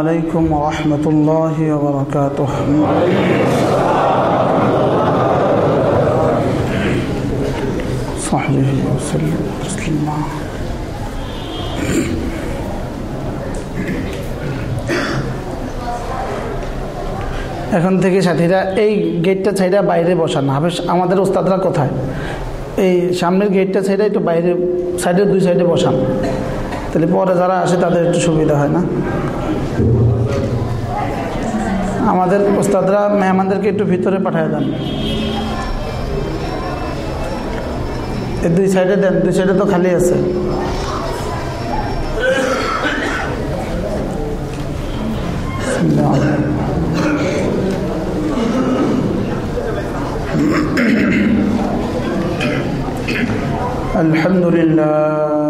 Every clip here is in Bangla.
عليكم ورحمة الله وبركاته صحبه وسلم تسليما এখন থেকে সাথীরা এই গেটটা ছাইরা বাইরে বসান হাফেজ আমাদের ওস্তাদরা কোথায় এই সামনের গেটটা ছাইরা একটু বাইরে সাইডের দুই সাইডে বসান তাহলে পরে যারা আসে তাদের একটু সুবিধা হয় না আমাদের ওস্তাদরা মেহমানদেরকে একটু ভিতরে পাঠিয়ে দেন এই দুই সাইডে দেন দুই সাইডে তো খালি আছে الحمد لله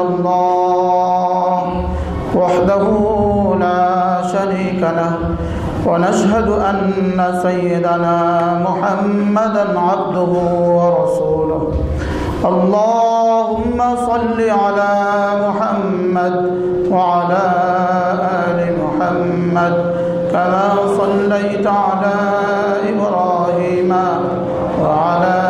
الله وحده لا شريك له ونشهد أن سيدنا محمدا عبده ورسوله. اللهم صل على محمد وعلى آل محمد كما صليت على إبراهيم وعلى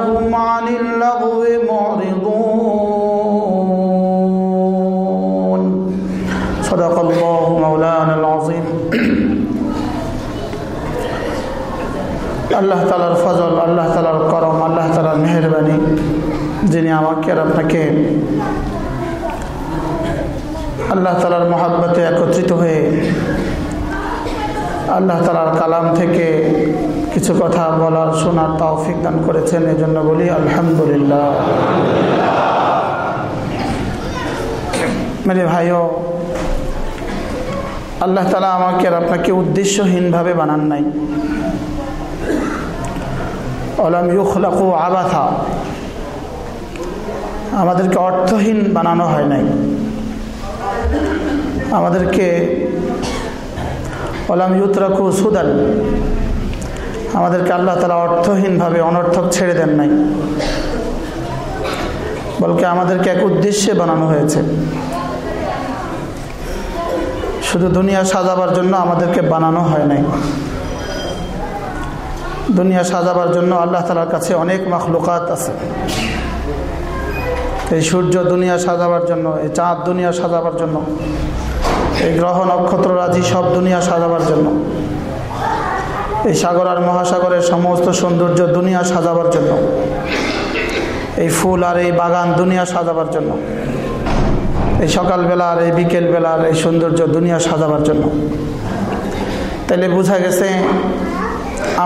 আল্লাহ তালার ফজল, আল্লাহ তালার করম, আল্লাহ তালার মেহরবানি, যিনি আমাকে আর আপনাকে আল্লাহ তালার মহাব্বতে একত্রিত হয়ে আল্লাহ তালার কালাম থেকে কিছু কথা বলার, শোনার তৌফিক দান করেছেন। এই জন্য বলি আলহামদুলিল্লাহ। মেরে ভাইও, আল্লাহ তালা আমাকে আর আপনাকে উদ্দেশ্যহীনভাবে বানান নাই। অলাম ইউখলাকু আবাথা। আমাদেরকে অর্থহীন বানানো হয় নাই। আমাদেরকে অলাম ইউতরাকু সুদাল আমাদেরকে আল্লাহ তালা অর্থহীনভাবে অনর্থক ছেড়ে দেন নাই। বলকে আমাদেরকে এক উদ্দেশ্যে বানানো হয়েছে। শুধু দুনিয়া সাজাবার জন্য আমাদেরকে বানানো হয় নাই। দুনিয়া সাজাবার জন্য আল্লাহ তালার কাছে অনেক মাখলুকাত আছে। এই সূর্য দুনিয়া সাজাবার জন্য, এই চাঁদ দুনিয়া সাজাবার জন্য, এই গ্রহ নক্ষত্র রাজি সব দুনিয়া সাজাবার জন্য, এই সাগর আর মহাসাগরের সমস্ত সৌন্দর্য দুনিয়া সাজাবার জন্য, এই ফুল আর এই বাগান দুনিয়া সাজাবার জন্য, এই সকালবেলা আর এই বিকেলবেলার এই সৌন্দর্য দুনিয়া সাজাবার জন্য। তাহলে বোঝা গেছে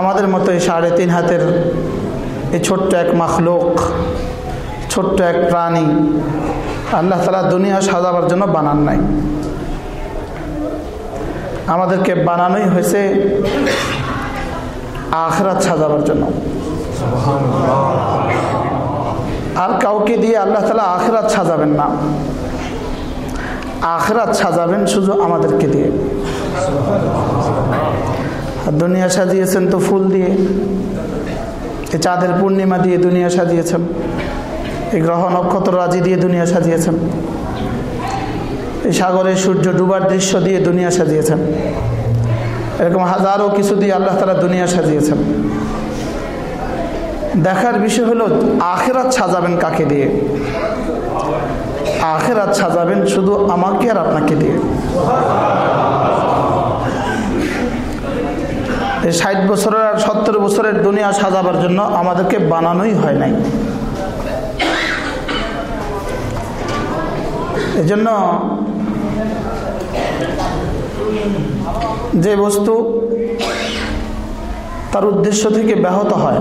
আমাদের মতো এই সাড়ে তিন হাতের এই ছোট্ট এক মাখলোক, ছোট্ট এক প্রাণী আল্লাহ তালা দুনিয়া সাজাবার জন্য বানান নাই। আমাদেরকে বানানোই হয়েছে আখরাত সাজাবার জন্য। আর কাউকে দিয়ে আল্লাহ তালা আখরাত সাজাবেন না। আখরাত সাজাবেন শুধু আমাদেরকে দিয়ে। আর দুনিয়া সাজিয়েছেন তো ফুল দিয়ে। চাঁদের পূর্ণিমা দিয়ে দুনিয়া সাজিয়েছেন। এই গ্রহ নক্ষত্র রাজি দিয়ে দুনিয়া সাজিয়েছেন। এই সাগরে সূর্য ডুবার দৃশ্য দিয়ে দুনিয়া সাজিয়েছেন। এরকম হাজারো কিছু দিয়ে আল্লাহ তালা দুনিয়া সাজিয়েছেন। দেখার বিষয় হলো, আখেরাত সাজাবেন কাকে দিয়ে? আখেরাত সাজাবেন শুধু আমাকে আর আপনাকে দিয়ে। ষাট বছরের আর সত্তর বছরের দুনিয়া সাজাবার জন্য আমাদেরকে বানানোই হয় নাই। এজন্য যে বস্তু তার উদ্দেশ্য থেকে ব্যাহত হয়,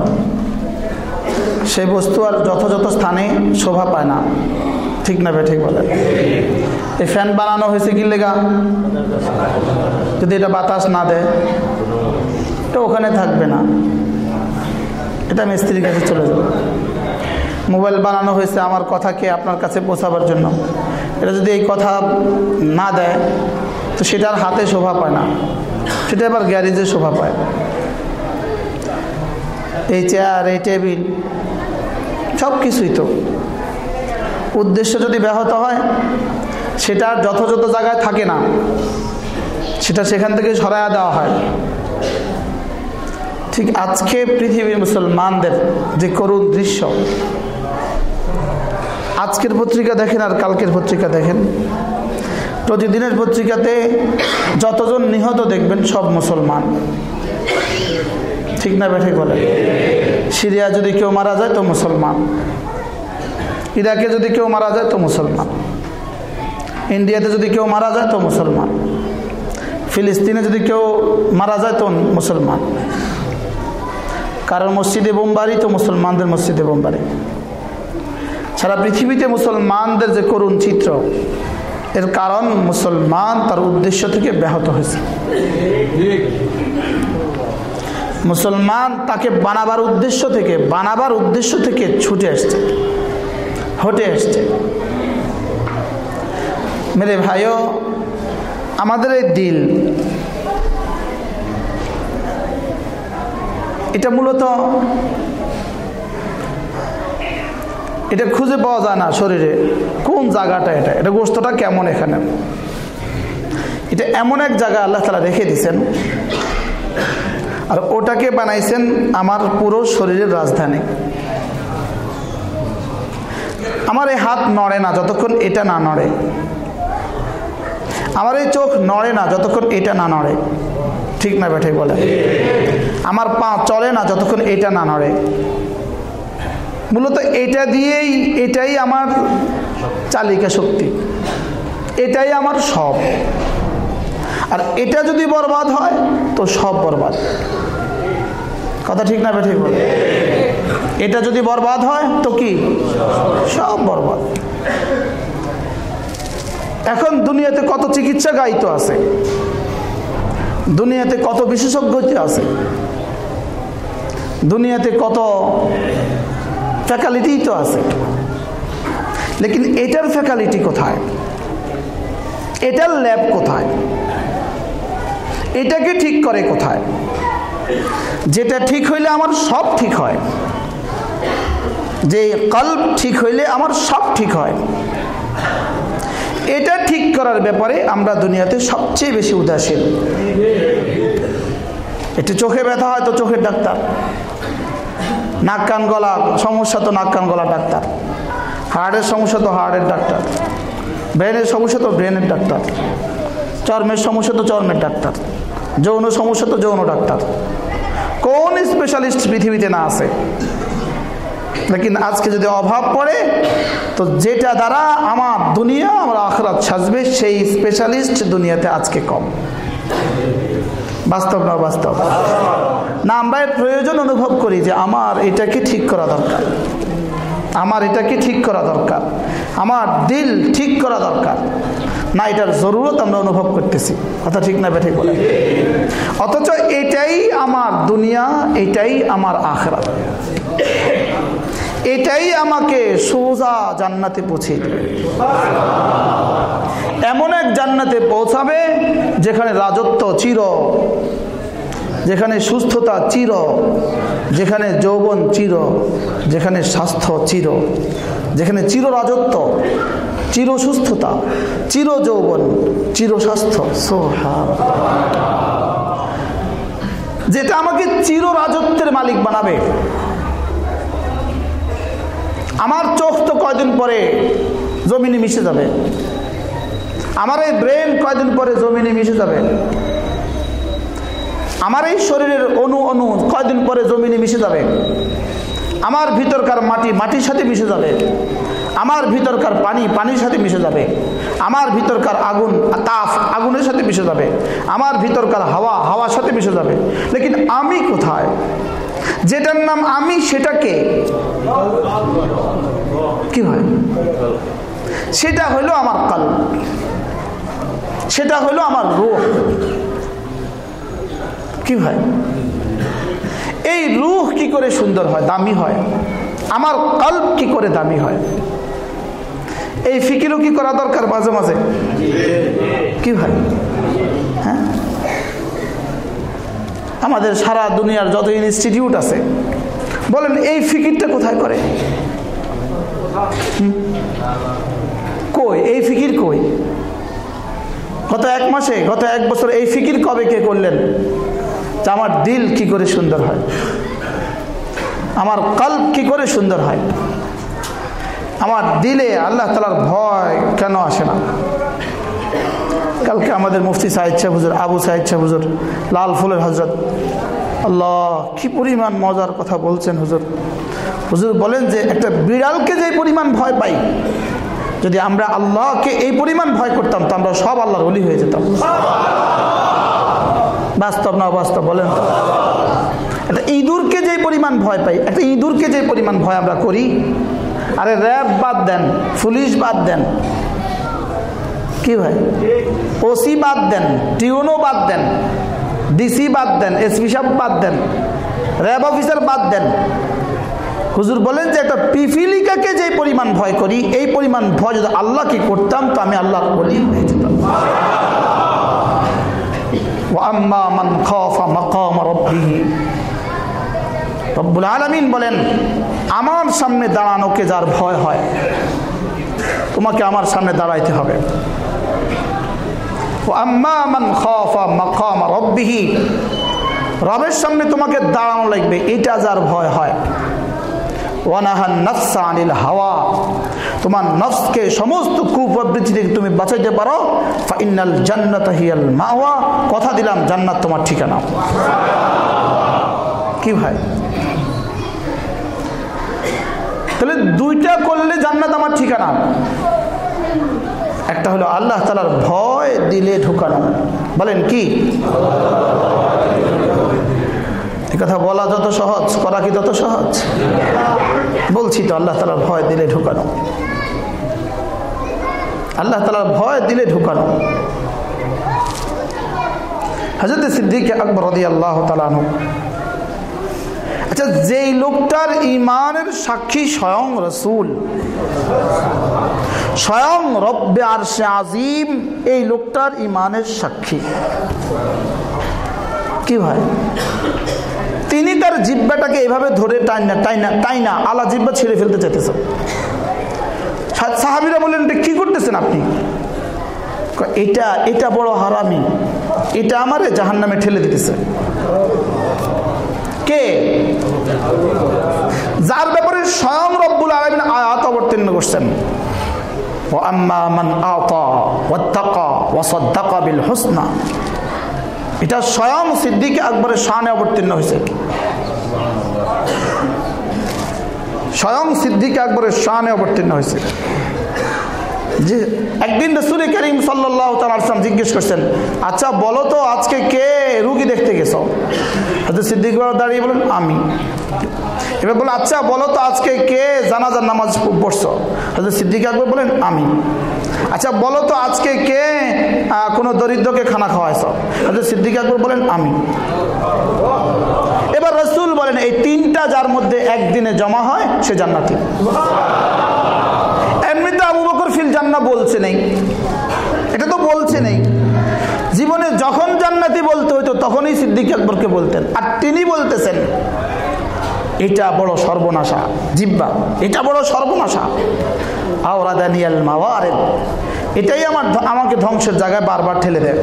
সে বস্তু আর যথাযথ স্থানে শোভা পায় না। ঠিক না ঠিক বলে? এই ফ্যান বানানো হয়েছে কি লেগা? যদি এটা বাতাস না দেয় তো ওখানে থাকবে না। এটা মিস্ত্রির কাছে চলে যাবে। মোবাইল বানানো হয়েছে আমার কথাকে আপনার কাছে পৌঁছাবার জন্য। এটা যদি এই কথা না দেয়, তো সেটার হাতে শোভা পায় না। সেটা এবার গ্যারেজে শোভা পায় এই চেয়ার এই টেবিল সব কিছুই তো। উদ্দেশ্য যদি ব্যাহত হয়, সেটা যথাযথ জায়গায় থাকে না। সেটা সেখান থেকে সরাইয়া দেওয়া হয়। ঠিক আজকে পৃথিবীর মুসলমানদের যে করুণ দৃশ্য, আজকের পত্রিকা দেখেন আর কালকের পত্রিকা দেখেন। প্রতিদিনের পত্রিকাতে যতজন নিহত দেখবেন সব মুসলমান। ঠিক না বেঠে বলে সিরিয়া যদি কেউ মারা যায় তো মুসলমান। ইরাকে যদি কেউ মারা যায় তো মুসলমান। ইন্ডিয়াতে যদি কেউ মারা যায় তো মুসলমান। ফিলিস্তিনে যদি কেউ মারা যায় তো মুসলমান। কারণ মসজিদে বোমবারি তো মুসলমানদের মসজিদে বোমবারি। সারা পৃথিবীতে মুসলমানদের যে করুণ চিত্র, এর কারণ মুসলমান তার উদ্দেশ্য থেকে ব্যাহত হয়েছে। মুসলমান তাকে বানাবার উদ্দেশ্য থেকে, বানাবার উদ্দেশ্য থেকে ছুটে আসছে, হটে আসছে। মেরে ভাইও, আমাদের এই দিল এটা মূলত এটা খুঁজে পাওয়া যায় না শরীরে। কোন জায়গাটা এটা? এটা গোস্তটা কেমন এখানে? এটা এমন এক জায়গা আল্লাহ তালা রেখে দিছেন আর ওটাকে বানাইছেন আমার পুরো শরীরের রাজধানী। আমার এই হাত নড়ে না, যতক্ষণ এটা না নড়ে। আমার এই চোখ নড়ে না, যতক্ষণ এটা না নড়ে। ঠিক না বেঠে বলে আমার পা চলে না যতক্ষণ এটা না নড়ে। মূলত এটা দিয়েই, এটাই আমার চালিকা শক্তি। এটাই আমার সব। আর এটা যদি বরবাদ হয়, তো সব বরবাদ। কথা ঠিক না ঠিক বলে এটা যদি বরবাদ হয়, তো কি? সব বরবাদ। এখন দুনিয়াতে কত চিকিৎসা গাইত আছে? দুনিয়াতে কত বিশেষজ্ঞ আছে? দুনিয়াতে কত ফ্যাকালিটি তো আছে। লেকিন এটার ফ্যাকালিটি কোথায়? এটার ল্যাব কোথায়? এটাকে ঠিক করে কোথায়? যেটা ঠিক হইলে আমার সব ঠিক হয়। যে কল্প ঠিক হইলে আমার সব ঠিক হয়। এটা ঠিক করার ব্যাপারে আমরা দুনিয়াতে সবচেয়ে বেশি উদাসীন। একটু চোখে ব্যথা হয় তো চোখের ডাক্তার। নাক, কান, গলা, সমস্যা তো নাক, কান, গলা ডাক্তার। হার্টের সমস্যা তো হার্টের ডাক্তার। ব্রেনের সমস্যা তো ব্রেনের ডাক্তার। চর্মের সমস্যা তো চর্মের ডাক্তার। যৌন সমস্যা তো যৌন ডাক্তার। কোন স্পেশালিস্ট পৃথিবীতে না আছে? লেকিন আজকে যদি অভাব পড়ে, তো যেটা দ্বারা আমার দুনিয়া, আমার আখরাত সাজবে, সেই স্পেশালিস্ট দুনিয়াতে আজকে কম। বাস্তব না বাস্তব? না, আমরা প্রয়োজন অনুভব করি যে আমার এটাকে ঠিক করা দরকার। আমার এটাকে ঠিক করা দরকার। আমার দিল ঠিক করা দরকার। না, এটার জরুরত আমরা অনুভব করতেছি। কথা ঠিক না বেঠিক বলে? অথচ এটাই আমার দুনিয়া, এটাই আমার আখরাত। এটাই আমাকে সোজা জান্নাতে পৌঁছে দেবে। এমন এক জান্নাতে পৌঁছাবে যেখানে রাজত্ব চির, যেখানে সুস্থতা চির, যেখানে যৌবন চির, যেখানে স্বাস্থ্য চির, যেখানে চির রাজত্ব, চির সুস্থতা, চির যৌবন, চির স্বাস্থ্য। সোহা যেটা আমাকে চির রাজত্বের মালিক বানাবে আমার চোখ তো কয়দিন পরে জমিনে মিশে যাবে? আমার এই ব্রেন কয়দিন পরে জমিনে মিশে যাবে? আমার এই শরীরের অনু অনু কয়দিন পরে জমিনে মিশে যাবে? আমার ভিতরকার মাটি মাটির সাথে মিশে যাবে। আমার ভিতরকার পানি পানির সাথে মিশে যাবে। আমার ভিতরকার আগুন, তাপ আগুনের সাথে মিশে যাবে। আমার ভিতরকার হাওয়া হাওয়ার সাথে মিশে যাবে। লেকিন আমি কোথায়? যেটার নাম আমি সেটাকে কি? হয়? সেটা হইল আমার কাল সেটা হইল আমার রোহ। কি ভাই এই রুহ কি করে সুন্দর হয়, দামি হয়? আমার কল্প কি করে দামি হয়? এই ফিকিরও কি করা দরকার মাঝে মাঝে? কি ভাই হ্যাঁ? আমাদের সারা দুনিয়ার যত ইনস্টিটিউট আছে, বলেন এই ফিকিরটা কোথায় করে? কই? এই ফিকির কই? গত এক মাসে, গত এক বছর এই ফিকির কবে কে করলেন? যে আমার দিল কি করে সুন্দর হয়? আমার কল্প কি করে সুন্দর হয়? আমার দিলে আল্লাহ তালার ভয় কেন আসে না? কালকে আমাদের মুফতি সাহিদ শাহ হুজুর, আবু সাহিদ শাহ হুজুর, লাল ফুলের হজরত। আল্লাহ, কি পরিমাণ মজার কথা বলছেন হুজুর। হুজুর বলেন যে একটা বিড়ালকে যে পরিমাণ ভয় পাই, যদি আমরা আল্লাহকে এই পরিমাণ ভয় করতাম, তো আমরা সব আল্লাহর অলি হয়ে যেতাম। বাস্তব না বাস্তব বলেন? একটা ইঁদুরকে যে পরিমাণ ভয় পাই, একটা ইঁদুরকে যে পরিমাণ ভয় আমরা করি, আরে র্যাব বাদ দেন, পুলিশ বাদ দেন কি ভাই? ওসি বাদ দেন, টিউনও বাদ দেন, ডিসি বাদ দেন, এসপি সাহেব বাদ দেন, র্যাব অফিসার বাদ দেন। হুজুর বলেন যে একটা পিফিলিকাকে যে পরিমাণ ভয় করি, এই পরিমাণ ভয় যদি আল্লাহকে করতাম, তো আমি আল্লাহ বলি হয়ে যেতাম। বলেন, আমার সামনে দাঁড়ানোকে যার ভয় হয়? তোমাকে আমার সামনে দাঁড়াইতে হবে। রবের সামনে তোমাকে দাঁড়ানো লাগবে, এটা যার ভয় হয়। আনিল হাওয়া। তোমার নফসকে সমস্ত কুপ্রবৃত্তি থেকে তুমি বাঁচাইতে পারো। ফাইনাল জান্নাত হিয়াল মাওয়া। কথা দিলাম, জান্নাত তোমার ঠিকানা। কি ভাই? তাহলে দুইটা করলে জান্নাত আমার ঠিকানা। একটা হলো আল্লাহ তালার ভয় দিলে ঢুকানো। বলেন কি? কথা বলা যত সহজ, করা কি তত সহজ? বলছি তো, আল্লাহ তালার ভয় দিলে ঢুকানো। আল্লাহ তালার ভয় দিলে ঢুকানো। হাজরত সিদ্দিক আকবর আল্লাহ তালানু আচ্ছা যেই লোকটার ইমানের সাক্ষী স্বয়ং রসুল, স্বয়ং রব্বে আর আজিম এই লোকটার ইমানের সাক্ষী। কি ভাই? তিনি তার জিব্বাটাকে এভাবে ধরে টাইনা টাইনা টাইনা, আলা জিব্বা ছেড়ে ফেলতে চাইতেছেন সাহাবিরা বললেন, এটা কি করতেছেন আপনি? এটা এটা বড় হারামি। এটা আমারে জাহান নামে ঠেলে দিতেছে। কে? যার ব্যাপারে স্বয়ং রব্বুল আলমিন আয়াত অবতীর্ণ করছেন। এটা স্বয়ং সিদ্দিকে আকবরের শানে স্বয়ং শানে অবতীর্ণ হয়েছে। যে একদিন রসুল করিম সাল্লাম জিজ্ঞেস করছেন আচ্ছা বলো তো আজকে কে রুগী দেখতে গেছ? হয়তো সিদ্দিক দাঁড়িয়ে বলেন আমি। এবার বলে আচ্ছা বলো তো আজকে কে জানাজার নামাজ পড়ছো? হয়তো সিদ্দিক আকবর বলেন আমি। আচ্ছা বলো তো আজকে কে কোনো দরিদ্রকে খানা খাওয়াইছ? হয়তো সিদ্দিক আকবর বলেন আমি। এবার রসুল বলেন, এই তিনটা যার মধ্যে একদিনে জমা হয়, সে জান্নাতি। জান্না বলছে নেই। এটা আসে নেই। জীবনে যখন জান্নাতি বলতে হইতো, তখনই সিদ্দিক আকবরকে বলতেন। আর তিনি বলতেছেন, এটা বড় সর্বনাশা, জিব্বা। এটা বড় সর্বনাশা। আওরাদানিয়াল মাওয়ারেদ। এটাই আমার আমাকে ধ্বংসের জায়গায় বারবার ঠেলে দেয়।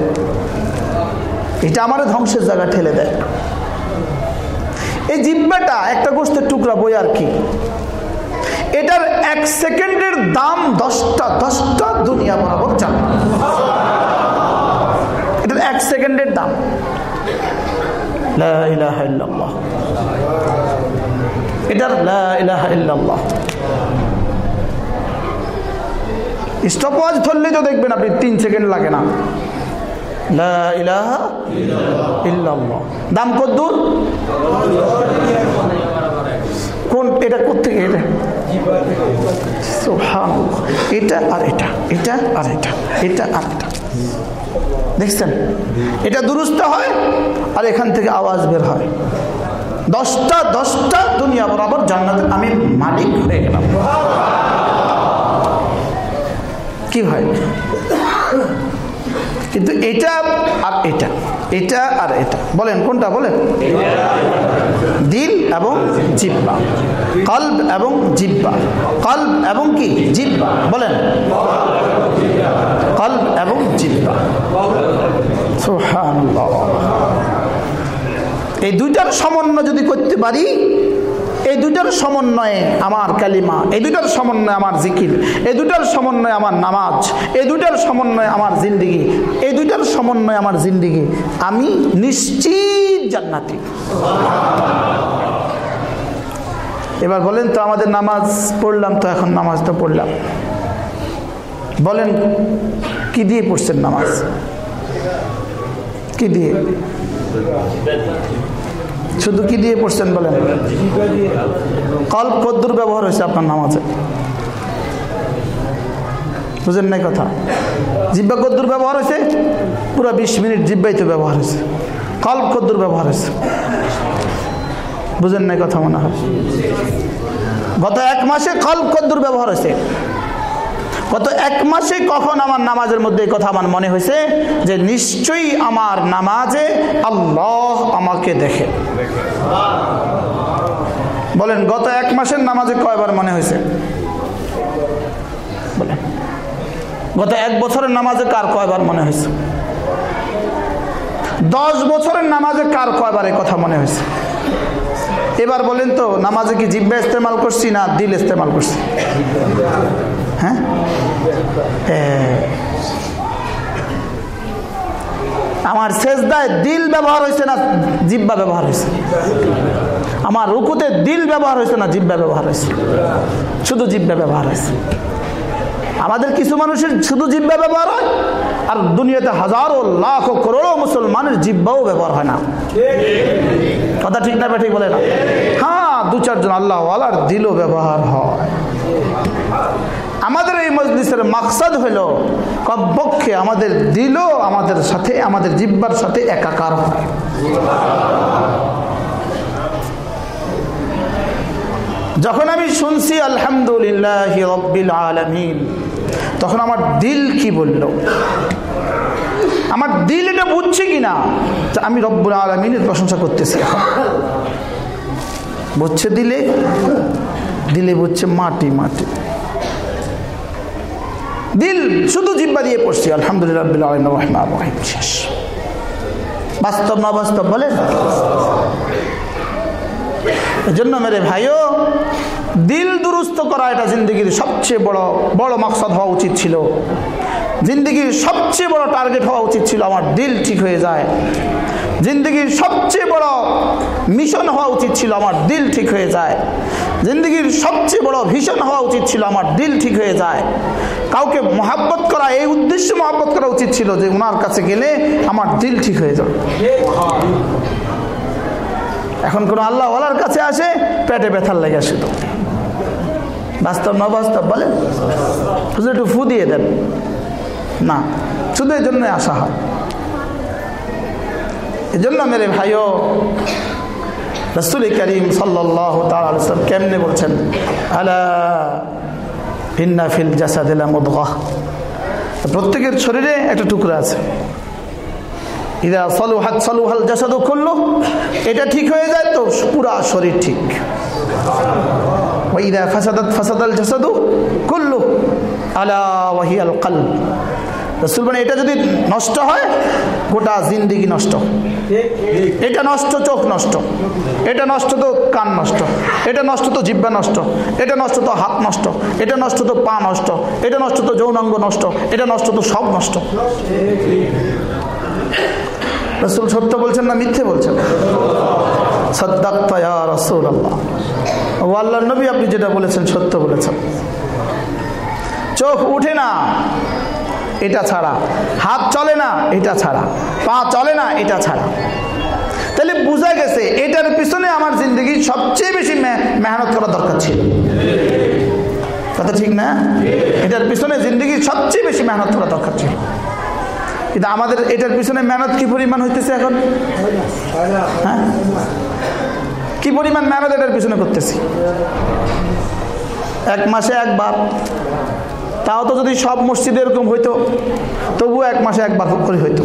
এটা আমার ধ্বংসের জায়গায় ঠেলে দেয়। এই জিব্বাটা, একটা গোষ্ঠের টুকরা বই আর কি। এটার এক সেকেন্ডের দাম দশটা দশটা দুনিয়া বরাবর চাল এটার এক সেকেন্ডের দাম। এটার স্টপ ওয়াচ ধরলে তো দেখবেন আপনি তিন সেকেন্ড লাগে না। দাম কোন, এটা কোথেকে এটা এটা আর এটা এটা আর এটা এটা আর এটা। দেখছেন? এটা দুরুস্ত হয় আর এখান থেকে আওয়াজ বের হয়। দশটা দশটা দুনিয়া বরাবর জান্নাতের আমি মালিক হয়ে গেলাম। কি ভাই? কিন্তু এটা আর এটা এটা আর এটা। বলেন, কোনটা বলেন? দিল এবং জিব্বা। কল্ব এবং জিব্বা। কল্ব এবং কি? জিব্বা। বলেন। কল্ব এবং জিব্বা। এই দুইটার সমন্বয় যদি করতে পারি এই দুটার সমন্বয়ে আমার কালিমা, এই দুটার সমন্বয়ে আমার জিকির, এই দুটার সমন্বয়ে আমার নামাজ, এই দুটার সমন্বয়ে আমার জিন্দিগি, এই দুটার সমন্বয়ে আমার জিন্দিগি, আমি নিশ্চিত জান্নাতি। এবার বলেন তো আমাদের নামাজ পড়লাম তো, এখন নামাজ তো পড়লাম। বলেন, কি দিয়ে পড়ছেন নামাজ? কি দিয়ে? শুধু কি দিয়ে পড়ছেন বলেন? কল্প কদ্দুর ব্যবহার হয়েছে আপনার নামাজে। বুঝেন নাই কথা? জিব্বা কদ্দুর ব্যবহার হয়েছে? পুরো বিশ মিনিট জিব্বাই তো ব্যবহার হয়েছে। কল্প কদ্দুর ব্যবহার হয়েছে। বুঝেন নাই কথা মনে হয়? গত এক মাসে কল্প কদ্দুর ব্যবহার হয়েছে। গত এক মাসে কখন আমার নামাজের মধ্যে কথা আমার মনে হয়েছে যে নিশ্চয়ই আমার নামাজে আল্লাহ আমাকে দেখে। বলেন, গত এক মাসের নামাজে কয়বার মনে হয়েছে? বলেন, গত এক বছরের নামাজে কার কয়বার মনে হয়েছে? দশ বছরের নামাজে কার কয়বার কথা মনে হয়েছে? এবার বলেন তো, নামাজে কি জিব্বা ইস্তেমাল করছি না দিল ইস্তেমাল করছি? হ্যাঁ? আমার শেষদায় দিল ব্যবহার হয়েছে না জিব্বা ব্যবহার হয়েছে আমার রুকুতে দিল ব্যবহার হয়েছে না জিব্বা ব্যবহার হয়েছে শুধু জিব্বা ব্যবহার হয়েছে আমাদের কিছু মানুষের শুধু জিব্বা ব্যবহার হয়, আর দুনিয়াতে হাজারো লাখ করোড়ো মুসলমানের জিব্বাও ব্যবহার হয় না। কথা ঠিক না বলে না? হ্যাঁ দু চারজন আল্লাহ আল্লাহর দিলও ব্যবহার হয়। আমাদের এই মজলিসের মাকসাদ হইল কমপক্ষে আমাদের দিলও আমাদের সাথে, আমাদের জিব্বার সাথে একাকার হয়। যখন আমি শুনছি, আলহামদুলিল্লাহ আলমিন তখন আমার দিল কি বলল? আমার দিল এটা বুঝছে কিনা? আমি রব্বুল আলমিনের প্রশংসা করতেছি। বুঝছে দিলে? দিলে বুঝছে মাটি মাটি। দিল, শুধু জিব্বা দিয়ে পড়ছি। আলহামদুলিল্লাহ শেষ। বাস্তব না বাস্তব বলেন? এজন্য মেরে ভাইও, দিল দুরুস্ত করা এটা জিন্দগির সবচেয়ে বড় বড় মাকসাদ হওয়া উচিত ছিল। জিন্দগির সবচেয়ে বড় টার্গেট হওয়া উচিত ছিল, আমার দিল ঠিক হয়ে যায়। জিন্দগির সবচেয়ে বড় মিশন হওয়া উচিত ছিল আমার দিল ঠিক হয়ে যায়। জিন্দগির সবচেয়ে বড় ভীষণ হওয়া উচিত ছিল আমার দিল ঠিক হয়ে যায়। কাউকে মহাব্বত করা, এই উদ্দেশ্যে মহাব্বত করা উচিত ছিল যে ওনার কাছে গেলে আমার দিল ঠিক হয়ে যাবে। এখন কোন আল্লাহ ওলার কাছে আসে, পেটে ব্যথার লেগে শুধু বাস্তব না বাস্তব শুধু একটু ফু দিয়ে দেন। না, শুধু এই জন্যই আসা হয়। এজন্য মেরে ভাইও রসুল করিম সাল্লাহ তাল কেমনে বলছেন? আলা ইন্না ফিল মুদগাহ প্রত্যেকের শরীরে একটা টুকরা আছে। ইদা সলু হাত সলু হাল জাসাদু করল এটা ঠিক হয়ে যায় তো পুরা শরীর ঠিক। ওইদা ফাসাদাত ফাসাদাল জাসাদু করল আলা ওয়াহি আল কাল রসুল মানে এটা যদি নষ্ট হয়, গোটা জিন্দিগি নষ্ট। এটা নষ্ট চোখ নষ্ট। এটা নষ্ট তো কান নষ্ট। এটা নষ্ট তো জিব্বা নষ্ট। এটা নষ্ট তো হাত নষ্ট। এটা নষ্ট তো পা নষ্ট। এটা নষ্ট তো যৌনাঙ্গ নষ্ট। এটা নষ্ট তো সব নষ্ট। রসুল সত্য বলছেন না মিথ্যে বলছেন? সদ্দাক্তা রসুল আল্লাহ নবী আপনি যেটা বলেছেন সত্য বলেছেন। চোখ উঠে না। এটা ছাড়া। হাত চলে না, এটা ছাড়া। পা চলে না, এটা ছাড়া। তাহলে বোঝা গেছে, এটার পিছনে আমার জিন্দগি সবচেয়ে বেশি মেহনত করা দরকার ছিল। কথা ঠিক না? এটার পিছনে জিন্দগি সবচেয়ে বেশি মেহনত করা দরকার ছিল। কিন্তু আমাদের এটার পিছনে মেহনত কি পরিমাণ হইতেছে এখন? হ্যাঁ? কি পরিমাণ মেহনত এটার পিছনে করতেছি? এক মাসে একবার। তাও তো যদি সব মসজিদে এরকম হইতো, তবুও এক মাসে একবার করে হইতো।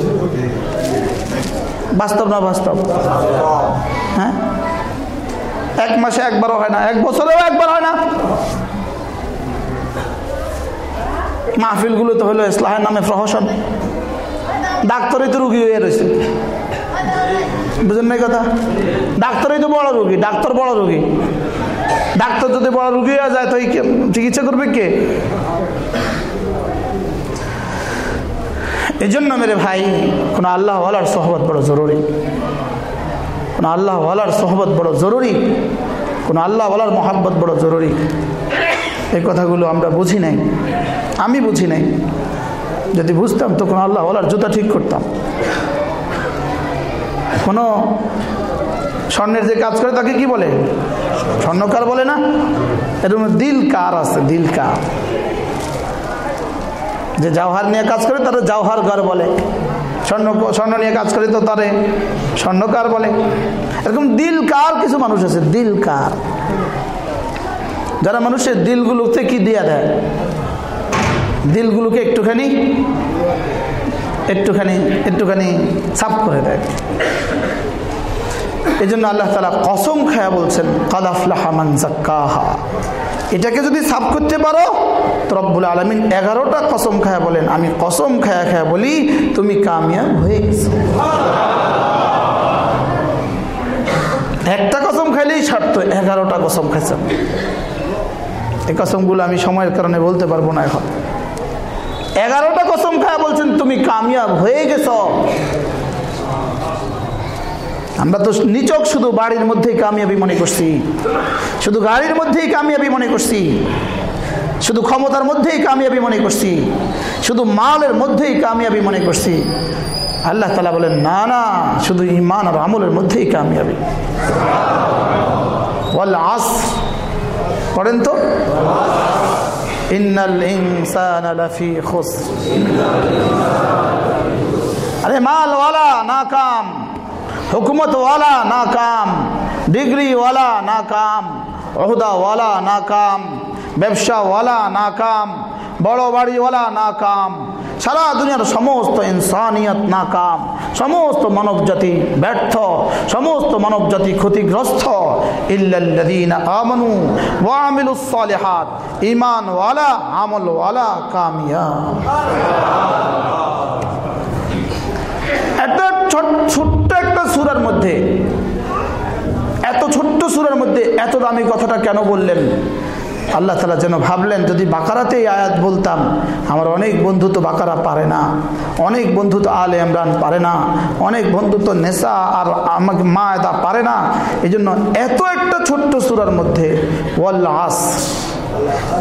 বাস্তব না বাস্তব? হ্যাঁ? এক মাসে একবারও হয় না, এক বছরেও একবার হয় না। মাহফিলগুলো তো হলো ইসলাহের নামে প্রহসন। ডাক্তারই তো রুগী হয়ে রয়েছে। বুঝেন নাই কথা? ডাক্তারই তো বড় রুগী, ডাক্তার বড় রুগী। ডাক্তার যদি বড় রুগী হয়ে যায়, তো চিকিৎসা করবে কে? এই জন্য মেরে ভাই, কোন আল্লাহওয়ালার সহবত বড় জরুরি। কোন আল্লাহওয়ালার সহবত বড় জরুরি, কোন আল্লাহওয়ালার মহাব্বত বড় জরুরি। এই কথাগুলো আমরা বুঝি নাই। আমি বুঝি নাই। যদি বুঝতাম তো কোনো আল্লাহওয়ালার জুতা ঠিক করতাম। কোনো স্বর্ণের যে কাজ করে তাকে কি বলে? স্বর্ণকার বলে না? এরকম দিল কার আছে দিল কার যে জাওহার নিয়ে কাজ করে, তারা জাওহার ঘর বলে। স্বর্ণ স্বর্ণ নিয়ে কাজ করে তো তারে স্বর্ণকার বলে। এরকম দিল কার কিছু মানুষ আছে দিল কার যারা মানুষের দিলগুলোতে কি দিয়া দেয়? দিলগুলোকে একটুখানি একটুখানি একটুখানি সাফ করে দেয়। এই জন্য আল্লাহ তালা কসম খায়া বলছেন জাক্কাহা এটাকে যদি সাফ করতে পারো, তো আলমিন এগারোটা কসম খায়া বলেন, আমি কসম খায়া খায়া বলি, তুমি কামিয়াব হয়ে গেছো। একটা কসম খাইলেই ছাড়ত এগারোটা কসম খাইছেন এই কসমগুলো আমি সময়ের কারণে বলতে পারব না এখন। এগারোটা কসম খায়া বলছেন, তুমি কামিয়াব হয়ে গেছ। আমরা তো নিচক শুধু বাড়ির মধ্যেই কামিয়াবি মনে করছি। শুধু গাড়ির মধ্যেই কামিয়াবি মনে করছি। শুধু ক্ষমতার মধ্যেই কামিয়াবি মনে করছি। শুধু মালের মধ্যেই কামিয়াবি মনে করছি। আল্লাহ তালা বলেন, না না, শুধু ইমান আর আমলের মধ্যেই কামিয়াবি। বল আস, পড়েন তো। ইন্নাল ইনসান আরে মালওয়ালা, নাকাম। হুকুমতওয়ালা নাকাম ডিগ্রিওয়ালা নাকাম ওহদাওয়ালা নাকাম ব্যবসাওয়ালা নাকাম, বড় বাড়িওয়ালা নাকাম, সারা দুনিয়ার সমস্ত ইনসানিয়ত নাকাম, সমস্ত মানব জাতি ব্যর্থ, সমস্ত মানব জাতি ক্ষতিগ্রস্ত সালিহাত ঈমানওয়ালা আমলওয়ালা একটা ছোট্ট একটা সুরার মধ্যে, এত ছোট্ট সুরার মধ্যে এত দামি কথাটা কেন বললেন? আল্লাহ তালা যেন ভাবলেন, যদি বাকারাতেই আয়াত বলতাম, আমার অনেক বন্ধু তো বাকারা পারে না, অনেক বন্ধু তো আল ইমরান পারে না, অনেক বন্ধু তো নেশা আর আমাকে মা এদা পারে না এই এত একটা ছোট্ট সুরার মধ্যে, ওয়াল আস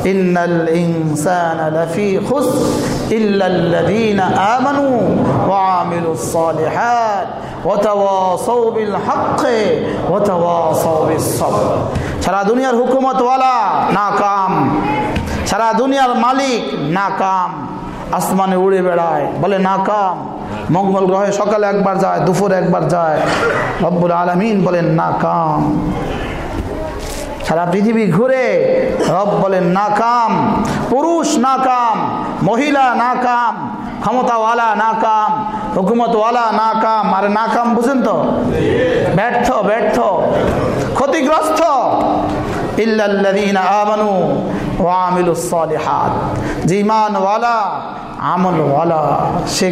إن الإنسان لفي خسر إلا الذين آمنوا وعملوا الصالحات وتواصوا بالحق وتواصوا بالصبر সারা দুনিয়ার হুকুমতওয়ালা নাকাম সারা দুনিয়ার মালিক নাকাম আসমানে উড়ে বেড়ায় বলে নাকাম মঙ্গল গ্রহে সকালে একবার যায় দুপুরে একবার যায় রব্বুল আলমিন বলেন নাকাম সারা পৃথিবী ঘুরে রব বলেন নাকাম, পুরুষ নাকাম, মহিলা নাকাম, ক্ষমতাওয়ালা নাকাম, হুকুমতওয়ালা নাকাম। আরে নাকাম বুঝেন তো? ব্যর্থ ব্যর্থ, ক্ষতিগ্রস্ত। ওয়া আমলওয়ালা, সে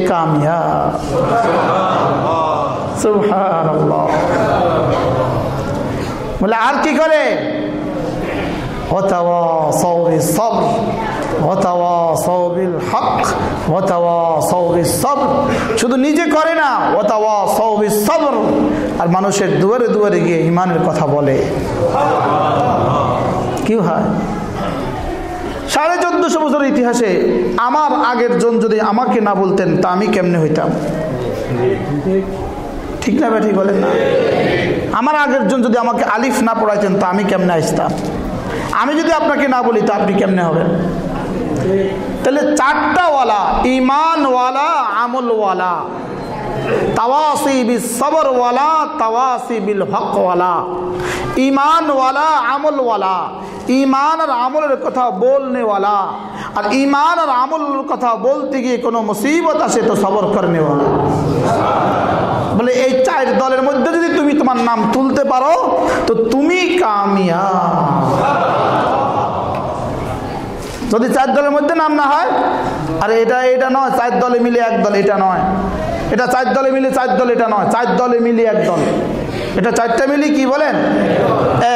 বলে আর কি করে? وتواصوا بالصبر وتواصوا بالحق وتواصوا بالصبر শুধু নিজে করে না وتواصوا بالصبر আর মানুষের দুয়ারে দুয়ারে গিয়ে ইমানের কথা বলে কি হয় সাড়ে চোদ্দশো বছরের ইতিহাসে আমার আগের জন যদি আমাকে না বলতেন তা আমি কেমনে হইতাম ঠিক না ঠিক বলেন না আমার আগের জন যদি আমাকে আলিফ না পড়াইতেন তা আমি কেমনে আসতাম আমি যদি আপনাকে না বলি, তা আপনি কেমনে হবেন? তাহলে চারটা ওয়ালা ইমানওয়ালা আমলওয়ালা তাওয়াসি বিল সবরওয়ালা তাওয়াসি বিল হকওয়ালা ইমানওয়ালা আমলওয়ালা ইমান আর আমলের কথা বলনেওয়ালা, আর ইমান আর কথা বলতে গিয়ে কোনো মুসিবত আসে তো সবর করনেওয়ালা। বলে, এই চার দলের মধ্যে যদি তুমি তোমার নাম তুলতে পারো, তো তুমি কামিয়া যদি চার দলের মধ্যে নাম না হয়, আরে এটা এটা নয়, চার দলে মিলে এক দল, এটা নয়। এটা চার দলে মিলে চার দল, এটা নয়। চার দলে মিলে এক দল। এটা চারটা মিলে কি বলেন?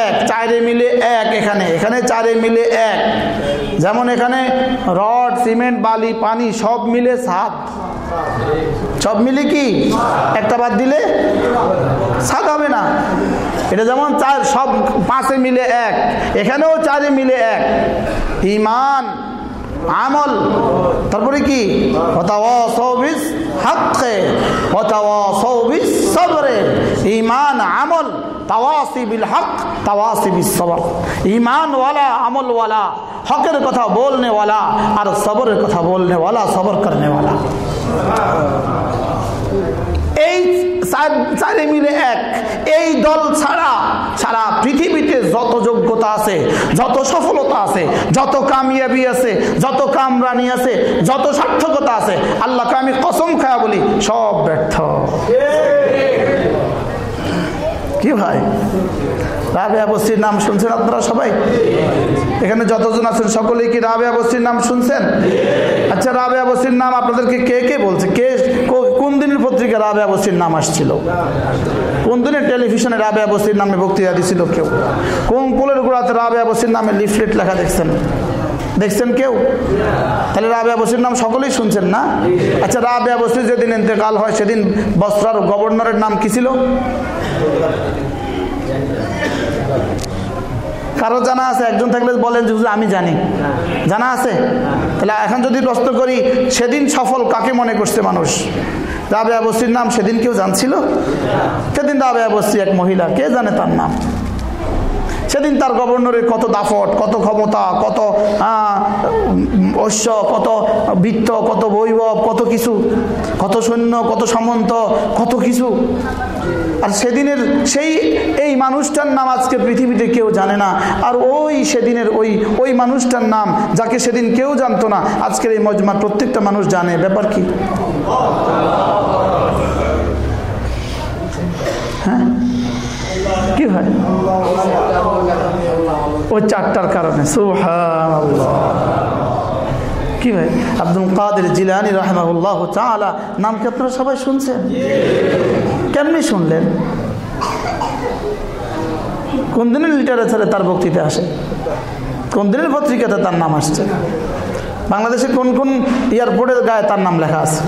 এক। চারে মিলে এক এখানে এখানে চারে মিলে এক। যেমন এখানে রড, সিমেন্ট, বালি, পানি সব মিলে সাত। সব মিলে কি? একটা বাদ দিলে সাত হবে না। এটা যেমন চার, সব পাঁচে মিলে এক। এখানেও চারে মিলে এক। ইমান, আমল। তারপরে কি? ইমান, আমল। তাওয়াসি বিল হক, তাওয়াসি বিল সবর। ইমানওয়ালা আমলওয়ালা, হকের কথা বলনেওয়ালা আর সবরের কথা বলনেওয়ালা, সবর করনেওয়ালা। এই চারে মিলে এক। এই দল ছাড়া সারা পৃথিবীতে যত যোগ্যতা আছে, যত সফলতা আছে, যত কামিয়াবি আছে, যত কামরানি আছে, যত সার্থকতা আছে, আল্লাহকে আমি কসম খায়া বলি, সব ব্যর্থ। কি ভাই? রাবেয়া বস্তির নাম শুনছেন আপনারা সবাই? এখানে যতজন আছেন সকলেই কি রাবেয়া বস্তির নাম শুনছেন? আচ্ছা রাবেয়া বস্তির নাম আপনাদেরকে কে কে বলছে? কে কোন দিনের পত্রিকা রাবেয়া বস্তির নাম আসছিল? কোন দিনের টেলিভিশনে রাবেয়া বস্তির নামে বক্তৃতা দিছিল কেউ? কোন পোলের গোড়াতে রাবেয়া বস্তির নামে লিফলেট লেখা দেখছেন? দেখছেন কেউ? তাহলে রাবেয়া বসির নাম সকলেই শুনছেন না? আচ্ছা রাবেয়া বসির যেদিন ইন্তেকাল হয়, সেদিন বস্ত্রার গভর্নরের নাম কি ছিল? কারও জানা আছে? একজন থাকলে বলেন যে আমি জানি। জানা আছে? তাহলে এখন যদি প্রশ্ন করি, সেদিন সফল কাকে মনে করছে মানুষ? রাবেয়া বস্তির নাম সেদিন কেউ জানছিল? সেদিন রাবেয়া বস্তি এক মহিলা, কে জানে তার নাম? সেদিন তার গভর্নরের কত দাফট, কত ক্ষমতা, কত ঐশ্য কত বৃত্ত, কত বৈভব, কত কিছু, কত সৈন্য, কত সামন্ত, কত কিছু। আর সেদিনের সেই, এই মানুষটার নাম আজকে পৃথিবীতে কেউ জানে না। আর ওই সেদিনের ওই ওই মানুষটার নাম যাকে সেদিন কেউ জানতো না, আজকের এই মজমার প্রত্যেকটা মানুষ জানে। ব্যাপার কি? হ্যাঁ? কি হয়? ওই চারটার কারণে। কি ভাই? আব্দুল কাদের জিলানি রহমাউল্লাহ চালা নাম কি আপনারা সবাই শুনছেন? কেমনি শুনলেন? কোন দিনের লিটারেচারে তার বক্তৃতা আসে? কোন দিনের পত্রিকাতে তার নাম আসছে? বাংলাদেশে কোন কোন এয়ারপোর্টের গায়ে তার নাম লেখা আছে?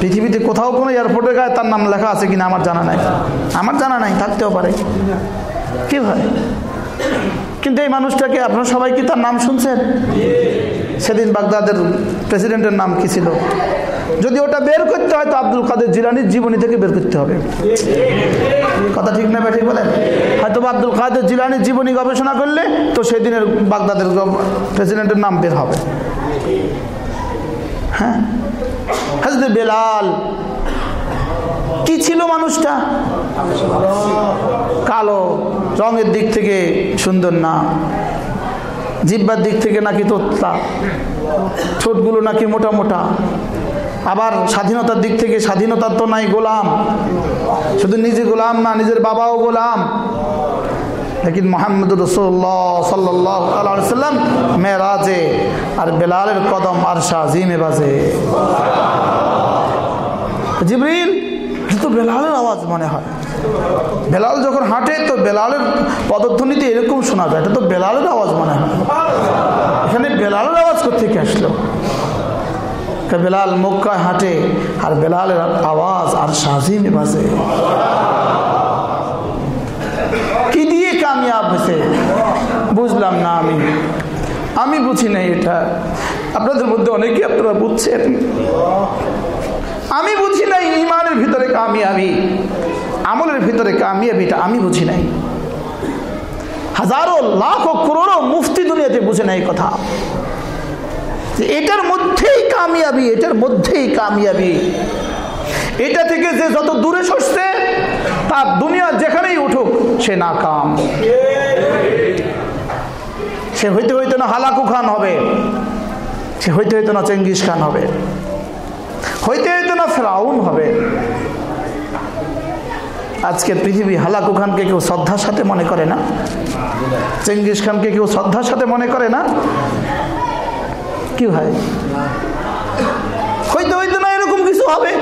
পৃথিবীতে কোথাও কোনো এয়ারপোর্টের গায়ে তার নাম লেখা আছে কিনা আমার জানা নাই। আমার জানা নাই, থাকতেও পারে। কি ভাই? কিন্তু এই মানুষটাকে আপনারা সবাই কি তার নাম শুনছেন? সেদিন বাগদাদের প্রেসিডেন্টের নাম কি ছিল? যদি ওটা বের করতে হয় তো আব্দুল কাদের জিলানির জীবনী থেকে বের করতে হবে। কথা ঠিক না ঠিক বলেন? হয়তো আব্দুল কাদের জিলানির জীবনী গবেষণা করলে তো সেদিনের বাগদাদের প্রেসিডেন্টের নাম বের হবে। হ্যাঁ? হাজরে বেলাল কি ছিল মানুষটা? কালো, রঙের দিক থেকে সুন্দর না। জিব্বার দিক থেকে নাকি তোত্তা ঠোঁটগুলো নাকি মোটা মোটা। আবার স্বাধীনতার দিক থেকে স্বাধীনতার তো নাই গোলাম। শুধু নিজে গোলাম না, নিজের বাবাও গোলাম। লেকিন মোহাম্মদ রসুল্লাহ সাল্লাম মেরাজে আর বেলালের কদম আর শাহিমে বাজে। জিবরিল বেলালের আওয়াজ মনে হয়। বেলাল যখন হাঁটে, তো বেলালের পদধ্বনিতে এরকম শোনা যায় এটা তো বেলালের আওয়াজ মনে হয়। এখানে বেলালের আওয়াজ কোথেকে আসলো? বেলাল মক্কায় হাঁটে, আর বেলালের আওয়াজ আর শাহিমে বাজে। কি দিয়ে কামিয়াব হয়েছে? বুঝলাম না আমি। আমি বুঝি নাই এটা। আপনাদের মধ্যে অনেকে আপনারা বুঝছেন। আমি বুঝি নাই, ইমানের ভিতরে কামিয়াবি। আমলের ভিতরে কামিয়াবিটা আমি বুঝি নাই। হাজারো, লাখো, করোড়ো মুফতি দুনিয়াতে বুঝে নাই কথা। এটার মধ্যেই কামিয়াবি, এটার মধ্যেই কামিয়াবি। এটা থেকে যে যত দূরে সরছে, তার দুনিয়া যেখানেই উঠুক, সে না কাম সে হইতে হইতে না হালাকু খান হবে, সে হইতে হইতে না চেঙ্গিস খান হবে। হইতে হইতে না ফেরাউন হবে। আজকে পৃথিবী হালাকু খানকে কেউ শ্রদ্ধার সাথে মনে করে না? চেঙ্গিস খানকে কেউ শ্রদ্ধার সাথে মনে করে না? কি ভাই? হইতে হইতে না এরকম কিছু হবে?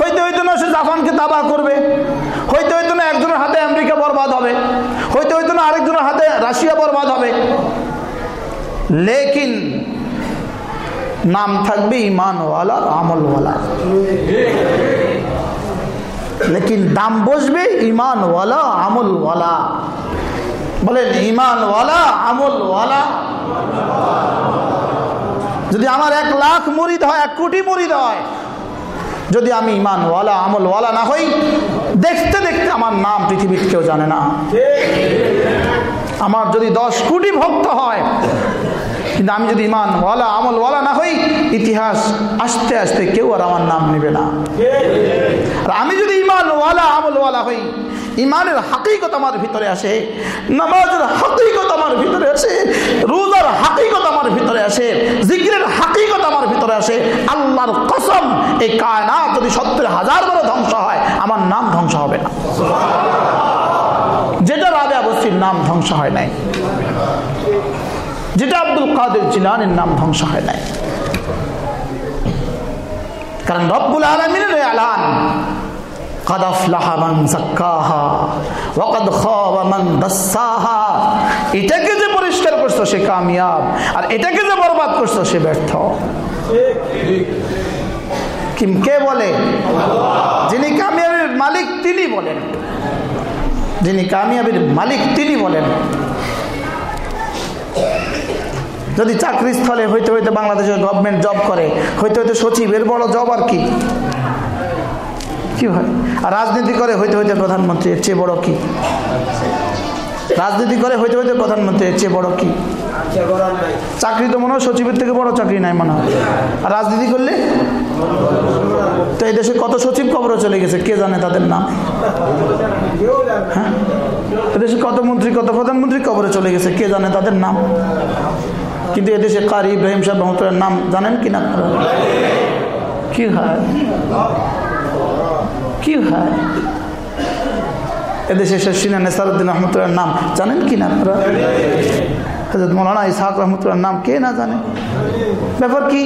হইতে হইতে না সে জাপানকে তাবাহ করবে? হইতে হইতে না একজনের হাতে আমেরিকা বরবাদ হবে? হইতে হইতে না আরেকজনের হাতে রাশিয়া বরবাদ হবে? লেকিন নাম থাকবে ইমানওয়ালা আমলওয়ালা। লেকিন দাম বসবে ইমানওয়ালা আমলওয়ালা। বলেন ইমানওয়ালা আমলওয়ালা। যদি আমার এক লাখ মুরিদ হয় এক কোটি মুরিদ হয় যদি আমি ইমানওয়ালা আমলওয়ালা না হই দেখতে দেখতে আমার নাম পৃথিবীর কেউ জানে না। আমার যদি দশ কোটি ভক্ত হয় কিন্তু আমি যদি ইমানওয়ালা, আমলওয়ালা না হই, ইতিহাস আস্তে আস্তে কেউ আর আমার নাম নেবে না। আর আমি যদি ইমানওয়ালা, আমলওয়ালা হই, ইমানের হাকিকত আমার ভিতরে আসে, নামাজের হাকিকত আমার ভিতরে আসে, রোজার হাকিকত আমার ভিতরে আসে জিগ্রের হাকিকত আমার ভিতরে আসে, আল্লাহর কসম এই কায়নাত যদি সত্তর হাজার বড় ধ্বংস হয়, আমার নাম ধ্বংস হবে না। যেটা রাবে অবস্থির নাম ধ্বংস হয় নাই। যেটা আব্দুল কাদের জিলানের নাম ধ্বংস হয় নাই কারণ রব্বুল আলমিনের এলান قد افلح من زكاها وقد خاب من دساها এটাকে যে পরিষ্কার করছো সে কামিয়াব আর এটাকে যে বরবাদ করছো সে ব্যর্থ কিম কে বলে যিনি কামিয়াবির মালিক তিনি বলেন যিনি কামিয়াবির মালিক তিনি বলেন যদি চাকরি স্থলে হইতে হইতে বাংলাদেশের গভর্নমেন্ট জব করে, হইতে হইতে সচিবের বড় জব আর কি? কি হয় আর রাজনীতি করে, হইতে হইতে প্রধানমন্ত্রী, এর চেয়ে বড় কি? রাজনীতি করে, হইতে হইতে প্রধানমন্ত্রী, এর চেয়ে বড় কি? চাকরি তো মনে হয় সচিবের থেকে বড় চাকরি নাই মনে হয়। আর রাজনীতি করলে? তো এই দেশে কত সচিব কবর চলে গেছে, কে জানে তাদের নাম? হ্যাঁ? এদেশে কত মন্ত্রী, কত প্রধানমন্ত্রী কবরে চলে গেছে? কে জানে তাদের নাম? কিন্তু এদেশে কারি ইব্রাহিম সাহেব রহমতুল্লাহ নাম জানেন কি না? কি হয়? কি হয়? এদেশে শশিনা নেসারুদ্দিন রহমতুল্লাহ নাম জানেন কি না আপনারা? হজরত মৌলানা ইসাহাক রহমতুল্লাহ নাম কে না জানে? ব্যাপার কি?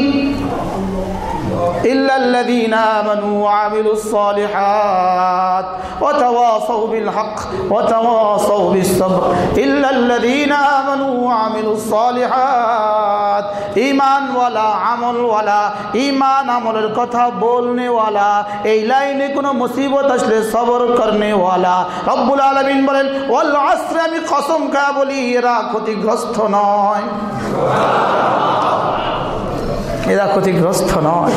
إلا الذين آمنوا وعملوا الصالحات وتواصوا بالحق وتواصوا بالصبر إلا الذين آمنوا وعملوا الصالحات إيمان ولا عمل ولا إيمان عمل কথা বলনে ওয়ালা এই লাইনে কোনো মুসিবত আসলে সবর করনে ওয়ালা রব্বুল আলামিন বলেন ওয়াল আসরে আমি কসম কা বলি এরা ক্ষতিগ্রস্ত নয় এরা ক্ষতিগ্রস্ত নয়।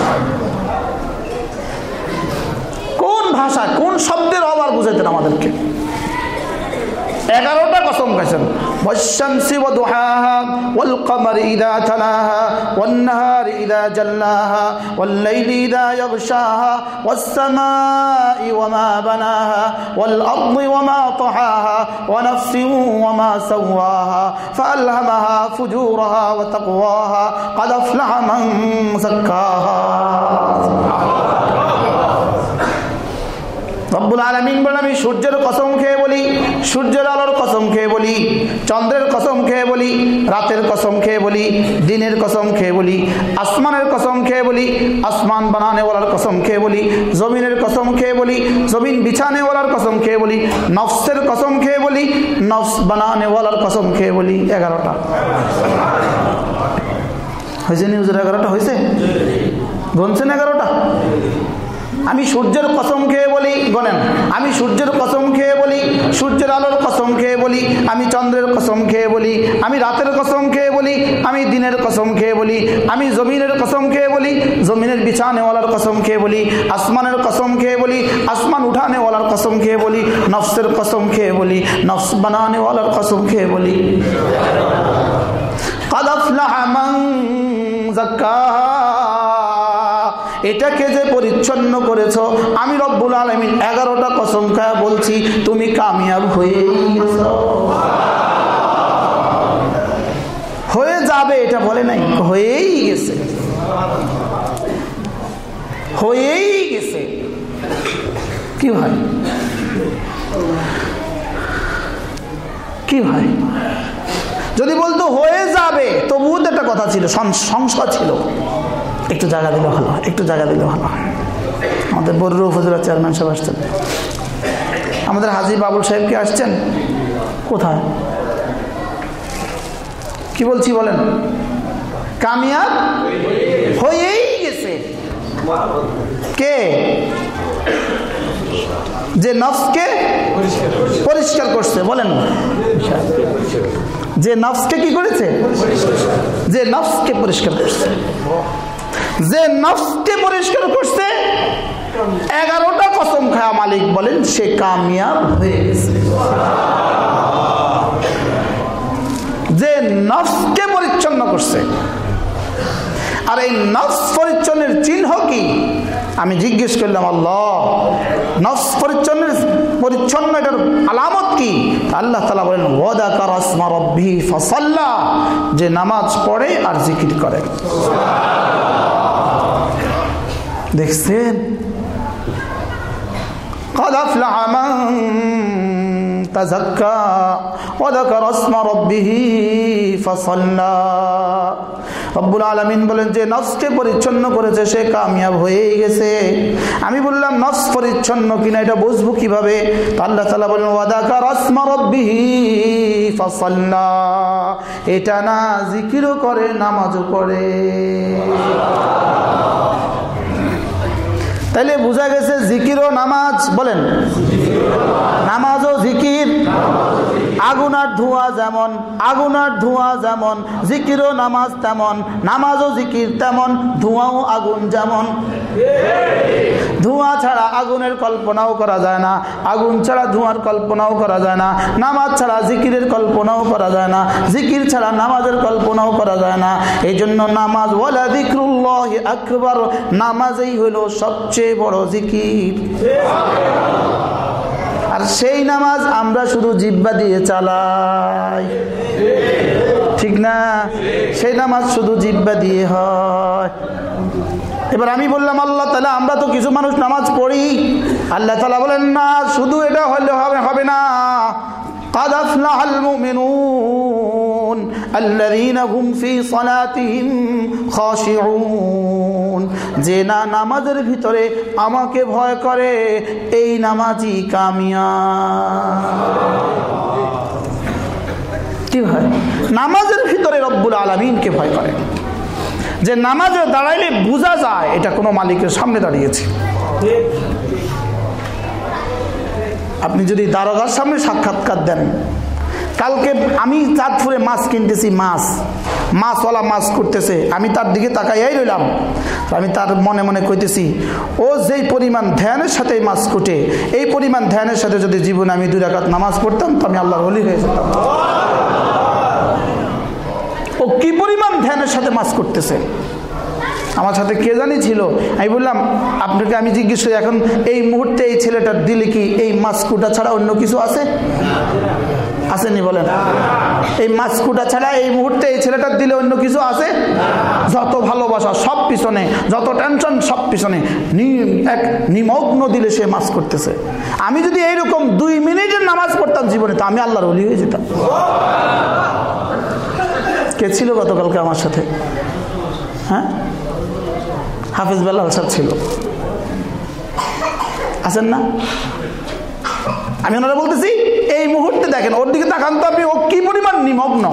কোন ভাষা কোন শব্দের অভাব বুঝাইতেন আমাদেরকে? এগারোটা কসম খাইছেন। والشمس وضحاها والقمر إذا تلاها والنهار إذا جلاها والليل إذا يغشاها والسماء وما بناها والأرض وما طحاها ونفس وما سواها فألهمها فجورها وتقواها قد أفلح من زكاها রব্বুল আলমিন বলে আমি সূর্যের কসম খেয়ে বলি সূর্যের আলোর কসম খেয়ে বলি চন্দ্রের কসম খেয়ে বলি রাতের কসম খেয়ে বলি দিনের কসম খেয়ে বলি আসমানের কসম খেয়ে বলি আসমান বানানেওয়ালার কসম খেয়ে বলি জমিনের কসম খেয়ে বলি জমিন বিছানেওয়ালার কসম খেয়ে বলি নফসের কসম খেয়ে বলি নফস বানানেওয়ালার কসম খেয়ে বলি এগারোটা হয়েছে নিউজের এগারোটা হয়েছে গুনছেন এগারোটা আমি সূর্যের কসম খেয়ে বলি গণেন আমি সূর্যের কসম খেয়ে বলি সূর্যের আলোর কসম খেয়ে বলি আমি চন্দ্রের কসম খেয়ে বলি আমি রাতের কসম খেয়ে বলি আমি দিনের কসম খেয়ে বলি আমি জমিনের কসম খেয়ে বলি জমিনের বিছানেওয়ালার কসম খেয়ে বলি আসমানের কসম খেয়ে বলি আসমান উঠানেওয়ালার কসম খেয়ে বলি নফসের কসম খেয়ে বলি নফস বানানেওয়ালার কসম খেয়ে বলি কাদাফলা মান এটাকে যে পরিচ্ছন্ন করেছ, আমি রব্বুল আলমিন এগারোটা কসম খায় বলছি, তুমি কামিয়াব হয়ে হয়ে যাবে, এটা বলে নাই, হয়েই গেছে। হয়েই গেছে। কি ভাই? কি ভাই? যদি বলতো হয়ে যাবে, তবুও তো একটা কথা ছিল সংশয় ছিল। একটু জায়গা দিলে ভালো একটু জায়গা দিলে ভালো আমাদের বরুর উপজেলা চেয়ারম্যান সাহেব আসছেন। আমাদের হাজি বাবুল সাহেব কি আসছেন? কোথায়? কি বলছি বলেন? কামিয়াব হয়েই গেছে। কে? যে নফসকে পরিষ্কার করছে, বলেন। যে নফসকে কি করেছে? যে নফসকে পরিষ্কার করছে। যে নফসকে পরিষ্কার করছে, এগারোটা কসম খায়া মালিক বলেন, সে কামিয়াব হয়ে গেছে। যে নফসকে পরিচ্ছন্ন করছে, আর এই নফস পরিচ্ছন্নের চিহ্ন কি? আমি জিজ্ঞেস করলাম, আল্লাহ, নফস পরিচ্ছন্নের, পরিচ্ছন্ন এটার আলামত আল্লাহ তালা বলেন ওদাকার আসমা রব্বি ফসল্লা যে নামাজ পড়ে আর জিকির করে দেখছেন قد أفلح من تزكى وذكر اسم ربه فصلى রব্বুল আলমিন বলেন যে নফসকে পরিচ্ছন্ন করেছে, সে কামিয়াব হয়েই গেছে। আমি বললাম, নফস পরিচ্ছন্ন কিনা এটা বুঝব কীভাবে? আল্লাহ তালা বলেন ওয়াদাকা রসমা রব্বিহি ফাসাল্লা। এটা না জিকিরও করে, নামাজও পড়ে। তাইলে বোঝা গেছে জিকির ও নামাজ, বলেন। নামাজ ও জিকির। আগুনার ধোঁয়া যেমন, আগুনার ধোঁয়া যেমন জিকির ও নামাজ তেমন নামাজ ও জিকির তেমন, ধোঁয়াও আগুন যেমন। ধোঁয়া ছাড়া আগুনের কল্পনাও করা যায় না, আগুন ছাড়া ধোঁয়ার কল্পনাও করা যায় না, নামাজ ছাড়া জিকিরের কল্পনাও করা যায় না, জিকির ছাড়া নামাজের কল্পনাও করা যায় না। এই জন্য নামাজ জিক্রুল্লাহ আকবর, নামাজই হলো সবচেয়ে বড় জিকির। আর সেই নামাজ আমরা শুধু জিব্বা দিয়ে চালাই। ঠিক না? সেই নামাজ শুধু জিব্বা দিয়ে হয়। এবার আমি বললাম, আল্লাহ তালা আমরা তো কিছু মানুষ নামাজ পড়ি। আল্লাহ তালা বলেন, না, শুধু এটা হলে হবে হবে না। قد أفلح المؤمنون الذين هم في صلاتهم خاشعون যে না নামাজের ভিতরে আমাকে ভয় করে এই নামাজি কামিয়া কি হয় নামাজের ভিতরে রব্বুল আলমিনকে ভয় করে যে নামাজে দাঁড়াইলে বোঝা যায় এটা কোনো মালিকের সামনে দাঁড়িয়েছে আপনি যদি দারোগার সামনে সাক্ষাৎকার দেন, কালকে আমি চাঁদপুরে মাছ কিনতেছি, মাছ, মাছওয়ালা মাছ করতেছে, আমি তার দিকে তাকাইয়াই রইলাম। আমি তার মনে মনে কইতেছি, ও যেই পরিমাণ ধ্যানের সাথে মাছ কুটে, এই পরিমাণ ধ্যানের সাথে যদি জীবনে আমি দুই রাকাত নামাজ পড়তাম, তো আমি আল্লাহর হলি হয়ে যেতাম। ও কি পরিমাণ ধ্যানের সাথে মাছ করতেছে? আমার সাথে কে জানি ছিল? আমি বললাম, আপনাকে আমি জিজ্ঞেস করি, এখন এই মুহূর্তে এই ছেলেটার দিলে কি এই মাস্কুটা ছাড়া অন্য কিছু আছে? আসেনি বলেন। এই মাস্কুটা ছাড়া এই মুহূর্তে এই ছেলেটার দিলে অন্য কিছু আছে? যত ভালোবাসা সব পিছনে, যত টেনশন সব পিছনে। এক নিমগ্ন দিলে সে মাছ করতেছে। আমি যদি এইরকম দুই মিনিটের নামাজ পড়তাম জীবনে, তো আমি আল্লাহর অলি হয়ে যেতাম। কে ছিল গতকালকে আমার সাথে? হ্যাঁ? হাফিজ বেলাল সাহেব ছিল। আছেন না? আমি ওনারা বলতেছি, এই মুহূর্তে দেখেন, ওর দিকে তাকান তো আপনি, ও কি পরিমাণ নিমগ্ন?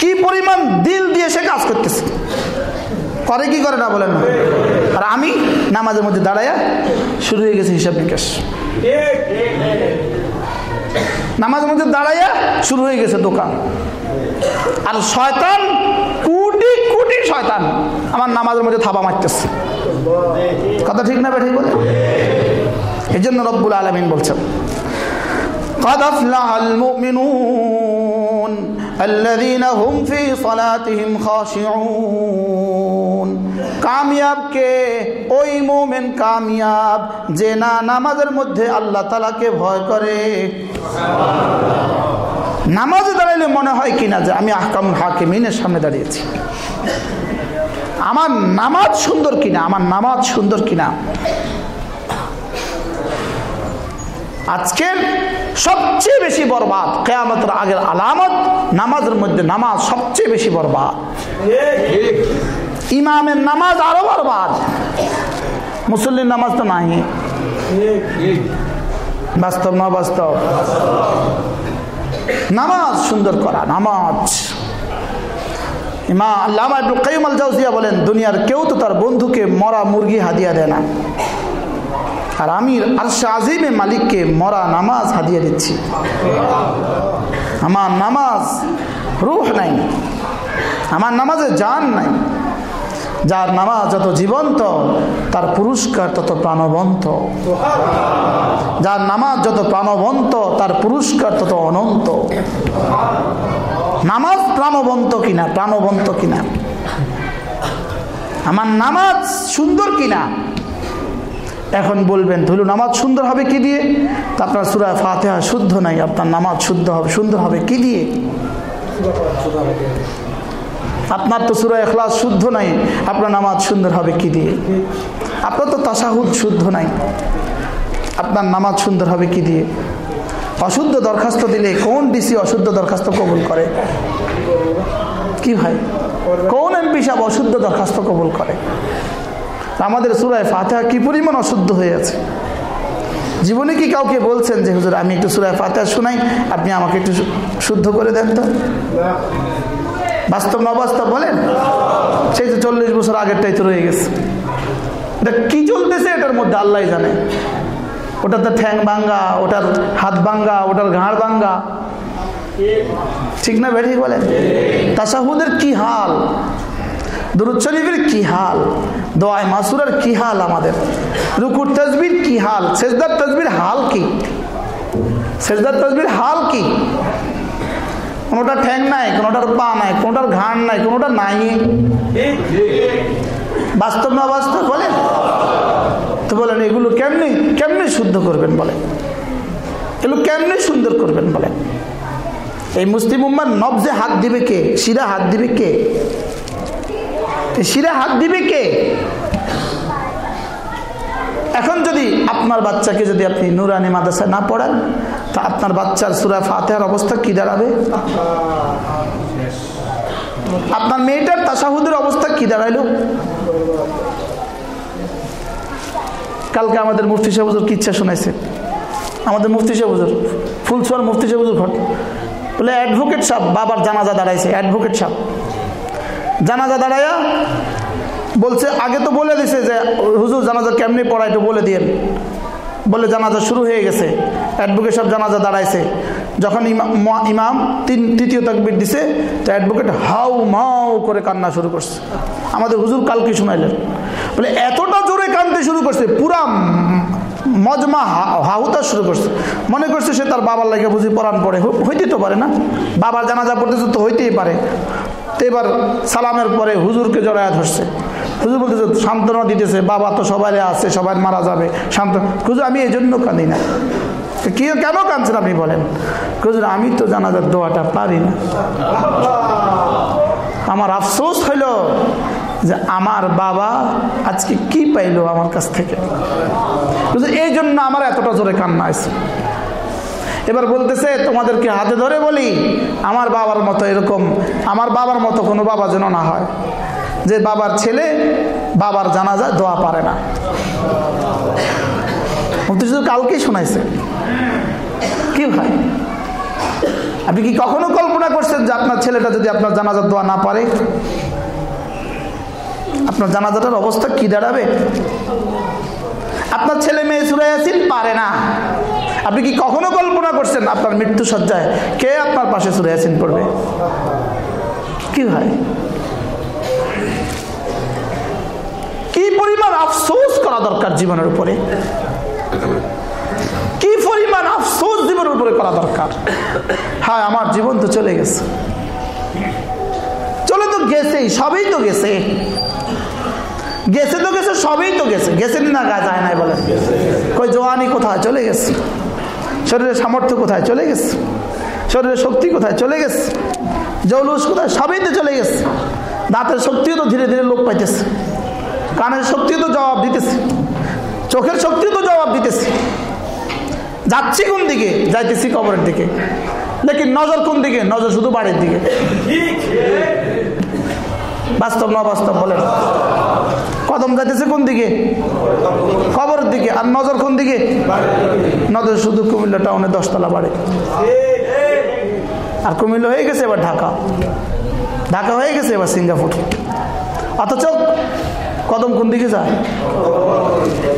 কি পরিমাণ দিল দিয়ে সে কাজ করতেছে? করে কি করে না বলেন আর আমি নামাজের মধ্যে দাঁড়াইয়া শুরু হয়ে গেছে হিসাব নিকাশ। নামাজের মধ্যে দাঁড়াইয়া শুরু হয়ে গেছে দোকান। আর শয়তান কোটি কোটি শয়তান আমার নামাজের মধ্যে থাবা মারতেছে কথা ঠিক না ঠিক বলে এই জন্য রব্বুল আলমিন বলছেন قد أفلح المؤمنون الذين هم في صلاتهم خاشعون কামিয়াব কে ওই মোমেন কামিয়াব যে না নামাজের মধ্যে আল্লাহ তালাকে ভয় করে নামাজে দাঁড়াইলে মনে হয় কিনা যে আমি আহকামুল হাকিমিনের সামনে দাঁড়িয়েছি আমার নামাজ সুন্দর কিনা আমার নামাজ সুন্দর কিনা আজকের সবচেয়ে বেশি বরবাদ কেয়ামতের আগের আলামত, নামাজের মধ্যে নামাজ সবচেয়ে বেশি বরবাদ। ইমামের নামাজ আরও বরবাদ। মুসল্লির নামাজ তো নাই। বাস্তব না বাস্তব? নামাজ সুন্দর করা, নামাজ। ইমা আল্লামা ইবনুল কাইয়ুম আল জাওজিয়া বলেন, দুনিয়ার কেউ তো তার বন্ধুকে মরা মুরগি হাদিয়া দেয় না। আর আমি আরশা আজিমে মালিককে মরা নামাজ হাদিয়ে দিচ্ছি। আমার নামাজ রুহ নাই। আমার নামাজে জান নাই। যার নামাজ যত জীবন্ত, তার পুরস্কার তত প্রাণবন্ত। যার নামাজ যত প্রাণবন্ত, তার পুরস্কার তত অনন্ত। নামাজ প্রাণবন্ত কিনা প্রাণবন্ত কিনা? আমার নামাজ সুন্দর কিনা? এখন বলবেন ধরুন নামাজ সুন্দর হবে কি দিয়ে? তা আপনার সুরা ফাতেহা শুদ্ধ নাই, আপনার নামাজ শুদ্ধ হবে, সুন্দর হবে কি দিয়ে? আপনার তো সুরা এখলাস শুদ্ধ নাই, আপনার নামাজ সুন্দর হবে কি দিয়ে? আপনার তো তাসাহুদ শুদ্ধ নাই, আপনার নামাজ সুন্দর হবে কি দিয়ে? অশুদ্ধ দরখাস্ত দিলে কোন ডিসি অশুদ্ধ দরখাস্ত কবুল করে? কি ভাই? কোন এমপি সাহেব অশুদ্ধ দরখাস্ত কবুল করে? আমাদের সুরায় ফাতেহা কি পরিমাণ অশুদ্ধ হয়ে আছে? জীবনে কি কাউকে বলছেন যে, হুজুর, আমি একটু সুরায় ফাতেহা শোনাই, আপনি আমাকে একটু শুদ্ধ করে দেন তো? বাস্তব না বাস্তব বলেন? সেই তো চল্লিশ বছর আগেরটাই তো রয়ে গেছে। এটা কি চলতেছে এটার মধ্যে আল্লাহ জানে। ওটার তো ঠ্যাং ভাঙ্গা, ওটার হাত ভাঙ্গা, ওটার ঘাড় ভাঙ্গা। ঠিক না বেঠি বলেন? তাসাহুদের কি হাল? দুরুদ শরীফের কি হাল? দোয়ায় মাসুরের কি হাল আমাদের? রুকুর তসবির কি হাল? সেজদার তসবির হাল কি? সেজদার তসবির হাল কি? কোনোটা ঠ্যাং নাই, কোনোটার পা নাই, কোনোটার ঘাড় নাই কোনোটা নাই। বাস্তব না বাস্তব বলেন? তো বলেন, এগুলো কেমনি কেমনি শুদ্ধ করবেন বলেন? এগুলো কেমনি সুন্দর করবেন বলেন? এই মুসলিম উম্মার নবজে হাত দিবে কে? শিরা হাত দিবে কে? শিরা হাত দিবে কে? এখন যদি আপনার বাচ্চাকে যদি আপনি নুরানি মাদ্রাসায় না পড়ান, তা আপনার বাচ্চার সুরা ফাতেহার অবস্থা কি দাঁড়াবে? আপনার মেয়েটার তাসাহুদের অবস্থা কি দাঁড়াইল? কালকে আমাদের মুফতি সাহেবুজুর কি ইচ্ছা শোনাইছে? আমাদের মুফতি সাহেবুজুর ফুলসোয়ার মুফতি সাহেবুজুর ঘট বলে অ্যাডভোকেট সাহেব, বাবার জানাজা দাঁড়াইছে অ্যাডভোকেট সাহেব। জানাজা দাঁড়াইয়া বলছে, আগে তো বলে দিছে যে, হুজুর জানাজা কেমনি পড়া একটু বলে দিয়ে বলে জানাজা শুরু হয়ে গেছে। অ্যাডভোকেট সব জানাজা দাঁড়াইছে। যখন ইমাম ইমাম তিন, তৃতীয় তকবির দিছে, তো অ্যাডভোকেট হাউ মাউ করে কান্না শুরু করছে। আমাদের হুজুর কালকে শুনাইলেন। বলে, এতটা জোরে কানতে শুরু করছে, পুরা মজমা হাহুতা শুরু করছে। মনে করছে সে তার বাবার লাগে বুঝি পড়ান পড়ে। হইতে তো পারে না। বাবার জানাজা পড়তেছে তো হইতেই পারে। তো এবার সালামের পরে হুজুরকে জড়ায় ধরছে। হুজুর বলতেছে, সান্ত্বনা দিতেছে। বাবা তো সবাই আছে, সবাই মারা যাবে। শান্ত হুজুর, আমি এই জন্য কাঁদি না। কি কেন কাঁদছেন আপনি বলেন? হুজুর, আমি তো জানাজার দোয়াটা পারি না। আমার আফসোস হইল যে আমার বাবা আজকে কি পাইলো আমার কাছ থেকে? এই জন্য আমার এতটা জোরে কান্না আছে এবার বলতেছে, তোমাদেরকে হাতে ধরে বলি, আমার বাবার মতো এরকম, আমার বাবার মতো কোনো বাবা যেন না হয়। যে বাবার ছেলে, বাবার জানাজা দোয়া পারে না। শুধু কালকেই শোনাইছে। কি ভাই আপনি কি কখনো কল্পনা করছেন যে আপনার ছেলেটা যদি আপনার জানাজার দোয়া না পারে? আপনার জানাজাটার অবস্থা কি দাঁড়াবে? আপনার ছেলে মেয়ে সুরাইয়াসিন পারে না। আপনি কি কখনো কল্পনা করছেন আপনার মৃত্যু সজ্জায় কে আপনার পাশে সুরাইয়াসিন পড়বে? কি হয়? কি পরিমাণ আফসোস করা দরকার জীবনের উপরে? কি পরিমাণ আফসোস জীবনের উপরে করা দরকার? হ্যাঁ আমার জীবন তো চলে গেছে। চলে তো গেছেই, সবই তো গেছে। গেছে তো গেছে, সবই তো গেছে। গেছে না, গা যায় নাই বলে। কই জোয়ানি কোথায়? চলে গেছে। শরীরের সামর্থ্য কোথায়? চলে গেছে। শরীরের শক্তি কোথায়? চলে গেছে। জৌলুস কোথায়? সবই তো চলে গেছে। দাঁতের শক্তিও তো ধীরে ধীরে লোক পাইতেছে। কানের শক্তিও তো জবাব দিতেছে। চোখের শক্তিও তো জবাব দিতেছে। যাচ্ছি কোন দিকে? যাইতেছি কবরের দিকে। লেকিন নজর কোন দিকে? নজর শুধু বাড়ির দিকে। বাস্তব না বাস্তব বলেন। কদম যাইতেছে কোন দিকে? খবরের দিকে। আর নজর কোন দিকে? নজর শুধু কুমিল্লা টাউনে দশতলা বাড়ে। আর কুমিল্লা হয়ে গেছে এবার ঢাকা। ঢাকা হয়ে গেছে এবার সিঙ্গাপুর। অথচ কদম কোন দিকে যায়?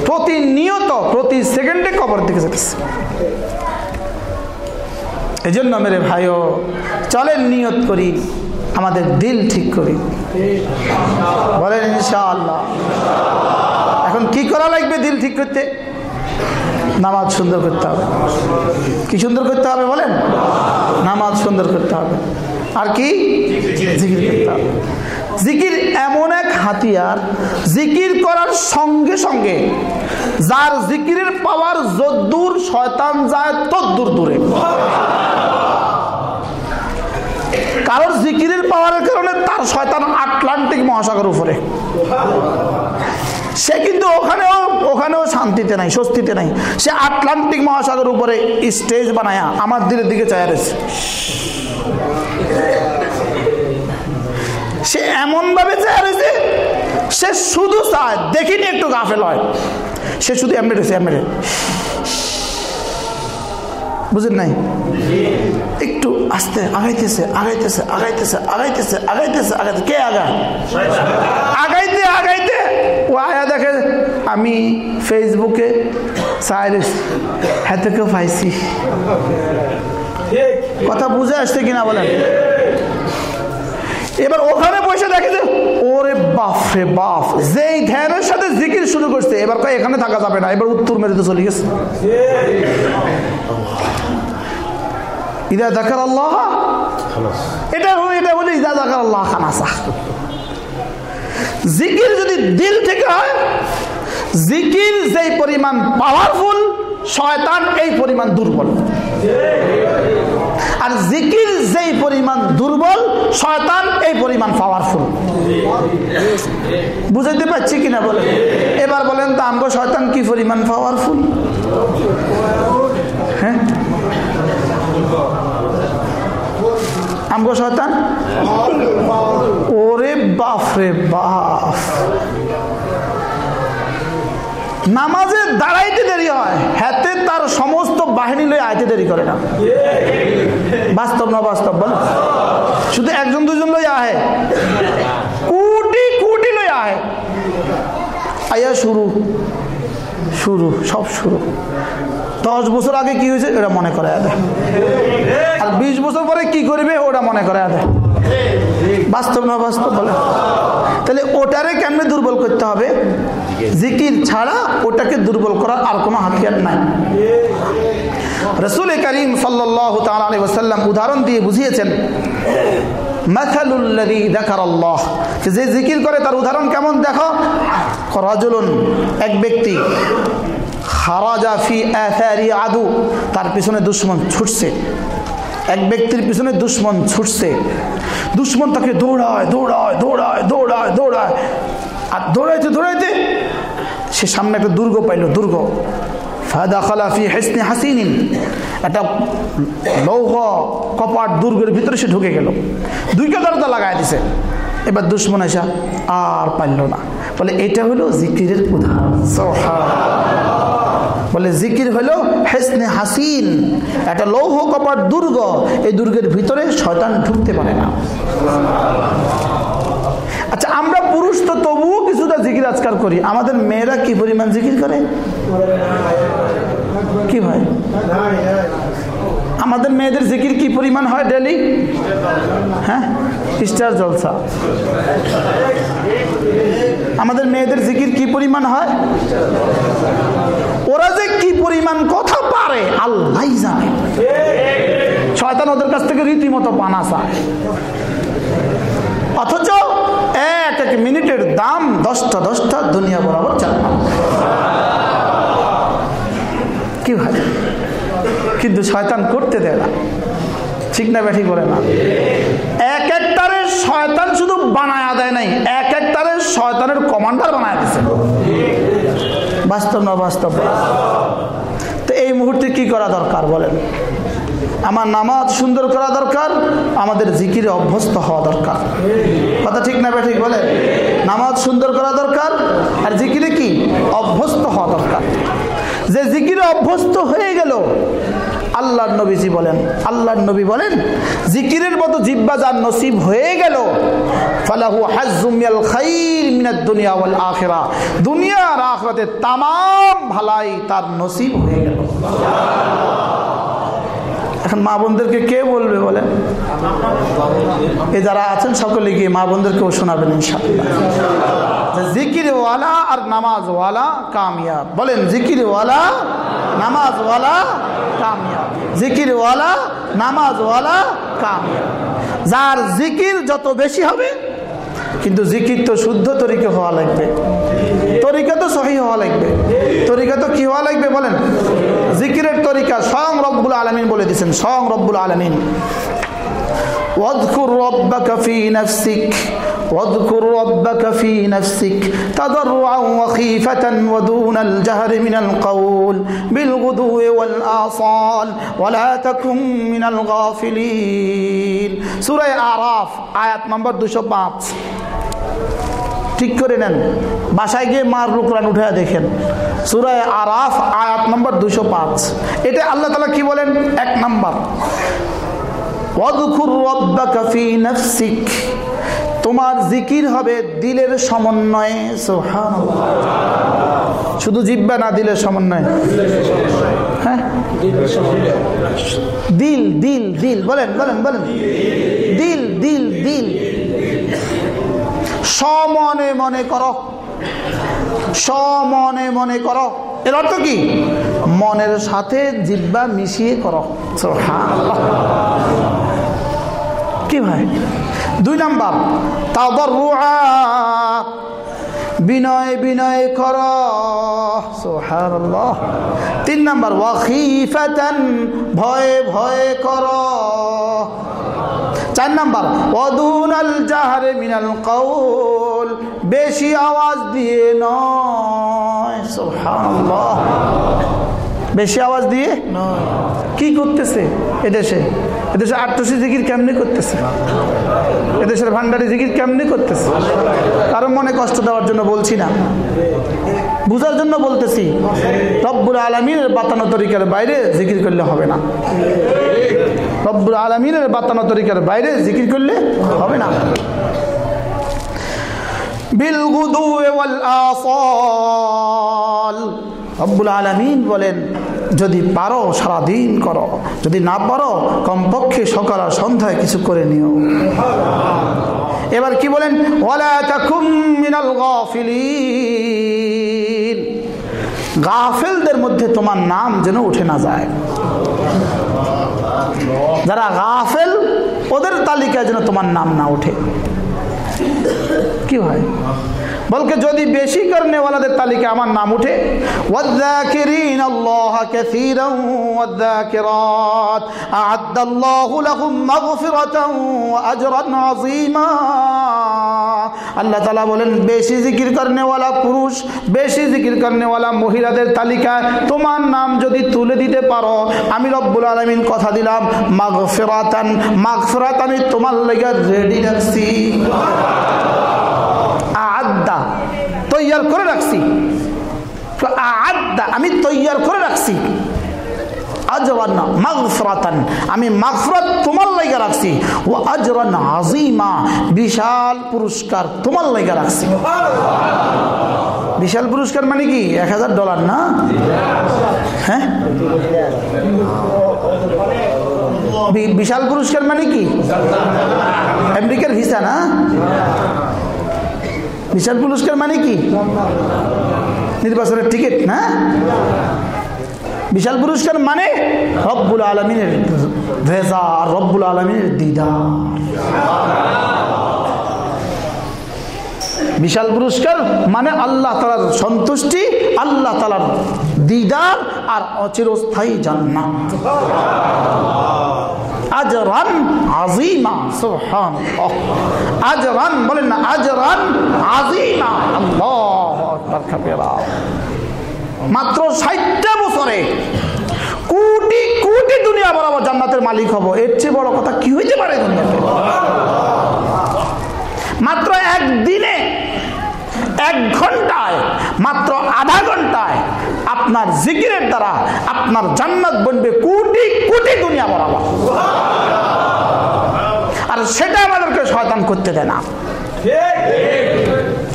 প্রতিনিয়ত, প্রতি সেকেন্ডে কবর দিকে যেতেছে এই জন্য মেরে ভাইও, চলেন নিয়ত করি। আমাদের দিল ঠিক করি। বলেন ইনশাআল্লাহ। এখন কি করা লাগবে দিল ঠিক করতে? নামাজ সুন্দর করতে হবে। কি সুন্দর করতে হবে বলেন? নামাজ সুন্দর করতে হবে। আর কি? জিকির করতে হবে। জিকির এমন এক হাতিয়ার, জিকির করার সঙ্গে সঙ্গে যার জিকিরের পাওয়ার যদ্দূর শয়তান যায় তদ্দূর দূরে। কারোর জিকিরের পাওয়ারের কারণে তার শয়তান আটলান্টিক মহাসাগর উপরে। সে কিন্তু ওখানেও ওখানেও শান্তিতে নাই, স্বস্তিতে নাই। সে আটলান্টিক মহাসাগর উপরে স্টেজ বানায় আমার দিলের দিকে চায় রয়েছে। সে এমনভাবে চায় রয়েছে, সে শুধু চায়, দেখিনি একটু গাফেল হয়। সে শুধু এমনি রয়েছে, এমনি নাই? একটু আস্তে আগাইতেছে আগাইতেছে আগাইতেছে আগাইতেছে আগাইতেছে আগাইতে কে আগায় আগাইতে আগাইতে। ও আয়া দেখে, আমি ফেসবুকে সাইরেস হাতে কেউ পাইছি। কথা বুঝে আসছে কিনা বলেন? এবার ওখানে বসে দেখে যে, ওরে বাপ রে বাপ, যেই ধ্যানের সাথে জিকির শুরু করছে, এবার এখানে থাকা যাবে না, এবার উত্তর মেরে তো চলে গেছে ইদা দেখার আল্লাহ এটা এটা বলি ইদা দেখার আল্লাহ খানাসা জিকির যদি দিল থেকে হয় জিকির যেই পরিমাণ পাওয়ারফুল শয়তান এই পরিমাণ দুর্বল। আর জিকির যেই পরিমাণ দুর্বল শয়তান এই পরিমাণ পাওয়ারফুল বুঝাইতে পারছি কিনা বলে এবার বলেন তো আমগো শয়তান কি পরিমাণ পাওয়ারফুল হ্যাঁ? আমগো শয়তান। ওরে বাপ। রে নামাজে দাঁড়াইতে দেরি হয়, হাতে তার সমস্ত বাহিনী লয়ে আইতে দেরি করে না। বাস্তব না বাস্তব বল। শুধু একজন, দুজন লই আহে। কোটি কোটি লই আহে। আইয়া শুরু শুরু, সব শুরু। দশ বছর আগে কি হয়েছে এটা মনে করে দেয় আর বিশ বছর পরে কি করবে, ওটা মনে করে দেয় বাস্তব না বাস্তব বলে। তাহলে ওটারে কেমনে দুর্বল করতে হবে? জিকির ছাড়া ওটাকে দুর্বল করার আর কোনো হাতিয়ার নাই। রসুল করিম ওসাল্লাম উদাহরণ দিয়ে বুঝিয়েছেন যে জিকির করে তার উদাহরণ কেমন দেখো? রাজুলুন, এক ব্যক্তি। হারাজা ফি আথারি আদু। তার পিছনে দুশ্মন ছুটছে। এক ব্যক্তির পিছনে দুশ্মন ছুটছে। দুশ্মন তাকে দৌড়ায় দৌড়ায় দৌড়ায় দৌড়ায় দৌড়ায়। আর দৌড়াইতে দৌড়াইতে সে সামনে একটা দুর্গ পাইল, দুর্গ। ফাদা খালাফি হেসনে হাসিনিন। একটা লৌহ কপাট দুর্গের ভিতরে সে ঢুকে গেল। দুইটা দরজা লাগাই দিছে। এবার দুশ্মন এসা আর পারল না। বলে, এটা হলো জিকিরের উদাহরণ। বলে জিকির হলো হেসনে হাসিন একটা লৌহ কপাট দুর্গ, এই দুর্গের ভিতরে শয়তান ঢুকতে পারে না। আচ্ছা আমরা পুরুষ তো তবুও কিছুটা জিকির আজকাল করি। আমাদের মেয়েরা কি পরিমাণ জিকির করে? কি ভাই আমাদের মেয়েদের জিকির কি পরিমাণ হয় ডেলি? হ্যাঁ জলসা। আমাদের মেয়েদের জিকির কি পরিমাণ হয়? ওরা যে কি পরিমাণ কথা পারে, আল্লাহ জানে। শয়তান ওদের কাছ থেকে রীতিমতো পানা চায়। অথচ এক এক মিনিটের দাম দশটা দশটা দুনিয়া বরাবর চালাম কি ভাই? কিন্তু শয়তান করতে দেয় না। ঠিক না ব্যাঠি করে না। এক একটারে শয়তান শুধু বানায় দেয় নাই, এক একটারে শয়তানের কমান্ডার বানায় দিছে। বাস্তব না বাস্তব তো এই মুহূর্তে কি করা দরকার বলেন? আমার নামাজ সুন্দর করা দরকার, আমাদের জিকিরে অভ্যস্ত হওয়া দরকার। কথা ঠিক না ঠিক বলে? নামাজ সুন্দর করা দরকার, আর জিকিরে কি? অভ্যস্ত হওয়া দরকার। যে জিকিরে অভ্যস্ত হয়ে গেল আল্লাহর নবীজি বলেন, আল্লাহর নবী বলেন, জিকিরের মতো জিব্বা যার নসিব হয়ে গেল, ফালাহু হাজুমিয়াল মিনাদ দুনিয়া ওয়াল আখিরা। দুনিয়া আর তামাম ভালাই তার নসিব হয়ে গেল। এখন মা বোনদেরকে কে বলবে বলেন? এ যারা আছেন সকলে গিয়ে মা বোনদেরকেও শোনাবেন ইনশাআল্লাহ। জিকিরওয়ালা আর নামাজওয়ালা কামিয়াব। বলেন, জিকিরওয়ালা, নামাজওয়ালা কামিয়াব। জিকিরওয়ালা নামাজওয়ালা কামিয়াব যার জিকির যত বেশি হবে কিন্তু জিকির তো শুদ্ধ তরিকে হওয়া লাগবে তরিকা তো সহি হওয়া লাগবে তরিকা তো কি হওয়া লাগবে বলেন জিকিরের তরিকা স্বয়ং রব্বুল আলমিন বলে দিচ্ছেন স্বয়ং রব্বুল আলমিন واذكر ربك في نفسك واذكر ربك في نفسك تضرعا وخيفة ودون الجهر من القول بالغدو والآصال ولا تكن من الغافلين سورة أعراف آيات نمبر 205 ঠিক করে নেন বাসায় গিয়ে মার রুকরান উঠে দেখেন সুরায় আরাফ আয়াত নম্বর দুশো পাঁচ এটা আল্লাহ তালা কি বলেন এক নম্বর তোমার জিকির হবে দিলের সমন্বয়ে শুধু জিব্বা না, দিলের সমন্বয়ে? হ্যাঁ? দিল দিল দিল, বলেন বলেন বলেন। দিল দিল দিল। সমনে মনে করো। সমনে মনে করো। এর অর্থ কি? মনের সাথে জিব্বা মিশিয়ে করো। কি ভাই? দুই নাম্বার তাদের বিনয় বিনয় কর তিন নাম্বার ওয়াখিফাতান ভয়ে ভয়ে কর। চার নাম্বার অদুনাল জাহারে মিনাল কৌল বেশি আওয়াজ দিয়ে নয় বেশি আওয়াজ দিয়ে কি করতেছে এদেশে? এদেশে আটটসি জিকির কেমনি করতেছে? এদেশের ভান্ডারি জিকির কেমনি করতেছে? কারও মনে কষ্ট দেওয়ার জন্য বলছি না। বুঝার জন্য বলতেছি, রব্বুল আলমীর বাতানো তরিকার বাইরে জিকির করলে হবে না। রব্বুল আলমিনের বাতানো তরিকার বাইরে জিকির করলে হবে না। রব্বুল আলমিন বলেন যদি পারো সারাদিন করো। যদি না পারো, কমপক্ষে সকাল আর সন্ধ্যায় কিছু করে নিও। এবার কি বলেন? গাফেলদের মধ্যে তোমার নাম যেন উঠে না যায়। যারা গাফেল, ওদের তালিকায় যেন তোমার নাম না উঠে। কি হয়? বলকে যদি বেশি করনে ওয়ালাদের তালিকা আমার নাম উঠে ওয়াজ্জাকিরিন আল্লাহ কাসীরান ওয়াজ্জাকিরাত আ'আদাল্লাহু লাহুম মাগফিরাতান ওয়া আজরান আযীমা। আল্লাহ তাআলা বলেন, বেশি জিকির করনেওয়ালা পুরুষ, বেশি জিকির করনেওয়ালা মহিলাদের তালিকা তোমার নাম যদি তুলে দিতে পারো, আমি রব্বুল আলামিন কথা দিলাম, মাগফিরাতান, মাগফিরাত আমি তোমার লেগে রেডি রাখছি। আদা তৈয়ার করে রাখছি। আদা আমি তৈয়ার করে রাখছি। আমি তোমার রাখছি। ও বিশাল পুরস্কার তোমার রাখছি। বিশাল পুরস্কার মানে কি? এক হাজার ডলার না? হ্যাঁ? বিশাল পুরস্কার মানে কি? আমেরিকার ভিসা না? বিশাল পুরস্কার মানে কি? নির্বাচনের টিকিট, না? বিশাল পুরস্কার মানে রব্বুল আলমিনের আর রব্বুল আলমিনের দিদার। বিশাল পুরস্কার মানে আল্লাহ তালার সন্তুষ্টি, আল্লাহ তালার দিদার আর অচিরস্থায়ী জান্নাত। আজরান আজিমা সুবহান আজরান বলেন না আজরান আজিমা আল্লাহু আকবার কাবীরা মাত্র ষাটটা বছরে কোটি কোটি দুনিয়া বরাবর জান্নাতের মালিক হব। এর চেয়ে বড় কথা কি হইতে পারে মাত্র একদিনে, এক ঘন্টায়, মাত্র আধা ঘন্টায় আপনার জিকিরের দ্বারা আপনার জান্নাত বনবে কোটি কোটি দুনিয়া বরাবর। আর সেটা আমাদেরকে শয়তান করতে দেয় না।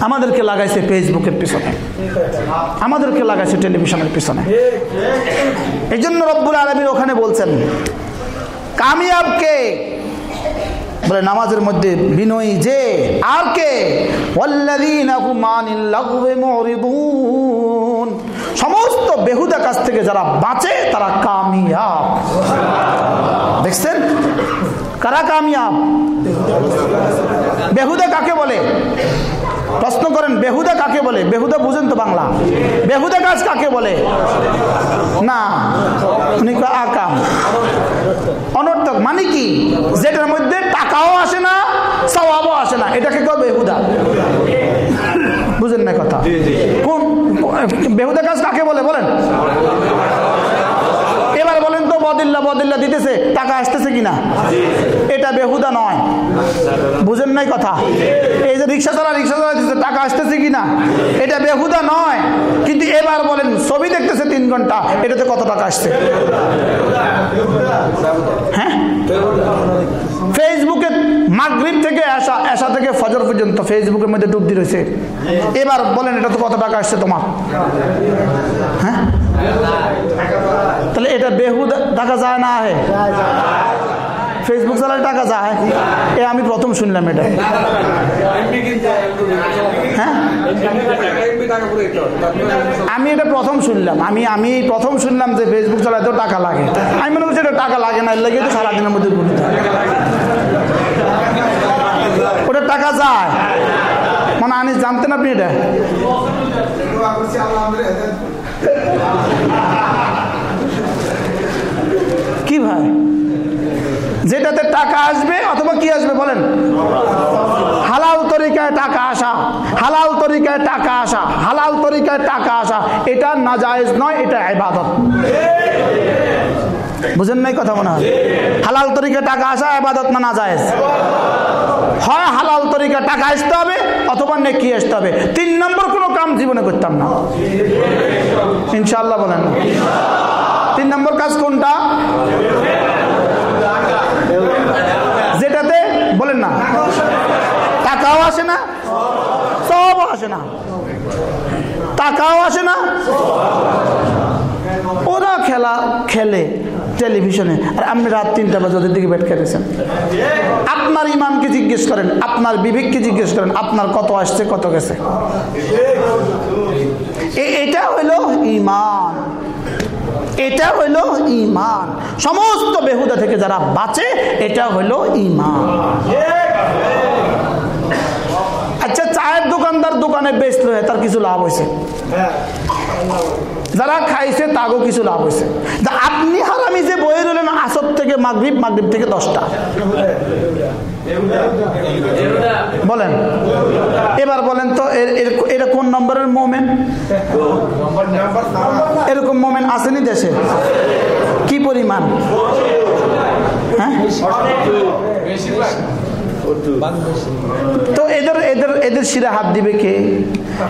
আমাদেরকে লাগাইছে ফেসবুকের পিছনে। আমাদেরকে লাগাইছে টেলিভিশনের পিছনে। এই জন্য রব্বুল আলমীর ওখানে বলছেন, কামিয়াব কে? বলে, নামাজের মধ্যে বিনয়ী যে, আর কে? বেহুদা কাজ থেকে যারা বাঁচে, তারা কামিয়াব। দেখছেন? কারা কামিয়াব? বেহুদা কাকে বলে? প্রশ্ন করেন, বেহুদা কাকে বলে? বেহুদা বুঝেন তো বাংলা। বেহুদা কাজ কাকে বলে? না, উনি আকাম। অনর্থক মানে কি? যেটার মধ্যে টাকাও আসে না, সওয়াবও আসে না। এটাকে কেউ বেহুদা? বুঝেন না কথা? বেহুদা কাজ কাকে বলে, বলেন? এবার বলেন তো বদিল্লা বদিল্লা দিতেছে, টাকা আসতেছে কিনা? এটা বেহুদা নয়। বুঝেন নাই কথা? এই যে রিক্সা চালা রিক্সা চালা দিতেছে, টাকা আসতেছে কিনা? এটা বেহুদা নয়। কিন্তু এবার বলেন, ছবি দেখতেছে তিন ঘণ্টা, এটাতে কত টাকা আসছে? হ্যাঁ? ফেসবুকে মাগরিব থেকে আসা আসা থেকে ফজর পর্যন্ত ফেসবুকের মধ্যে ডুব দিয়ে রয়েছে। এবার বলেন, এটা তো কত টাকা আসছে তোমার? হ্যাঁ? তাহলে এটা বেহুদা, টাকা যায় না হে ফেসবুক চালালে টাকা যায়। এ আমি প্রথম শুনলাম এটা। হ্যাঁ? আমি এটা প্রথম শুনলাম। আমি আমি প্রথম শুনলাম যে ফেসবুক চালাতে টাকা লাগে। আমি মনে করছি এটা টাকা লাগে না লাগে তো সারাদিনের মধ্যে ঘুরে ওটা টাকা যায়। মানে আমি জানতেন আপনি এটা? কি ভাই? যেটাতে টাকা আসবে, অথবা কি আসবে বলেন? হালাল তরিকায় টাকা আসা, হালাল তরিকায় টাকা আসা, হালাল তরিকায় টাকা আসা, এটা না জায়েজ নয়, এটা ইবাদত। বুঝেন নাই কথা মনে হয়? হালাল তরিকায় টাকা আসা, ইবাদত না জায়েজ? হয় হালাল তরিকা টাকা আসতে হবে, অথবা নেকি আসতে হবে। তিন নম্বর কোনো কাম জীবনে করতাম না। ইনশাল্লাহ বলেন তিন নম্বর কাজ কোনটা যেটাতে বলেন না টাকাও আসে না সব আসে না টাকাও আসে না। ওরা খেলা খেলে টেলিভিশনে আর আপনি রাত তিনটা বাজে ওদের দিকে বেট খেলেছেন আপনার ইমামকে জিজ্ঞেস করেন, আপনার বিবেককে জিজ্ঞেস করেন, আপনার কত আসছে, কত গেছে। এটা হলো ইমান। এটা হইল ইমান। সমস্ত বেহুদা থেকে যারা বাঁচে, এটা হইল ইমান। দোকানদার দোকানে বেচলো তার কিছু লাভ হয়েছে। যারা খাইছে তাগো কিছু লাভ হয়েছে। আপনি হারামি যে বই রইলেন আসর থেকে মাগরীব মাগরীব থেকে দশটা। বলেন। এবার বলেন তো এটা কোন নম্বরের মোমেন্ট এরকম মোমেন্ট আসেনি দেশে? কি পরিমাণ? হ্যাঁ? তো এদের এদের এদের শিরা হাত দিবে কে?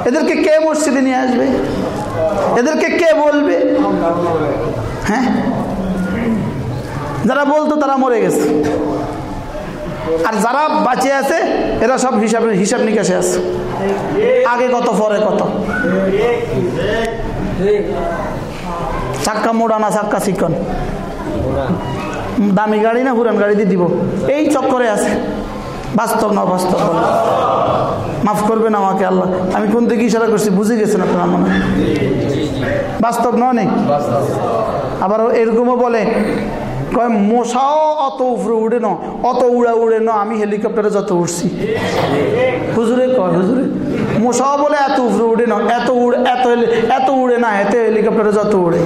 এদেরকে কে মসজিদে নিয়ে আসবে? এদেরকে কে বলবে? হ্যাঁ? যারা বলতো তারা মরে গেছে। আর যারা বাঁচে আছে, এরা সব হিসাব হিসাব নিকাশে আছে। আগে কত, পরে কত। চাক্কা মোড়া না চাক্কা চিকন। দামি গাড়ি না পুরান গাড়ি দিয়ে দিব। এই চক্করে আছে। বাস্তব না বাস্তব মাফ করবেন আমাকে, আল্লাহ। আমি কোন দিকে ইশারা করছি, বুঝে গেছেন আপনার মনে বাস্তব নয় আবার এরকমও বলে, কয় মশাও অত উপরে উড়ে ন অত উড়া উড়ে ন আমি হেলিকপ্টারে যত উঠছি হুজুরে কয়, হুজুরে? মশাও বলে, এত উপরে উড়ে ন এত উড়ে, এত এত উড়ে না এতে হেলিকপ্টারে যত উড়ে।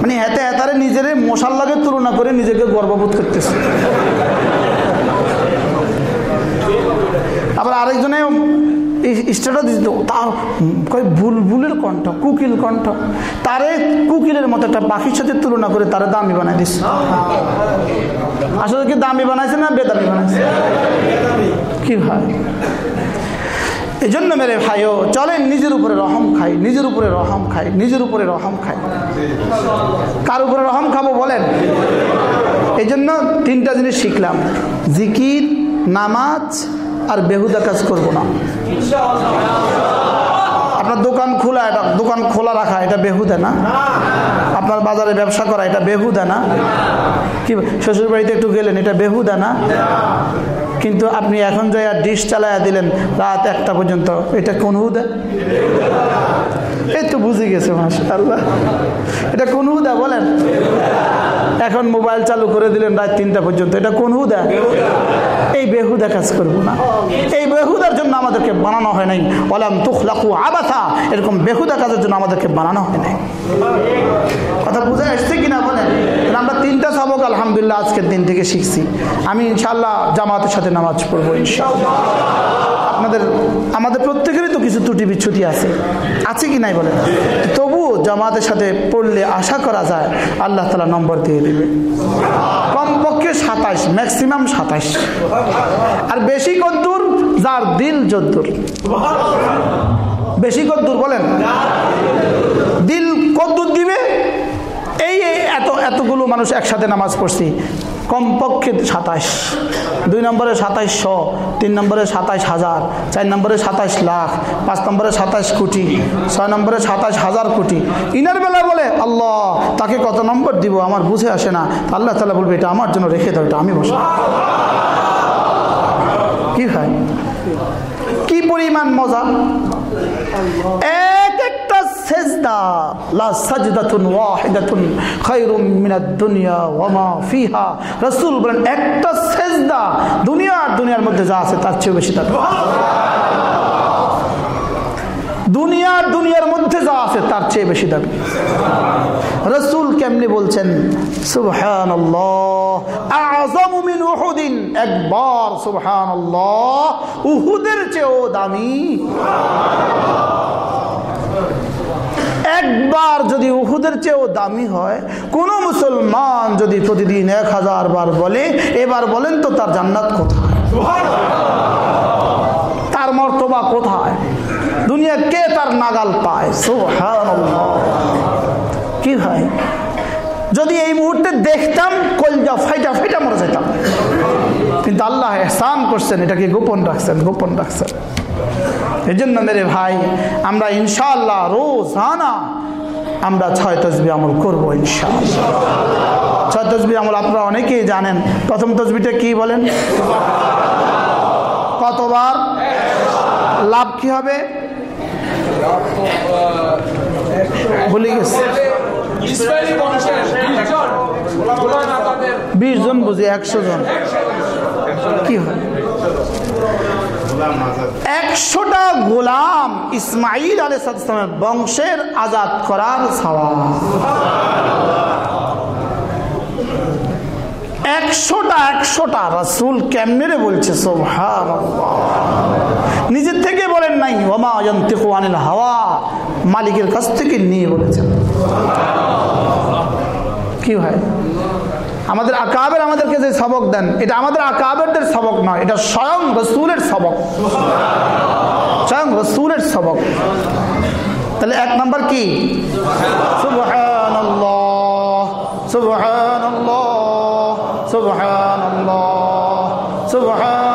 মানে হেতে হেতারে নিজের মশার লাগে তুলনা করে নিজেকে গর্ববোধ করতেছে। আবার আরেকজনে স্টেটাস দিত তার বুলবুলের কণ্ঠ, কুকিল কণ্ঠ। তারে কুকিলের মতো একটা পাখির সাথে তুলনা করে তারে দামি বানাই দিচ্ছে আসলে কি দামি বানাইছে না বেদামি বানাইছে? কি ভাই এই জন্য মেরে ভাইও, চলেন নিজের উপরে রহম খাই, নিজের উপরে রহম খাই, নিজের উপরে রহম খাই। কার উপরে রহম খাব বলেন? এই জন্য তিনটা জিনিস শিখলাম। জিকির, নামাজ আর বেহুদা কাজ করব না। আপনার দোকান খোলা, এটা দোকান খোলা রাখা, এটা বেহুদা না? আপনার বাজারে ব্যবসা করা, এটা বেহুদা না? কি শ্বশুর বাড়িতে একটু গেলেন, এটা বেহুদা না? কিন্তু আপনি এখন যাই আর ডিশ চালাইয়া দিলেন, রাত একটা পর্যন্ত। এটা কোন হুদা? এই তো বুঝে গেছে মাসাল্লাহ এটা কোন হুদা বলেন? এখন মোবাইল চালু করে দিলেন রাত তিনটা পর্যন্ত। এটা কোন হুদা? এই বেহুদা কাজ করব না। এই বেহুদার জন্য আমাদেরকে বানানো হয় নাই। ওলাম তুখলাকু আবাথা। এরকম বেহুদা কাজের জন্য আমাদেরকে বানানো হয় নাই। কথা বুঝে আসছে কিনা বলেন? আমরা তিনটা সবক আলহামদুলিল্লাহ, আজকের দিন থেকে শিখছি। আমি ইনশাল্লাহ জামাতের সাথে নামাজ পড়ব ইনশাল্লাহ আপনাদের, আমাদের প্রত্যেকেরই তো কিছু ত্রুটি বিচ্ছুতি আছে। আছে কি নাই বলেন? তবুও জামাতের সাথে পড়লে আশা করা যায়, আল্লাহ তালা নম্বর দিয়ে দেবে। কমপক্ষে সাতাইশ ম্যাক্সিমাম সাতাইশ। আর বেশি কদ্দুর, যার দিল যদ্দুর। বেশি কদ্দুর বলেন? দিল কদ্দুর দিবে এত, এতগুলো মানুষ একসাথে নামাজ পড়ছি। কমপক্ষে সাতাইশ। দুই নম্বরে সাতাইশশো তিন নম্বরে সাতাইশ হাজার, চার নম্বরে সাতাইশ লাখ, পাঁচ নম্বরে সাতাইশ কোটি, ছয় নম্বরে সাতাইশ হাজার কোটি। ইনার বেলা বলে, আল্লাহ, তাকে কত নম্বর দিব? আমার বুঝে আসে না। আল্লাহ তালা বলবে, এটা আমার জন্য রেখে দাও, এটা আমি বসে কি হয়? কি পরিমাণ মজা? সেজদা, লা সাজদাতুন ওয়াহিদাতুন খায়রুম মিনাদ দুনিয়া ওয়া মা ফিহা। রাসূল বলেন, একটা সেজদা দুনিয়া দুনিয়ার মধ্যে যা আছে তার চেয়ে বেশি দামি দুনিয়ার দুনিয়ার মধ্যে যা আছে তার চেয়ে বেশি দামি। রসুল কেমনি বলছেন? সুবহান একবার সুবহান উহুদের চেয়েও দামি। একবার যদি উহুদের চেয়েও দামি হয়, কোন মুসলমান যদি প্রতিদিন এক হাজার বার বলে, এবার বলেন তো তার জান্নাত কোথায়? তার মর্তবা কোথায়? দুনিয়া কে তার নাগাল পায়? কি হয় যদি এই মুহূর্তে দেখতাম, কলজা ফাইটা ফাইটা মরে যেতাম। কিন্তু আল্লাহ এহসান করছেন এটাকে গোপন রাখছেন? গোপন রাখছেন। এই জন্য মেরে ভাই আমরা ইনশাল্লাহ রোজ রোজানা আমরা ছয় তসবি আমল করব ইনশাআল্লাহ। ছয় তসবি আমল আপনারা অনেকেই জানেন। প্রথম তসবিটা কি বলেন? কতবার? লাভ কি হবে? ভুলে গেছে। বিশ জন। বুঝি একশো জন। কি হয় একশোটা গোলাম ইসমাইল আলী সালামের বংশের আজাদ করার সওয়াব একশোটা একশোটা রাসুল কেমনে বলছে সোহান নিজের থেকে বলেন নাই, ওমা অয়ন্তিক আনিল হাওয়া। মালিকের কাছ থেকে নিয়ে বলেছেন। কি হয়? আমাদের আকাবের আমাদেরকে যে সবক দেন, এটা আমাদের আকাবেরদের সবক নয়, এটা স্বয়ং রসুলের সবক। স্বয়ং রসুলের সবক। তাহলে এক নম্বর কি? সুবহানাল্লাহ সুবহানাল্লাহ সুবহানাল্লাহ সুবহানাল্লাহ।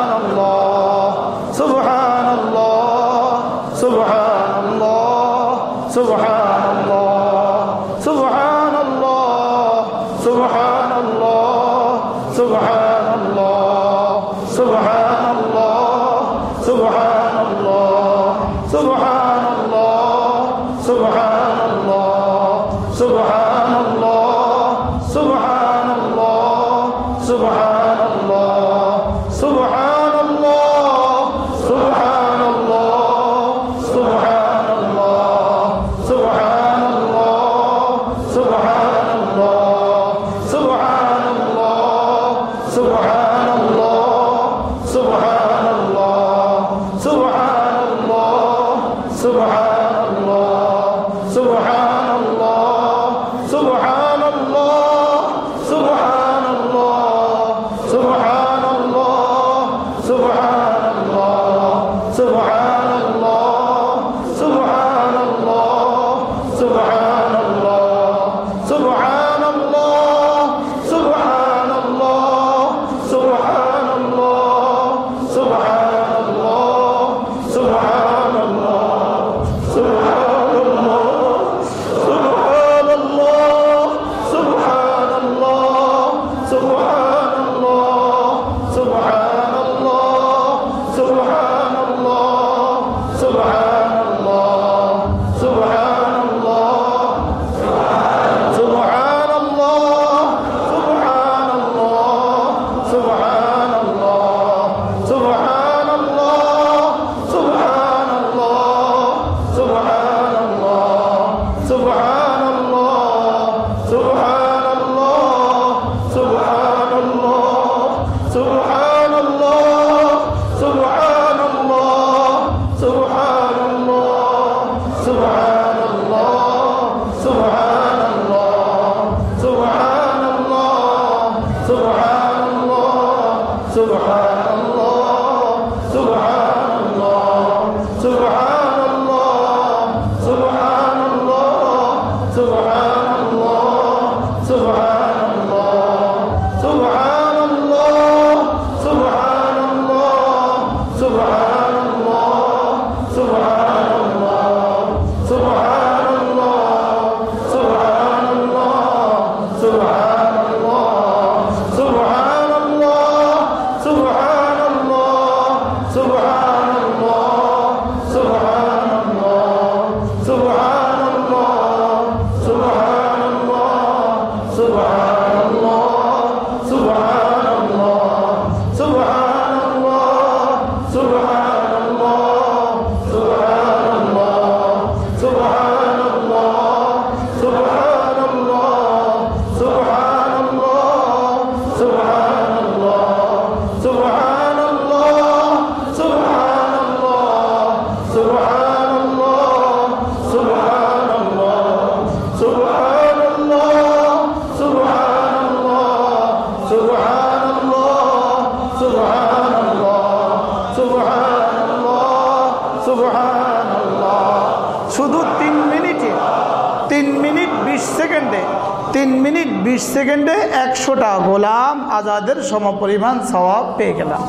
বিশ সেকেন্ডে একশোটা গোলাম আজাদের সমপরিমাণ স্বভাব পেয়ে গেলাম।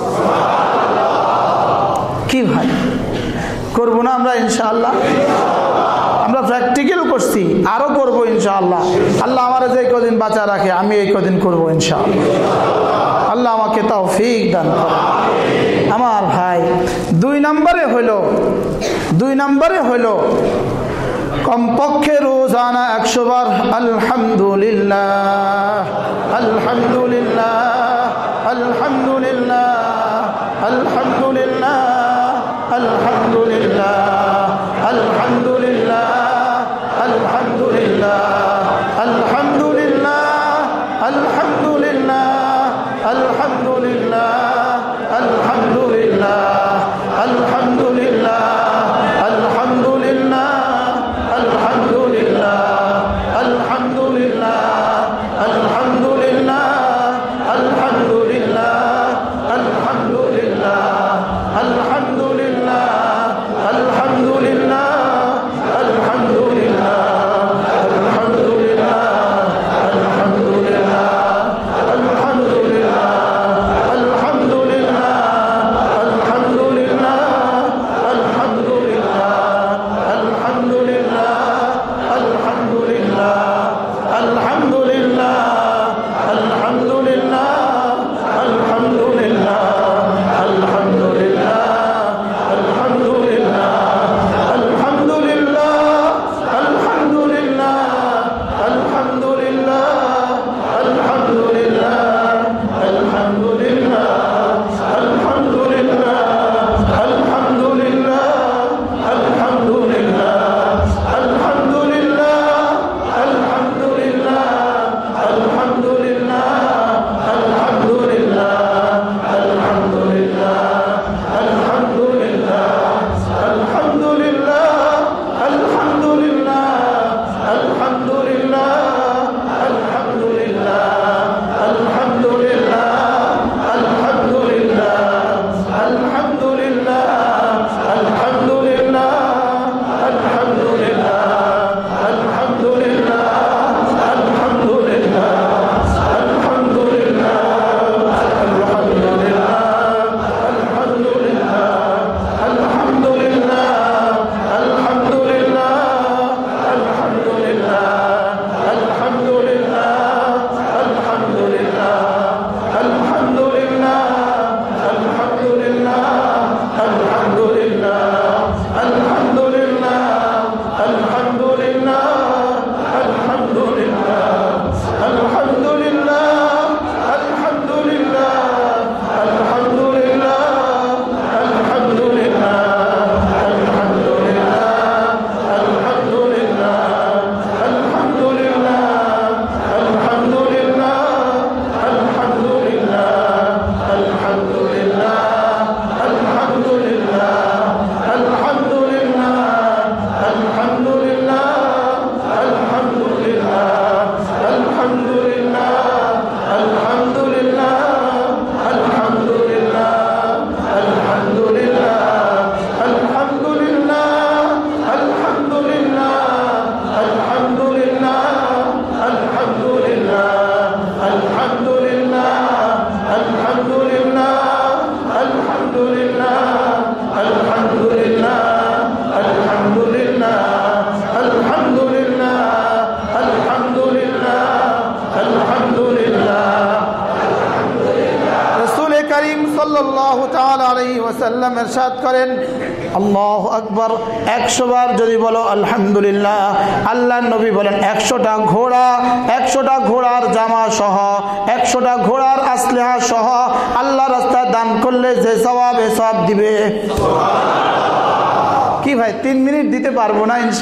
কি ভাই? করব না আমরা ইনশাআল্লাহ? আমরা প্র্যাকটিক্যাল করছি, আরও করব ইনশাআল্লাহ। আল্লাহ আমার যে কদিন বাঁচা রাখে, আমি এই কদিন করব ইনশাআল্লাহ। আল্লাহ আমাকে তাও ফিক দান আমার ভাই, দুই নম্বরে হইল, দুই নম্বরে হইল, কমপক্ষে রোজ روزانہ 100 بار الحمدللہ الحمدللہ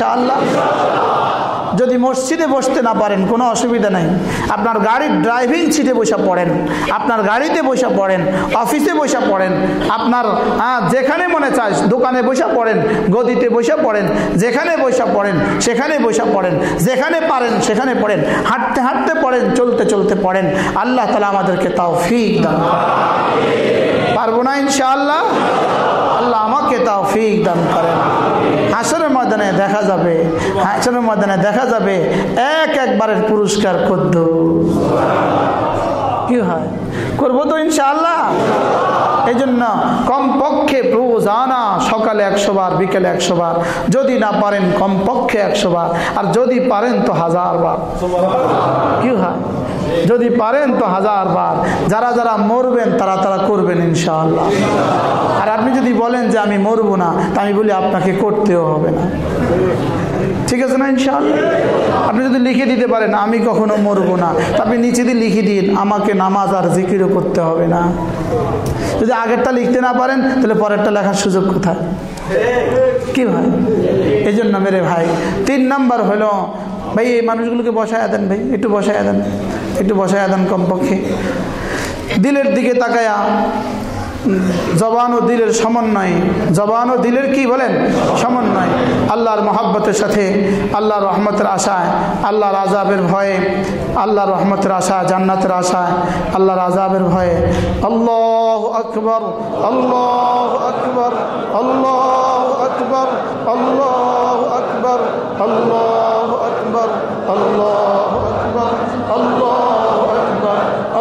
ইনশাআল্লাহ। যদি মসজিদে বসতে না পারেন, কোনো অসুবিধা নাই। আপনার গাড়ির ড্রাইভিং সিটে বসে পড়েন, আপনার গাড়িতে বসে পড়েন, অফিসে বসে পড়েন, আপনার যেখানে মনে চায় দোকানে বসে পড়েন, গদিতে বসে পড়েন, যেখানে বসে পড়েন, সেখানে বসে পড়েন, যেখানে পারেন, সেখানে পড়েন, হাঁটতে হাঁটতে পড়েন, চলতে চলতে পড়েন, আল্লাহ তালা আমাদেরকে তাও ফিক দান পারব না ইনশাআল্লাহ? আল্লাহ আমাকে তাও ফিক দান করেন। হাসরের ময়দানে দেখা যাবে, হাসরের ময়দানে দেখা যাবে, এক একবারের পুরস্কার কদ্দ। কি হয়? করব তো ইনশাআল্লাহ। এই জন্য কমপক্ষে রোজানা সকালে একশো বার, বিকেলে একশো বার। যদি না পারেন কমপক্ষে একশো বার। আর যদি পারেন তো হাজার বার। কি হয়? যদি পারেন তো হাজার বার। যারা যারা মরবেন, তারা তারা করবেন ইনশাআল্লাহ। আর আপনি যদি বলেন যে আমি মরব না, তা আমি বলি আপনাকে করতেও হবে না। ঠিক আছে না ইনশাআল্লাহ? আপনি যদি লিখে দিতে পারেন, আমি কখনো মরবো না। আপনি নিচে দিয়ে লিখে দিন, আমাকে নামাজ আর জিকিরও করতে হবে না। যদি আগেরটা লিখতে না পারেন, তাহলে পরেরটা লেখার সুযোগ কোথায়? কি ভাই? এই জন্য মেরে ভাই, তিন নাম্বার হলো, ভাই, এই মানুষগুলোকে বসায় দেন ভাই, একটু বসায় দেন। একটু বসায় দেন কমপক্ষে। দিলের দিকে তাকায়া, জবান ও দিলের সমন্বয়। জবান ও দিলের কি বলেন? সমন্বয়। আল্লাহর মহাব্বতের সাথে, আল্লাহর রহমতের আশায়, আল্লাহর আজাবের ভয়ে, আল্লাহর রহমতের আশা জান্নাতের আশায়, আল্লাহর আজাবের ভয়ে। আল্লাহ আল্লাহ আকবর আল্লাহ আকবর আল্লাহ আকবর আল্লাহ আকবর আল্লাহ আকবর, আল্লাহ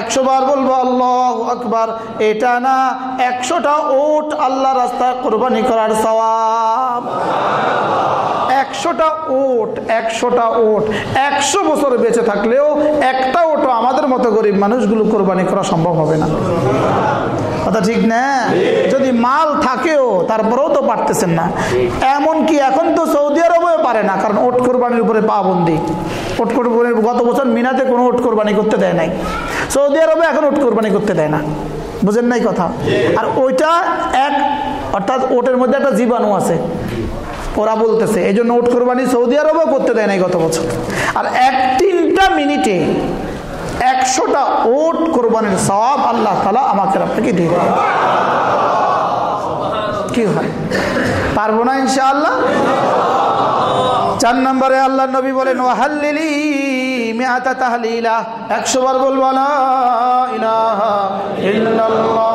100 বার বলব, আল্লাহু আকবার। এটা না 100টা ওট আল্লাহ রাস্তায় কোরবানি করার সওয়াব। একশোটা ওট একশোটা ওট। একশো বছর বেঁচে থাকলেও একটা ওটও আমাদের মতো গরিব মানুষগুলো কোরবানি করা সম্ভব হবে না। কথা ঠিক না? যদি মাল থাকেও, তারপরেও তো পারতেছেন না। এমন কি এখন তো সৌদি আরবেও পারে না, কারণ ওট কোরবানির উপরে পাবন্দি ওট কোরবানি, গত বছর মিনাতে কোনো ওট কোরবানি করতে দেয় নাই। সৌদি আরবে এখন ওট কোরবানি করতে দেয় না। বুঝেন নাই কথা? আর ওইটা এক, অর্থাৎ ওটের মধ্যে একটা জীবাণু আছে। ওরা বলতেছে এই জন্য ওট কোরবানি সৌদি আরবও করতে দেয় নাই গত বছর। আর এক তিনটা মিনিটে একশোটা ওট কোরবানির সব আল্লাহ তালা আমাকে আপনাকে দিয়ে দেবে কি হয়? পারব না ইনশাআল্লাহ? চার নম্বরে আল্লাহ নবী বলেন, ওয়াহাল্লিলি মিআতা তাহলিলা। একশো বার বলব ইলাহা ইল্লাল্লাহ।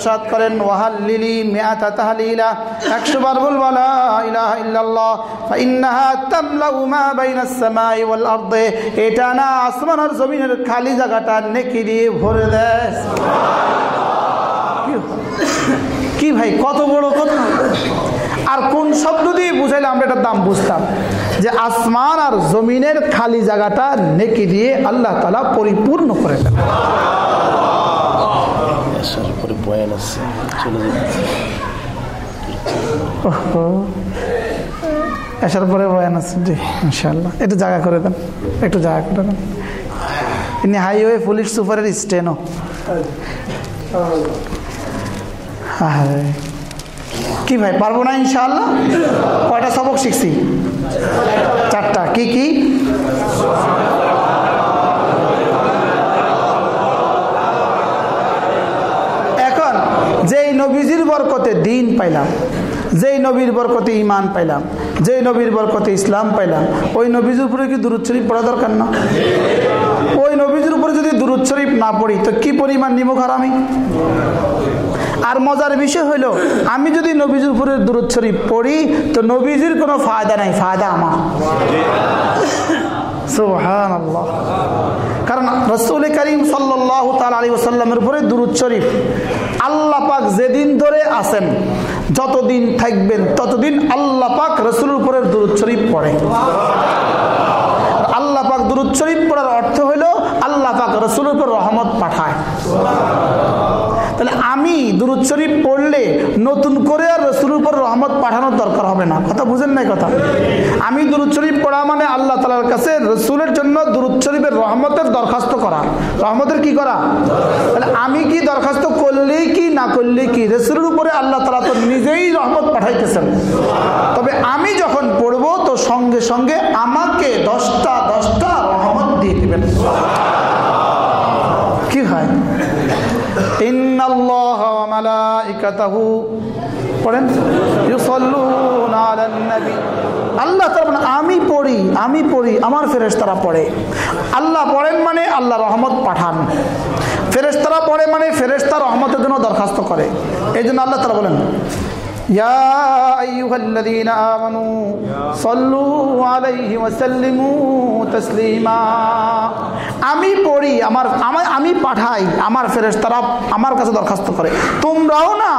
ইরশাদ করেন ওয়াহাল্লিলি মিআতা তাহলিলা 100 বার বলব, লা ইলাহা ইল্লাল্লাহ ফাইন্নাহা তামলাউ মা বাইনাস সামাই ওয়াল এটা না আসমান আর জমিনের খালি জায়গাটা নেকি দিয়ে ভরে দেয় কি ভাই? কত বড় কথা। আর কোন শব্দ দিয়ে বুঝাইলে আমরা এটার দাম বুঝতাম? যে আসমান আর জমিনের খালি জায়গাটা নেকি দিয়ে আল্লাহ তালা পরিপূর্ণ করে দেন আসার পরে বয়ান আছে চলে যাবে আসার পরে বয়ান আছে জি ইনশাল্লাহ একটু জায়গা করে দেন একটু জায়গা করে দেন ইনি হাইওয়ে পুলিশ সুপারের স্টেনও আরে কি ভাই পারব না ইনশাল্লাহ কয়টা সবক শিখছি চারটা কি কি এখন যেই নবীজির বরকতে দিন পাইলাম, যেই নবীর বরকতে ইমান পাইলাম, যেই নবীর বরকতে ইসলাম পাইলাম, ওই নবীজির উপরে কি দুরুদ শরীফ পড়া দরকার না? ওই নবীজির উপরে যদি দুরুদ শরীফ না পড়ি, তো কি পরিমাণ নিব আমি আর মজার বিষয় হলো আমি যদি নবীজির উপরে দুরুদ শরীফ পড়ি, তো নবীজির কোনো ফায়দা নাই, ফায়দা আমার। আল্লাহ কারণ রসুল করিম সাল্লাহ তাল আলী ওসাল্লামের উপরে দুরুদ শরীফ যেদিন ধরে আসেন যতদিন থাকবেন, ততদিন আল্লাহ পাক রসুলের উপরে দুরুদ শরীফ পড়ে। আল্লাহ পাক শরীফ পড়ার অর্থ হইল আল্লাহ পাক রসুলের উপর রহমত পাঠায়। আমি দুরুদ শরীফ পড়লে নতুন করে আর রসুলের উপর রহমত পাঠানোর দরকার হবে না। কথা বুঝেন নাই কথা? আমি দুরুদ শরীফ পড়া মানে আল্লাহ তালার কাছে রসুলের জন্য দুরুদ শরীফের রহমতের দরখাস্ত করা। রহমতের কি করা? আমি কি দরখাস্ত করলেই কি, না করলেই কি? রসুলের উপরে আল্লাহ তালা তো নিজেই রহমত পাঠাইতেছেন। তবে আমি যখন পড়ব, তো সঙ্গে সঙ্গে আমাকে দশটা দশটা রহমত দিয়ে দিবেন কি হয় ইন্নাল্লাহ ওয়া পড়েন? আল্লাহ তার মানে আমি পড়ি আমি পড়ি, আমার ফেরেশতারা পড়ে। আল্লাহ পড়েন মানে আল্লাহ রহমত পাঠান। ফেরেশতারা পড়ে মানে ফেরেশতা রহমতের জন্য দরখাস্ত করে। এই জন্য আল্লাহ তারা বলেন يا أيها الذين آمنوا صلوا عليه وسلموا تسليما আমি পড়ি আমার আমার আমি পাঠাই আমার ফেরেশতারা আমার কাছে দরখাস্ত করে তোমরাও না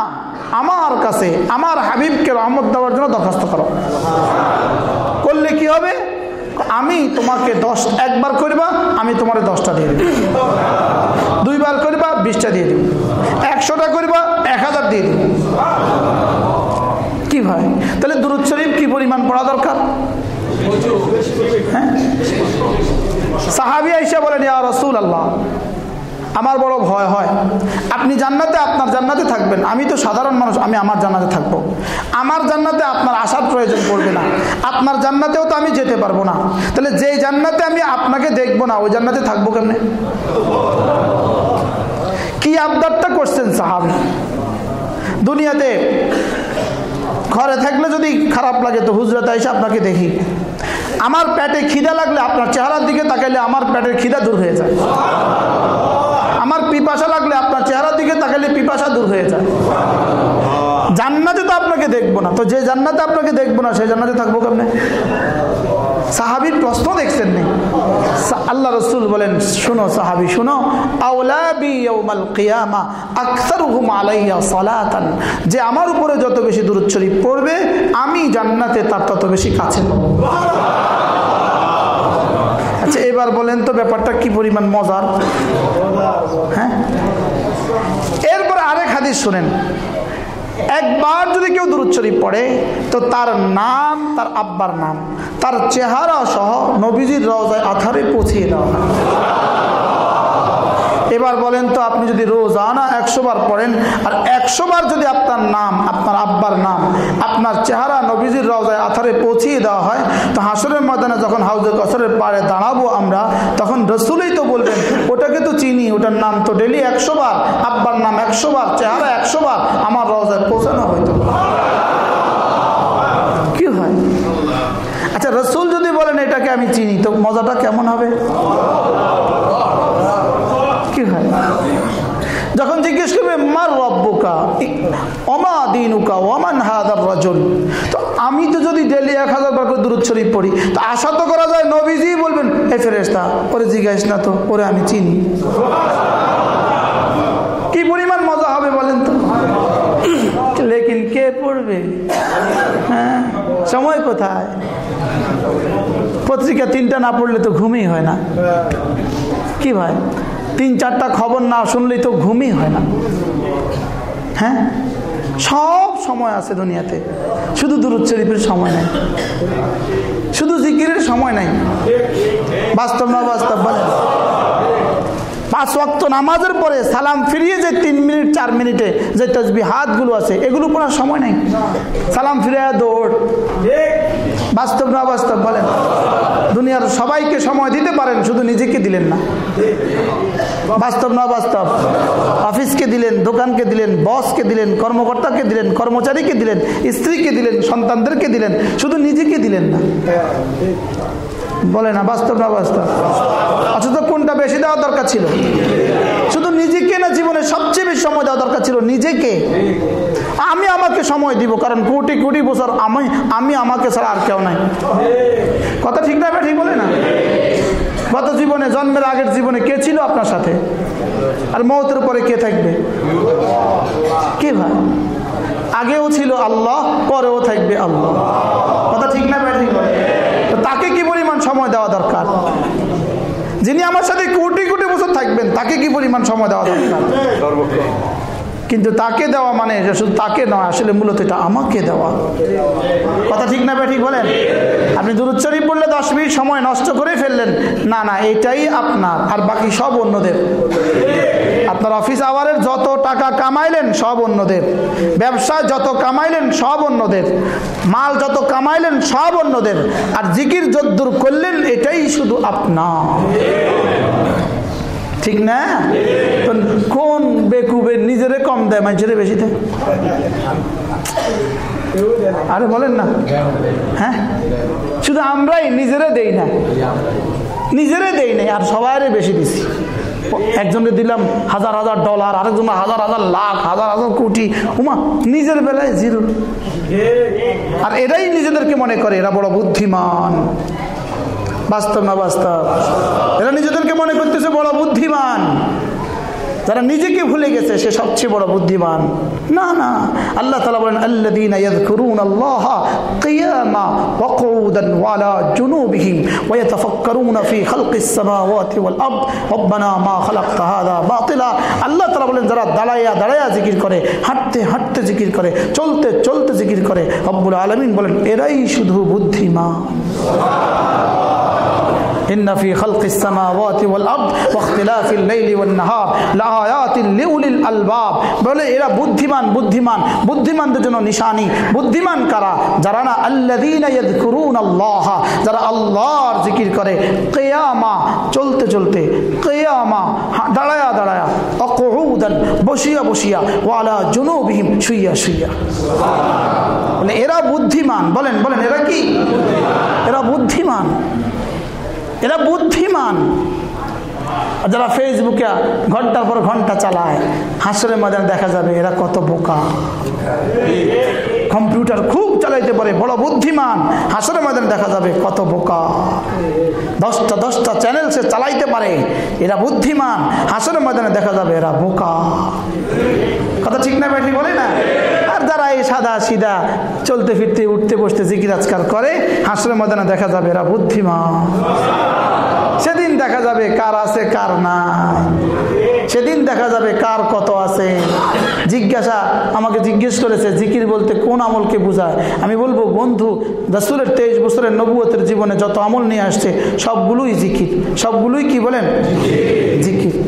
আমার কাছে আমার হাবিবকে রহমত দেওয়ার জন্য দরখাস্ত করো করলে কি হবে আমি তোমাকে দশ একবার করবা আমি তোমার দশটা দিয়ে দিব দুইবার করবা বিশটা দিয়ে দিব একশোটা করবা এক হাজার দিয়ে দিব ভাই তাহলে দুরুদ শরীফ কি পরিমাণ পড়া দরকার? হ্যাঁ? সাহাবি আইসা বলেন, ইয়া রসুল আল্লাহ আমার বড় ভয় হয়। আপনি জান্নাতে, আপনার জান্নাতে থাকবেন। আমি তো সাধারণ মানুষ, আমি আমার জান্নাতে থাকব। আমার জান্নাতে আপনার আসার প্রয়োজন পড়বে না। আপনার জান্নাতেও তো আমি যেতে পারব না। তাহলে যেই জান্নাতে আমি আপনাকে দেখব না, ওই জান্নাতে থাকব কেমনে? কি আবদারটা করছেন সাহাবি? দুনিয়াতে ঘরে থাকলে যদি খারাপ লাগে তো হুজরাতে এসে আপনাকে দেখি। আমার পেটে খিদা লাগলে আপনার চেহারার দিকে তাকাইলে আমার পেটের খিদা দূর হয়ে যায়। আমার পিপাসা লাগলে আপনার চেহারার দিকে তাকাইলে পিপাসা দূর হয়ে যায়। জান্নাতে তো আপনাকে দেখব না। তো যে জান্নাতে আপনাকে দেখব না সেই জান্নাতে থাকব কেমনে? সাহাবির প্রশ্ন দেখছেন নি? আল্লাহ রসুল বলেন, শুনো সাহাবি, শুনো। যে আমার উপরে যত বেশি দূরত শরীফ পড়বে, আমি জান্নাতে তার তত বেশি কাছে। আচ্ছা এবার বলেন তো ব্যাপারটা কি পরিমাণ মজার? হ্যাঁ? এরপর আরেক হাদিস শুনেন। একবার যদি কেউ দুরুদ শরীফ পড়ে, তো তার নাম, তার আব্বার নাম, তার চেহারা সহ নবীজির রওজায় আধারে পৌঁছিয়ে দেওয়া। এবার বলেন তো, আপনি যদি রোজানা একশো বার পড়েন, আর একশো বার যদি আপনার নাম, আপনার আব্বার নাম, আপনার চেহারা নবীজির রওজায় আথারে পৌঁছিয়ে দেওয়া হয়, তো হাসরের ময়দানে যখন হাউজে কসরের পাড়ে দাঁড়াবো আমরা, তখন রসুলেই তো বলবেন ওটাকে তো চিনি, ওটার নাম তো ডেলি একশো বার, আব্বার নাম একশো বার, চেহারা একশো বার, আমার রজায় পৌঁছানো হইতো কি হয়? আচ্ছা রসুল যদি বলেন এটাকে আমি চিনি, তো মজাটা কেমন হবে কি হয় যখন জিজ্ঞেস করবে, মার অমা দিনুকা? ওমান হাদার রজল? তো আমি তো যদি ডেলি এক হাজার বার করে দূরত শরীফ পড়ি, তো আশা তো করা যায় নবীজি বলবেন, এ ফেরেস্তা ওরে জিজ্ঞাসা না তো, ওরে আমি চিনি। কি পরিমাণ মজা হবে বলেন তো? লেকিন কে পড়বে? হ্যাঁ সময় কোথায়? পত্রিকা তিনটা না পড়লে তো ঘুমই হয় না। কি ভাই? তিন চারটা খবর না শুনলেই তো ঘুমই হয় না। হ্যাঁ? সব সময় আছে দুনিয়াতে। শুধু দূরত শরীফের সময় নাই। শুধু জিকিরের সময় নাই। বাস্তব না বাস্তব পাঁচ ওয়াক্ত নামাজের পরে সালাম ফিরিয়ে যে তিন মিনিট, চার মিনিটে যে তসবি হাতগুলো আছে, এগুলো পড়ার সময় নাই। সালাম ফিরিয়ে দৌড়। বাস্তব না বাস্তব বলেন। দুনিয়ার সবাইকে সময় দিতে পারেন, শুধু নিজেকে দিলেন না। বাস্তব না বাস্তব। অফিসকে দিলেন, দোকানকে দিলেন, বসকে দিলেন, কর্মকর্তাকে দিলেন, কর্মচারীকে দিলেন, স্ত্রীকে দিলেন, সন্তানদেরকে দিলেন, শুধু নিজেকে দিলেন না। বলে না, বাস্তব না বাস্তব? অথচ কোনটা বেশি দেওয়া দরকার ছিল? শুধু নিজেকে না জীবনে সবচেয়ে বেশি সময় দেওয়া দরকার ছিল? নিজেকে? আমি আমাকে সময় দিব, কারণ কোটি কোটি বছর আমি আমি আমাকে ছাড়া আর কেউ নাই। কথা ঠিক না ঠিক বলে না? গত জীবনে, জন্মের আগের জীবনে কে ছিল আপনার সাথে? আর মৌতের পরে কে থাকবে? কে ভাই? আগেও ছিল আল্লাহ, পরেও থাকবে আল্লাহ। কথা ঠিক না ঠিক তাকে কি সময় দেওয়া দরকার। যিনি আমার সাথে কোটি কোটি বছর থাকবেন, তাকে কি পরিমাণ সময় দেওয়া দরকার? কিন্তু তাকে দেওয়া মানে শুধু তাকে নয়, আসলে মূলত এটা আমাকে দেওয়া। কথা ঠিক না ঠিক বলেন? আপনি দূরচ্চরি পড়লে দশ মিনিট সময় নষ্ট করে ফেললেন। না না, এটাই আপনার, আর বাকি সব অন্যদের। আপনার অফিস আওয়ারের যত টাকা কামাইলেন, সব অন্যদের। ব্যবসায় যত কামাইলেন, সব অন্যদের। মাল যত কামাইলেন, সব অন্যদের। আর জিকির যদ্দুর করলেন, এটাই শুধু আপনার। ঠিক না? কোন বেকুবে নিজেরে কম দেয়, মানুষের বেশি দেয়? আরে বলেন না। হ্যাঁ? শুধু আমরাই নিজেরে দেই না। নিজেরে দেই নাই, আর সবাই বেশি দিছি। একজনের দিলাম হাজার হাজার ডলার, আরেকজন হাজার হাজার লাখ, হাজার হাজার কোটি। উমা, নিজের বেলায় জিরো। আর এরাই নিজেদেরকে মনে করে, এরা বড় বুদ্ধিমান। বাস্তব না বাস্তব? এরা নিজেদেরকে মনে করতেছে বড় বুদ্ধিমান। যারা নিজেকে ভুলে গেছে, সে সবচেয়ে বড় বুদ্ধিমান। না না। আল্লাহ তালা বলেন আল্লাদিন ইয়াদকুরুন আল্লাহ কিয়ামা ওয়াকুদান ওয়ালা জুনুবিহিম ওয়া ইয়াতাফাক্কারুন ফি খালকিস সামাওয়াতি ওয়াল আরদ। রব্বানা মা খালাকতা হাদা বাতিলা। আল্লাহ তালা বলেন, যারা দাঁড়ায়া দাঁড়ায়া জিকির করে, হাঁটতে হাঁটতে জিকির করে, চলতে চলতে জিকির করে, রব্বুল আলামিন বলেন, এরাই শুধু বুদ্ধিমান। সুবহানাল্লাহ إن في خلق السماوات والأرض واختلاف الليل والنهار لآيات لأولي الألباب বলে এরা বুদ্ধিমান বুদ্ধিমান বুদ্ধিমানদের জন্য নিশানি বুদ্ধিমান কারা যারা না আল্লাযীনা ইয়াযকুরুন আল্লাহ যারা আল্লাহর জিকির করে কিয়ামা চলতে চলতে কিয়ামা দাঁড়ায়া দাঁড়ায়া অকুউদান বসিয়া বসিয়া ওয়ালা জুনুবিহিম শুইয়া শুইয়া বলে এরা বুদ্ধিমান বলেন বলেন এরা কি এরা বুদ্ধিমান এরা বুদ্ধিমান। যারা ফেসবুকে ঘণ্টার পর ঘণ্টা চালায়, হাসরের ময়দানে দেখা যাবে এরা কত বোকা। কম্পিউটার খুব চালাইতে পারে, বড় বুদ্ধিমান। হাসরের ময়দানে দেখা যাবে কত বোকা। দশটা দশটা চ্যানেল সে চালাইতে পারে, এরা বুদ্ধিমান। হাসরের ময়দানে দেখা যাবে এরা বোকা। কথা ঠিক না বলে না? সাদা সিধা চলতে ফিরতে উঠতে বসতে জিকির আজকাল করে। হাসরের ময়দানে দেখা যাবে এরা বুদ্ধিমান। সেদিন দেখা যাবে কার আছে, কার নাই। সেদিন দেখা যাবে কার কত আছে। জিজ্ঞাসা আমাকে জিজ্ঞেস করেছে, জিকির বলতে কোন আমলকে বোঝায়? আমি বলব, বন্ধু, রসুলের তেইশ বছরের নবুয়তের জীবনে যত আমল নিয়ে আসছে, সবগুলোই জিকির। সবগুলোই কি বলেন? জিকির।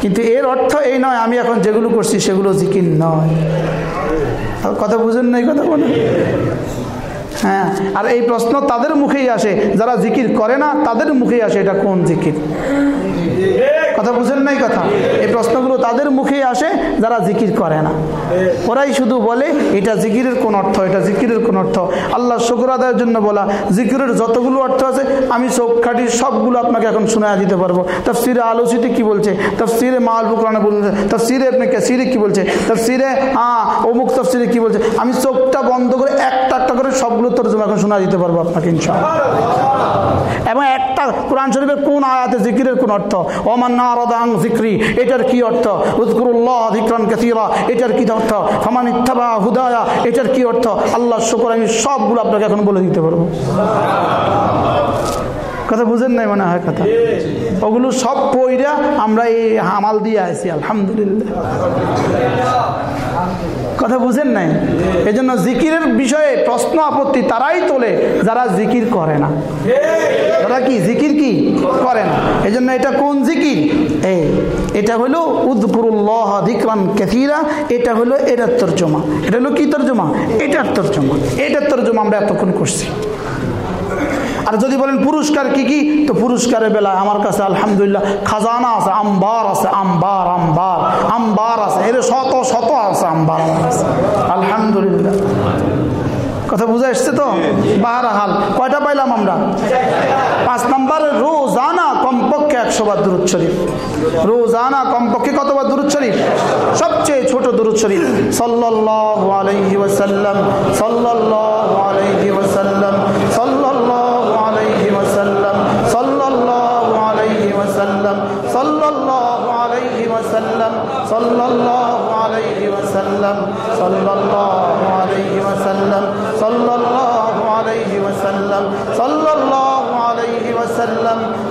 কিন্তু এর অর্থ এই নয়, আমি এখন যেগুলো করছি সেগুলো জিকির নয়। কথা বুঝেন নাই কথা বলেন। হ্যাঁ আর এই প্রশ্ন তাদের মুখেই আসে। যারা জিকির করে না, তাদের মুখেই আসে এটা কোন জিকির? কথা বুঝেন নাই কথা? এই প্রশ্নগুলো তাদের মুখেই আসে, যারা জিকির করে না। ওরাই শুধু বলে, এটা জিকিরের কোন অর্থ, এটা জিকিরের কোন অর্থ? আল্লাহ শুক্র আদায়ের জন্য বলা, জিকিরের যতগুলো অর্থ আছে, আমি চোখখাটি সবগুলো আপনাকে এখন শোনা দিতে পারব। তফসিরে আলোচিত কি বলছে? তফসিরে মাল বুকরানে বলছে, তফসিরে আপনি ক্যাসিরে কি বলছে? তফসিরে হ্যাঁ অমুক তফসিরে কি বলছে? আমি চোখটা বন্ধ করে একটা একটা করে সবগুলো তর্জমা এখন শোনা দিতে পারব আপনাকে, ইনশাআল্লাহ। এবং একটা কোরআন শরীফের কোন আয়াতে জিকিরের কোন অর্থ? অমান্নারদাং জিক্রি, এটার কি অর্থ? উজকুরুল্লাহ যিকরান কাসীরা, এটার কি অর্থ? ফামান ইত্তাবা হুদায়া, এটার কি অর্থ? আল্লাহ শুকর, আমি সবগুলো আপনাকে এখন বলে দিতে পারব। কথা বুঝেন নাই মনে হয় কথা? ওগুলো সব পইরা আমরা এই হামাল দিয়ে আছি আলহামদুলিল্লাহ। কথা বুঝেন নাই? এই জন্য জিকিরের বিষয়ে প্রশ্ন আপত্তি তারাই তোলে, যারা জিকির করে না। তারা কি, জিকির কি? করে না। এই জন্য এটা কোন জিকির? এই এটা হলো উদ্পুরুল্লাহ কেথিরা এটা হলো এটার তর্জমা। এটা হলো কি তর্জমা? এটার তর্জমা। এটার তর্জমা আমরা এতক্ষণ করছি। আর যদি বলেন পুরস্কার কি কি, তো পুরস্কারের বেলায় আমার কাছে আলহামদুলিল্লাহ খাজানা আছে, আম্বার আছে, আম্বার আম্বার আম্বার আছে, এর শত শত আছে আম্বার। আলহামদুলিল্লাহ। কথা বুঝে এসছে তো? বাহারাহাল, কয়টা পাইলাম আমরা? পাঁচ নম্বর রোজানা কমপক্ষে একশো বার দূরত শরীফ। রোজানা কমপক্ষে কতবার দূরত শরীফ? সবচেয়ে ছোট দূরত শরীফ। সাল্লাল্লাহু আলাইহি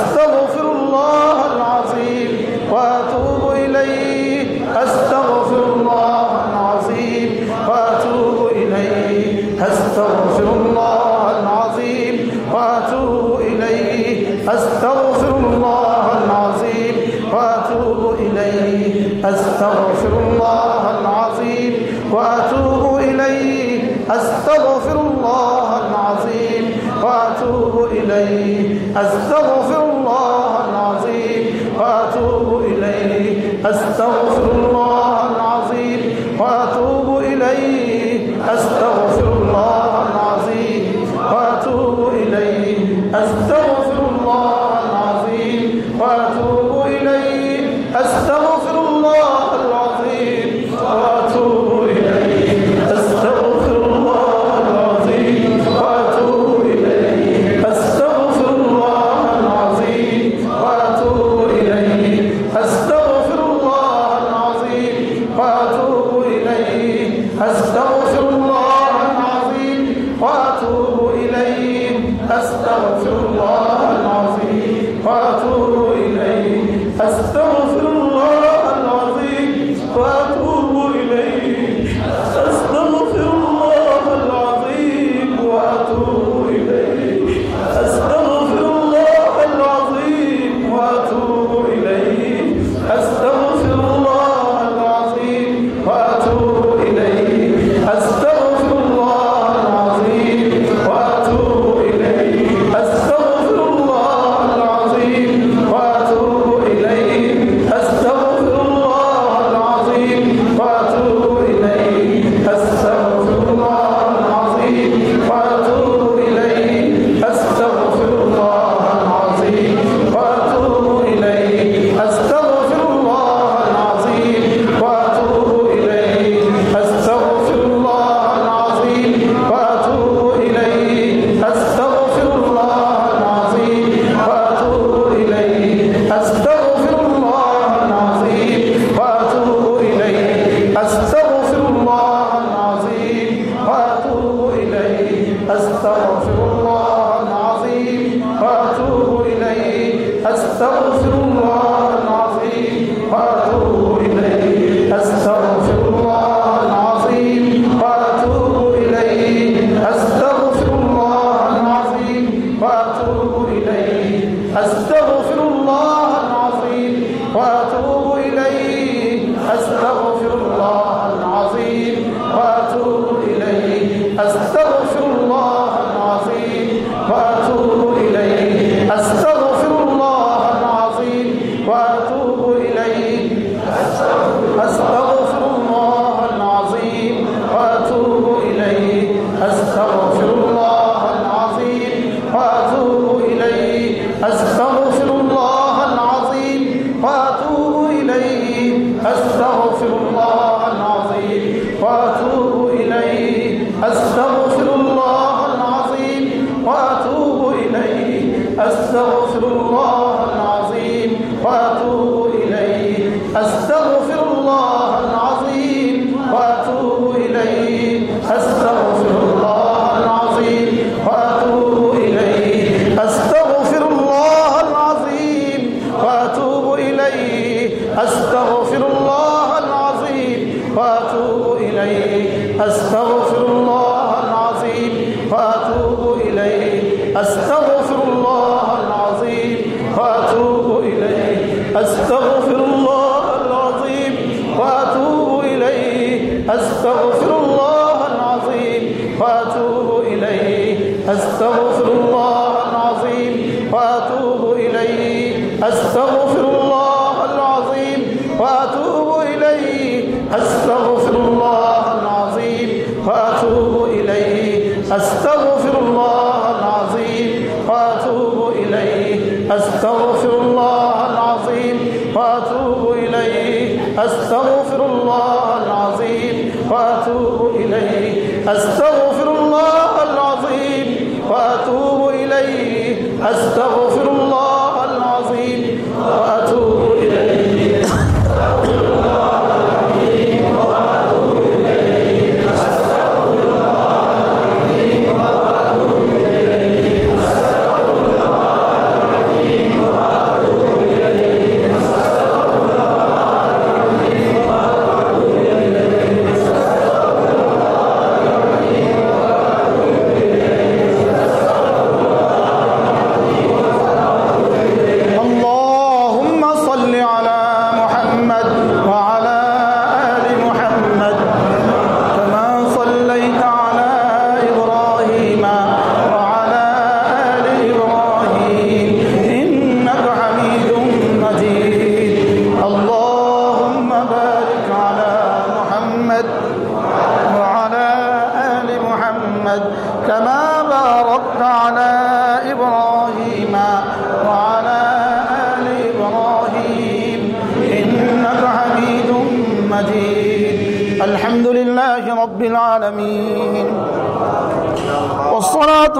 Então, أستغفر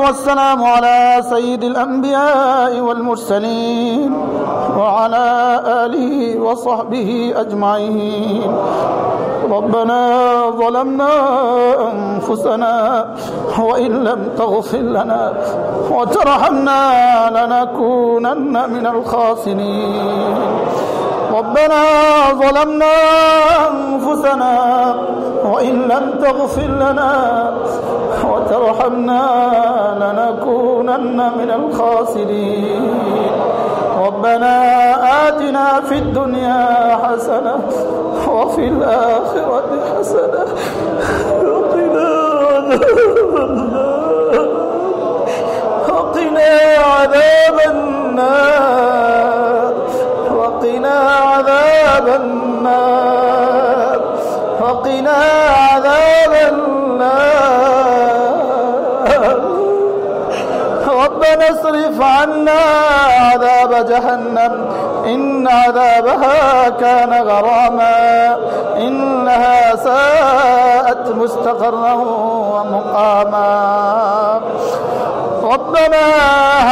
والسلام على سيد الأنبياء والمرسلين وعلى آله وصحبه أجمعين. ربنا ظلمنا أنفسنا وإن لم تغفر لنا وترحمنا لنكونن من الخاسرين. ربنا ظلمنا أنفسنا وإن لم تغفر لنا وترحمنا لنكونن من الخاسرين. ربنا آتنا في الدنيا حسنة وفي الآخرة حسنة. وقنا وقنا عذاب النار. وقنا عذاب النار. وقنا واصرف عنا عذاب جهنم. إن عذابها كان غراما. إنها ساءت مستقرا ومقاما. ربنا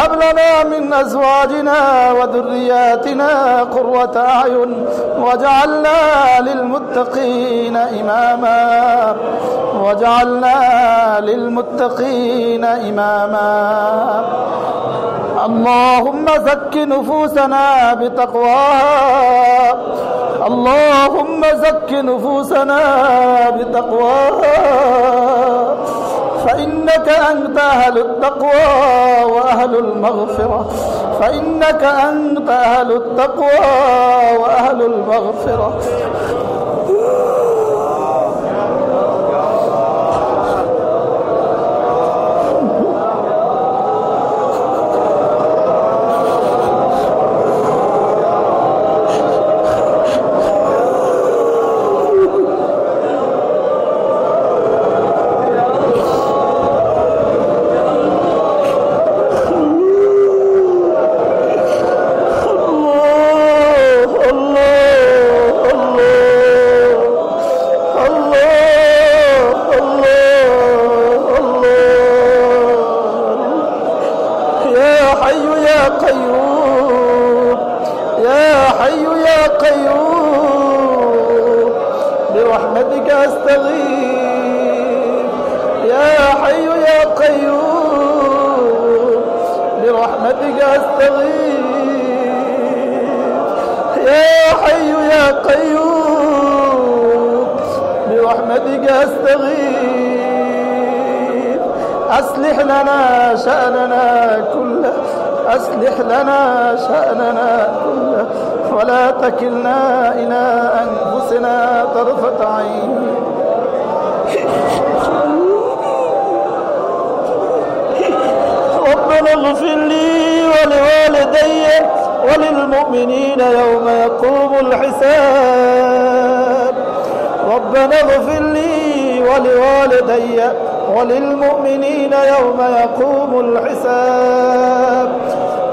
هب لنا من أزواجنا وذرياتنا قرة أعين واجعلنا للمتقين إماما. واجعلنا للمتقين إماما. اللهم زك نفوسنا بتقواها. اللهم زك نفوسنا بتقواها. فإنك أنت أهل التقوى وأهل المغفرة. فإنك أنت أهل التقوى وأهل المغفرة. يا قيوم. يا حي يا قيوم. برحمتك أستغيث. يا حي يا قيوم. برحمتك أستغيث. يا حي يا قيوم. برحمتك أستغيث. أصلح لنا شأننا كله. أصلح لنا شأننا كله ولا تكلنا إلى أنفسنا طرفة عين. ربنا اغفر لي ولوالدي وللمؤمنين يوم يقوم الحساب. ربنا اغفر لي ولوالدي وللمؤمنين يوم يقوم الحساب.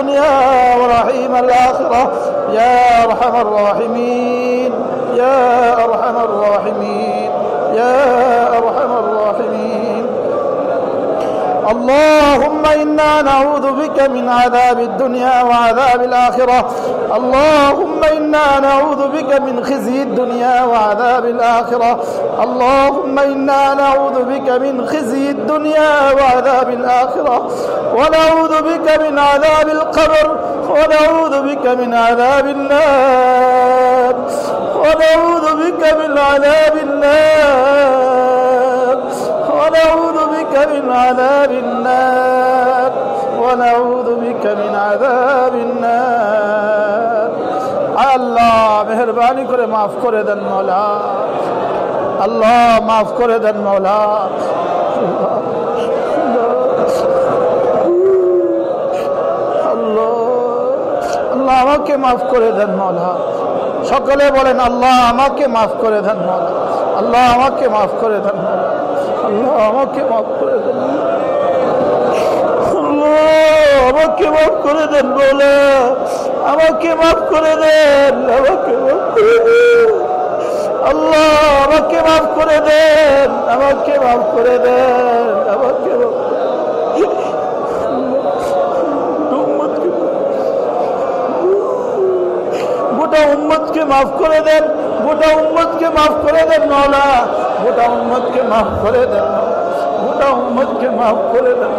الدنيا ورحيم الآخرة. يا أرحم الراحمين. يا أرحم الراحمين. يا أرحم الراحمين. اللهم إنا نعوذ بك من عذاب الدنيا وعذاب الآخرة. اللهم إنا نعوذ بك من خزي الدنيا وعذاب الآخرة. اللهم إنا نعوذ بك من خزي الدنيا وعذاب الآخرة. ونعوذ بك من عذاب القبر ونعوذ بك من عذاب النار ونعوذ بك من عذاب النار ونعوذ بك من عذاب النار ونعوذ بك من عذاب النار আল্লাহ মেহরবানি করে মাফ করে দেন মৌলা আল্লাহ মাফ করে দেন মৌলা আমাকে মাফ করে দেন মৌলা সকলে বলেন আল্লাহ আমাকে মাফ করে দেন মৌলা আল্লাহ আমাকে মাফ করে দেন আল্লাহ আমাকে মাফ করে দেন আমাকে মাফ করে দেন বলে আমাকে মাফ করে দেন আমাকে মাফ করে দেন আল্লাহ আমাকে মাফ করে দেন আমাকে মাফ করে দেন আমাকে উম্মতকে মাফ করে দেন, গোটা উম্মতকে মাফ করে দেন মৌলা গোটা উম্মতকে মাফ করে দেন, গোটা উম্মতকে মাফ করে দেন।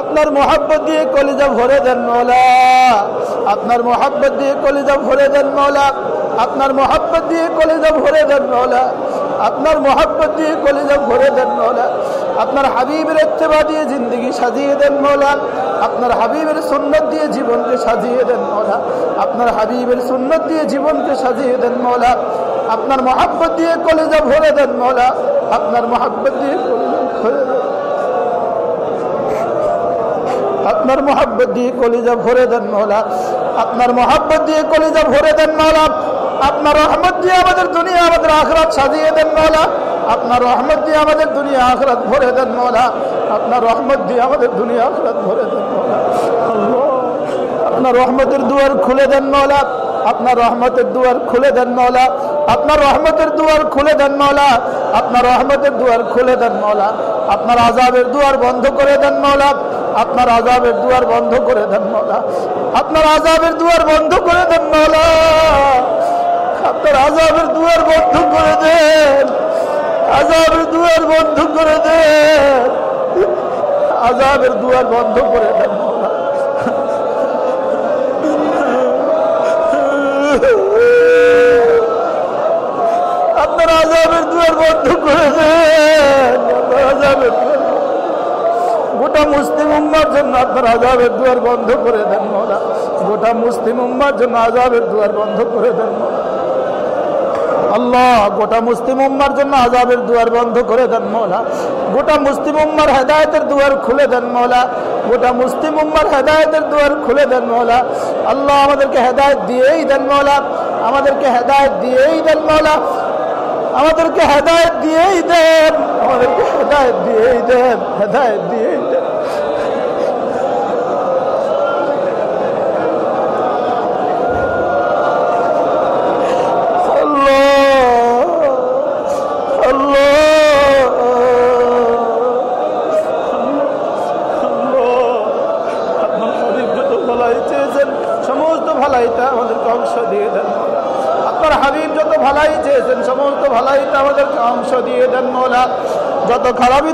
আপনার মোহাব্বত দিয়ে কলিজা ভরে দেন মৌলা আপনার মোহাব্বত দিয়ে কলিজা ভরে দেন মৌলা আপনার মোহাব্বত দিয়ে কলিজা ভরে দেন মৌলা আপনার মোহাব্বত দিয়ে কলিজা ভরে দেন মৌলা। আপনার হাবিবের ইত্তেবা দিয়ে জিন্দগি সাজিয়ে দেন মৌলা। আপনার হাবিবের সুন্নত দিয়ে জীবনকে সাজিয়ে দেন মৌলা। আপনার হাবিবের সুন্নত দিয়ে জীবনকে সাজিয়ে দেন মৌলা। আপনার মোহাব্বত দিয়ে কলিজা ভরে দেন মৌলা। আপনার মোহাব্বত দিয়ে আপনার মোহাব্বত দিয়ে কলিজা ভরে দেন মৌলা। আপনার মোহাব্বত দিয়ে কলিজা ভরে দেন মৌলা। আপনার রহমত দিয়ে আমাদের দুনিয়া আমাদের আখরাত সাজিয়ে দেন মৌলা আপনার রহমত দিয়ে আমাদের দুনিয়া আখরাত ভরে দেন মৌলা আপনার রহমত দিয়ে আমাদের দুনিয়া আখরাত ভরে দেন আপনার রহমতের দুয়ার খুলে দেন মৌলা আপনার রহমতের দুয়ার খুলে দেন মৌলা আপনার রহমতের দুয়ার খুলে দেন মৌলা আপনার রহমতের দুয়ার খুলে দেন মৌলা আপনার আজাবের দুয়ার বন্ধ করে দেন মৌলা আপনার আজাবের দুয়ার বন্ধ করে দেন মৌলা আপনার আজাবের দুয়ার বন্ধ করে দেন মৌলা আপনার আজাবের দুয়ার বন্ধ করে দেন। আজাবের দুয়ার বন্ধ করে দেন। আজাবের দুয়ার বন্ধ করে দেন। আপনার আজাবের দুয়ার বন্ধ করে দেন। আজাবের গোটা মুসলিম উম্মার জন্য আপনার আজাবের দুয়ার বন্ধ করে দেন, মৌলা। গোটা মুসলিম উম্মার জন্য আজাবের দুয়ার বন্ধ করে দেন, মৌলা। আল্লাহ, গোটা মুসলিম উম্মার জন্য আজাবের দুয়ার বন্ধ করে দেন মৌলা। গোটা মুসলিম উম্মার হেদায়তের দুয়ার খুলে দেন মৌলা। গোটা মুসলিম উম্মার হেদায়তের দুয়ার খুলে দেন মৌলা। আল্লাহ আমাদেরকে হেদায়ত দিয়েই দেন মৌলা। আমাদেরকে হেদায়ত দিয়েই দেন মৌলা। আমাদেরকে হেদায়ত দিয়েই দেন। আমাদেরকে হেদায়ত দিয়েই দেন। হেদায়ত দিয়েই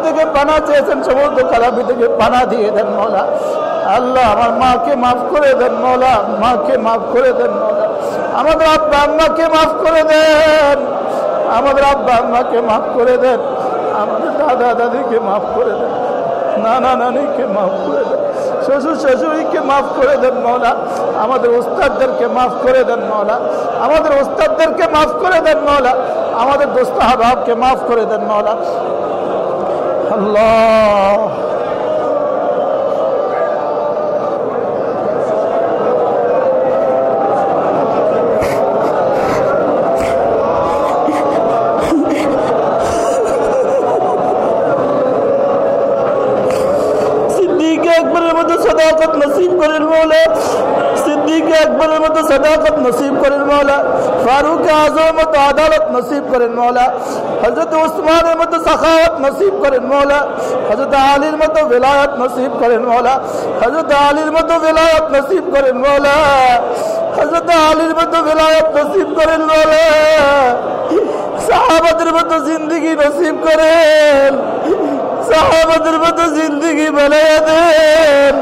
থেকে পানা চেয়েছেন সমস্ত খারাপি থেকে পানা দিয়ে দেন মৌলা আল্লাহ আমার মাকে মাফ করে দেন মৌলা মাকে মাফ করে দেন মৌলা আমাদের আব্বা আম্মাকে মাফ করে দেন আমাদের আব্বা আম্মাকে মাফ করে দেন আমাদের দাদা দাদিকে মাফ করে দেন নানা নানিকে মাফ করে দেন শ্বশুর শাশুড়িকে মাফ করে দেন মৌলা আমাদের ওস্তাদদেরকে মাফ করে দেন মৌলা আমাদের ওস্তাদদেরকে মাফ করে দেন মৌলা আমাদের দোস্ত হাবাবকে মাফ করে দেন মৌলা আল্লাহ সিদ্দিক একবারের মতো সদাকত নসিব করেন মৌলা সিদ্দিক একবারের মতো সদাকত নসিব করেন মৌলা ফারুক আজমের মতো আদালত নসিব করেন মৌলা হজরত উসমানের মতো সাখাওয়াত নসিব করেন মৌলা হজরত আলীর মতো বেলায়ত নসিব করেন মৌলা হজরত আলীর মতো বেলায়ত নসিব করেন মৌলা হজরত আলীর মতো বেলায়ত নসিব করেন মৌলা সাহাবাদের মতো জিন্দগি নসিব করেন সাহাবাদের মতো জিন্দগি বানায় দেন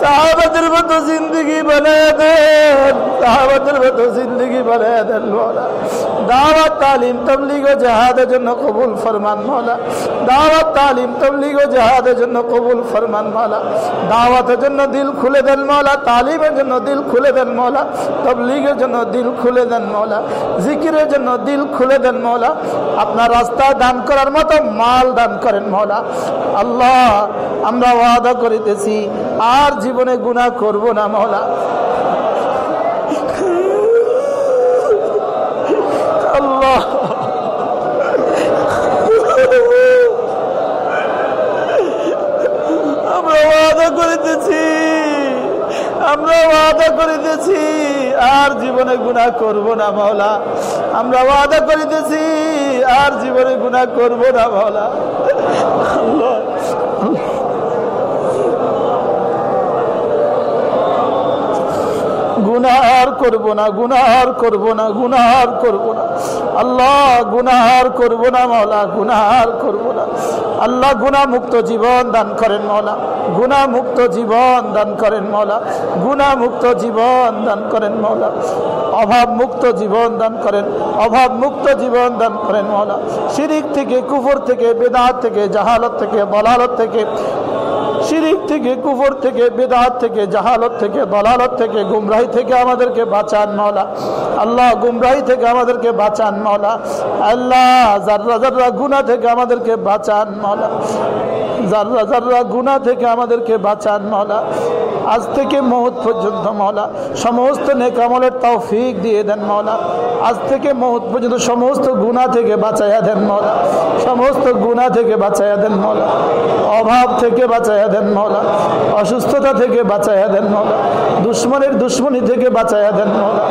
সাহাবাদের মতো জিন্দগি বানায় দেন সাহাবাদের মতো জিন্দগি বানায় দেন মৌলা ও জাহাদের জন্য কবুল ফরমান ও জাহাদের জন্য কবুল ফরমান জন্য দিল খুলে দেন তালিমের খুলে দেন জন্য দিল খুলে দেন জিকিরের জন্য দিল খুলে দেন আপনার রাস্তায় দান করার মতো মাল দান করেন মৌলা আল্লাহ, আমরা ওয়াদা করিতেছি, আর জীবনে গুণা করব না মৌলা আল্লাহ আমরা ওয়াদা করিতেছি আমরা ওয়াদা করিতেছি আর গুনাহ করব না মাওলা। আমরা ওয়াদা করিতেছি আর জীবনে গুনাহ করব না মাওলা। গুনাহার করব না, গুনাহার করব না, গুনাহার করব না। আল্লাহ, গুনাহার করব না মৌলা গুনাহার করব আল্লাহ গুনা মুক্ত জীবন দান করেন মৌলা। গুনা মুক্ত জীবন দান করেন মৌলা। গুনা মুক্ত জীবন দান করেন মৌলা। অভাব মুক্ত জীবন দান করেন। অভাব মুক্ত জীবন দান করেন মৌলা। শিরিক থেকে, কুফর থেকে, বেদাত থেকে, জাহালত থেকে, বলালত থেকে শিরিক থেকে, কুফর থেকে, বেদাত থেকে, জাহালত থেকে, দলালত থেকে, গুমরাহি থেকে আমাদেরকে বাঁচান মৌলা আল্লাহ, গুমরাহি থেকে আমাদেরকে বাঁচান মৌলা আল্লাহ জাররা জাররা গুনা থেকে আমাদেরকে বাঁচান মৌলা জাররা জাররা গুনা থেকে আমাদেরকে বাঁচান মৌলা আজ থেকে মহৎ পর্যন্ত মহলা। সমস্ত নেকামলের তৌফিক দিয়ে দেন মহলা। আজ থেকে মহৎ পর্যন্ত সমস্ত গুণা থেকে বাঁচাইয়া দেন মৌলা সমস্ত গুণা থেকে বাঁচাইয়া দেন মহলা। অভাব থেকে বাঁচাইয়া দেন মহলা। অসুস্থতা থেকে বাঁচাইয়া দেন মৌলা দুশ্মনের দুশ্মনী থেকে বাঁচাইয়া দেন মৌলা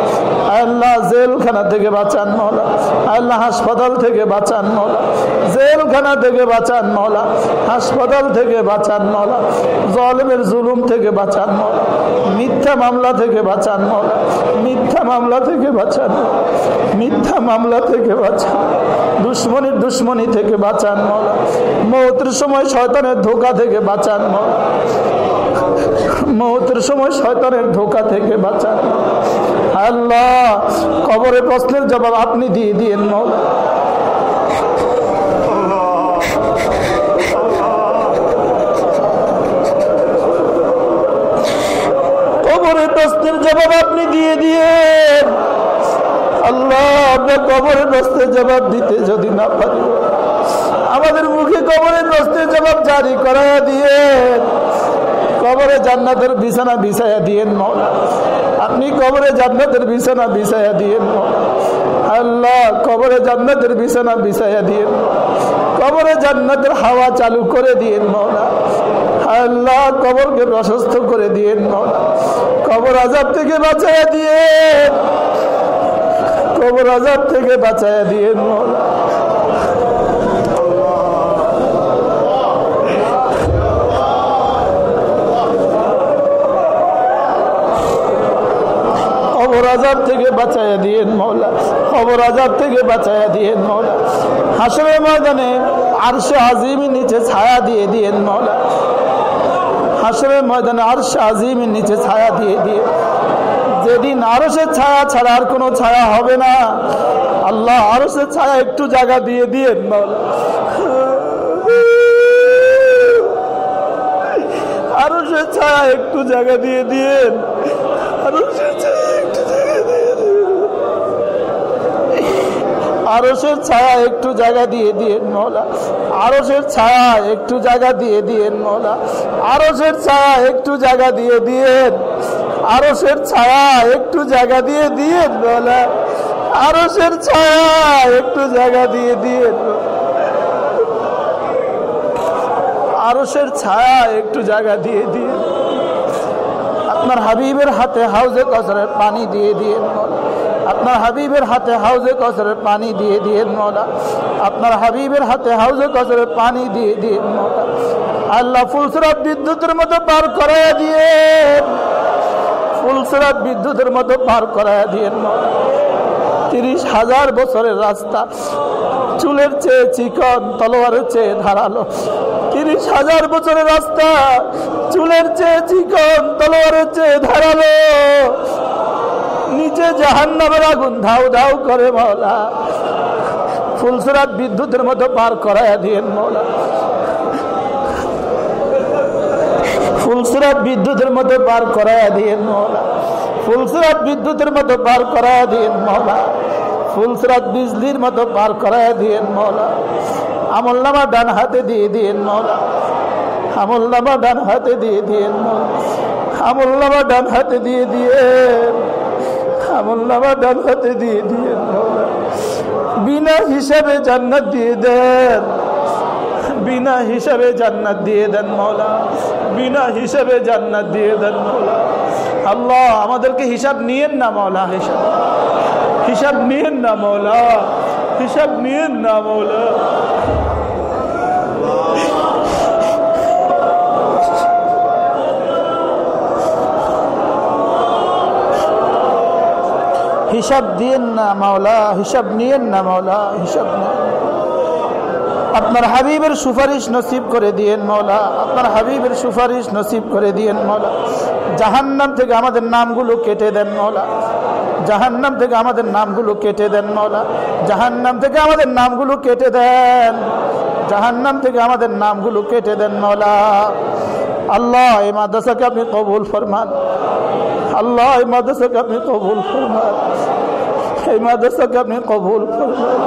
আল্লাহ জেলখানা থেকে বাঁচান মহলা। আল্লাহ হাসপাতাল থেকে বাঁচান মৌলা জেলখানা থেকে বাঁচান মহলা। হাসপাতাল থেকে বাঁচান মৌলা জলমের জুলুম থেকে বাঁচান মৌলা মিথ্যা মামলা থেকে বাঁচান মৌলা মিথ্যা মামলা থেকে বাঁচান মিথ্যা মামলা থেকে বাঁচান দুশ্মনীর দুশ্মনী থেকে বাঁচান মৌলা মৌতের সময় শয়তানের ধোকা থেকে বাঁচান মৌলা মৌতের সময় শয়তানের ধোকা থেকে বাঁচান আল্লাহ, কবরে প্রশ্নের জবাব আপনি দিয়ে দিয়েন মৌলা জবাব আপনি দিয়ে দিয়েন। আল্লাহ আমরা কবরের প্রশ্নের জবাব দিতে যদি না পারি, আমাদের মুখে কবরের প্রশ্নের জবাব জারি করা দিয়ে কবরে জান্নাতের বিছানা বিছায়া দিয়েন আপনি কবরে জান্নাতের বিছানা বিছায়া দিয়েন আল্লাহ কবরে জান্নাতের বিছানা বিছায়া দিয়েন। কবরে জান্নাতের হাওয়া চালু করে দিয়েন মৌলা। আল্লাহ কবরকে প্রশস্ত করে দিয়েন মৌলা। কবর আজাব থেকে বাঁচাইয়া দিয়ে। কবর আজাব থেকে বাঁচাইয়া মৌলা। খবর আজাব থেকে বাঁচাইয়া দিয়েন মৌলা। খবর আজাব থেকে বাঁচাইয়া দিয়েন মৌলা। হাসরের ময়দানে আরশে আজিমের নিচে ছায়া দিয়ে দিয়েন মৌলা। হাসরের ময়দানে আর আজিমের নিচে ছায়া দিয়ে দিয়ে। যেদিন আরসের ছায়া ছাড়া আর কোনো ছায়া হবে না। আল্লাহ আরসের ছায়া একটু জায়গা দিয়ে মৌলা আরসের ছায়া একটু জায়গা দিয়ে দিয়েন। আরসের ছায়া একটু জায়গা দিয়ে ছায়া একটু জায়গা দিয়ে দিয়েন মৌলা আরসের ছায়া একটু জায়গা দিয়ে দিয়েন মৌলা আরসের ছায়া একটু জায়গা দিয়ে দিয়েন। আরসের ছায়া একটু জায়গা দিয়ে দিয়েন মৌলা আরসের ছায়া একটু জায়গা দিয়ে দিয়েন আরসের ছায়া একটু জায়গা দিয়ে দিয়েন। আপনার হাবিবের হাতে হাউজে কসরের পানি দিয়ে মৌলা আপনার হাবিবের হাতে হাউজে কসরের পানি দিয়ে দিয়েন মৌলা আপনার হাবিবের হাতে হাউজে কসরের পানি দিয়ে দিয়েন মৌলা আল্লাহ ফুলসরাত বিদ্যুতের মতো পার করায় দিয়ে। ফুলসরাত বিদ্যুতের মতো পার করায় দিয়েন মৌলা তিরিশ হাজার বছরের রাস্তা। চুলের চেয়ে চিকন, তলোয়ারের চেয়ে ধারালো। তিরিশ হাজার বছরের রাস্তা। চুলের চেয়ে চিকন, তলোয়ারের চেয়ে ধারালো। নিচে জাহান নামের আগুন ধাউ ধাউ করে মৌলা। ফুলসরাত বিদ্যুতের মতো পার করাইয়া দিয়েন মৌলা। ফুলসরাত বিদ্যুতের মতো পার করাইয়া দিয়েন মৌলা। ফুলসরাত বিদ্যুতের মতো পার করাইয়া দিয়েন মৌলা। ফুলসরাত বিজলির মতো পার করাইয়া দিয়েন মৌলা। আমল নামা ডান হাতে দিয়ে দিয়েন মৌলা। আমল নামা ডান হাতে দিয়ে মৌলা। আমল নামা ডান হাতে দিয়ে দিয়ে আমল নামা ডান হাতে দিয়ে মৌলা। বিনা হিসাবে জান্নাত দিয়ে দেন। বিনা হিসাবে জান্নাত দিয়ে দেন মৌলা। বিনা হিসাবে জান্নাত দিয়ে দেন মৌলা। আল্লাহ, আমাদেরকে হিসাব নিয়েন না মৌলা, হিসাব। হিসাব নিয়েন না মৌলা, হিসাব নিয়েন না মৌলা। হিসাব দিয়েন না মাওলা হিসাব নিয়েন না মাওলা হিসাব নিয়েন। আপনার হাবিবের সুপারিশ নসিব করে দিয়েন মৌলা, আপনার হাবিবের সুপারিশ নসিব করে দিয়েন মৌলা। জাহান্নাম থেকে আমাদের নামগুলো কেটে দেন মৌলা। জাহান্নাম থেকে আমাদের নামগুলো কেটে দেন মৌলা। জাহান্নাম থেকে আমাদের নামগুলো কেটে দেন। জাহান্নাম থেকে আমাদের নামগুলো কেটে দেন মৌলা। আল্লাহ, এই মাদ্রাসাকে আপনি কবুল ফরমান। আল্লাহ, এই মাদ্রাসাকে আপনি কবুল ফরমান। এই মাদ্রাসাকে আপনি কবুল ফরমান।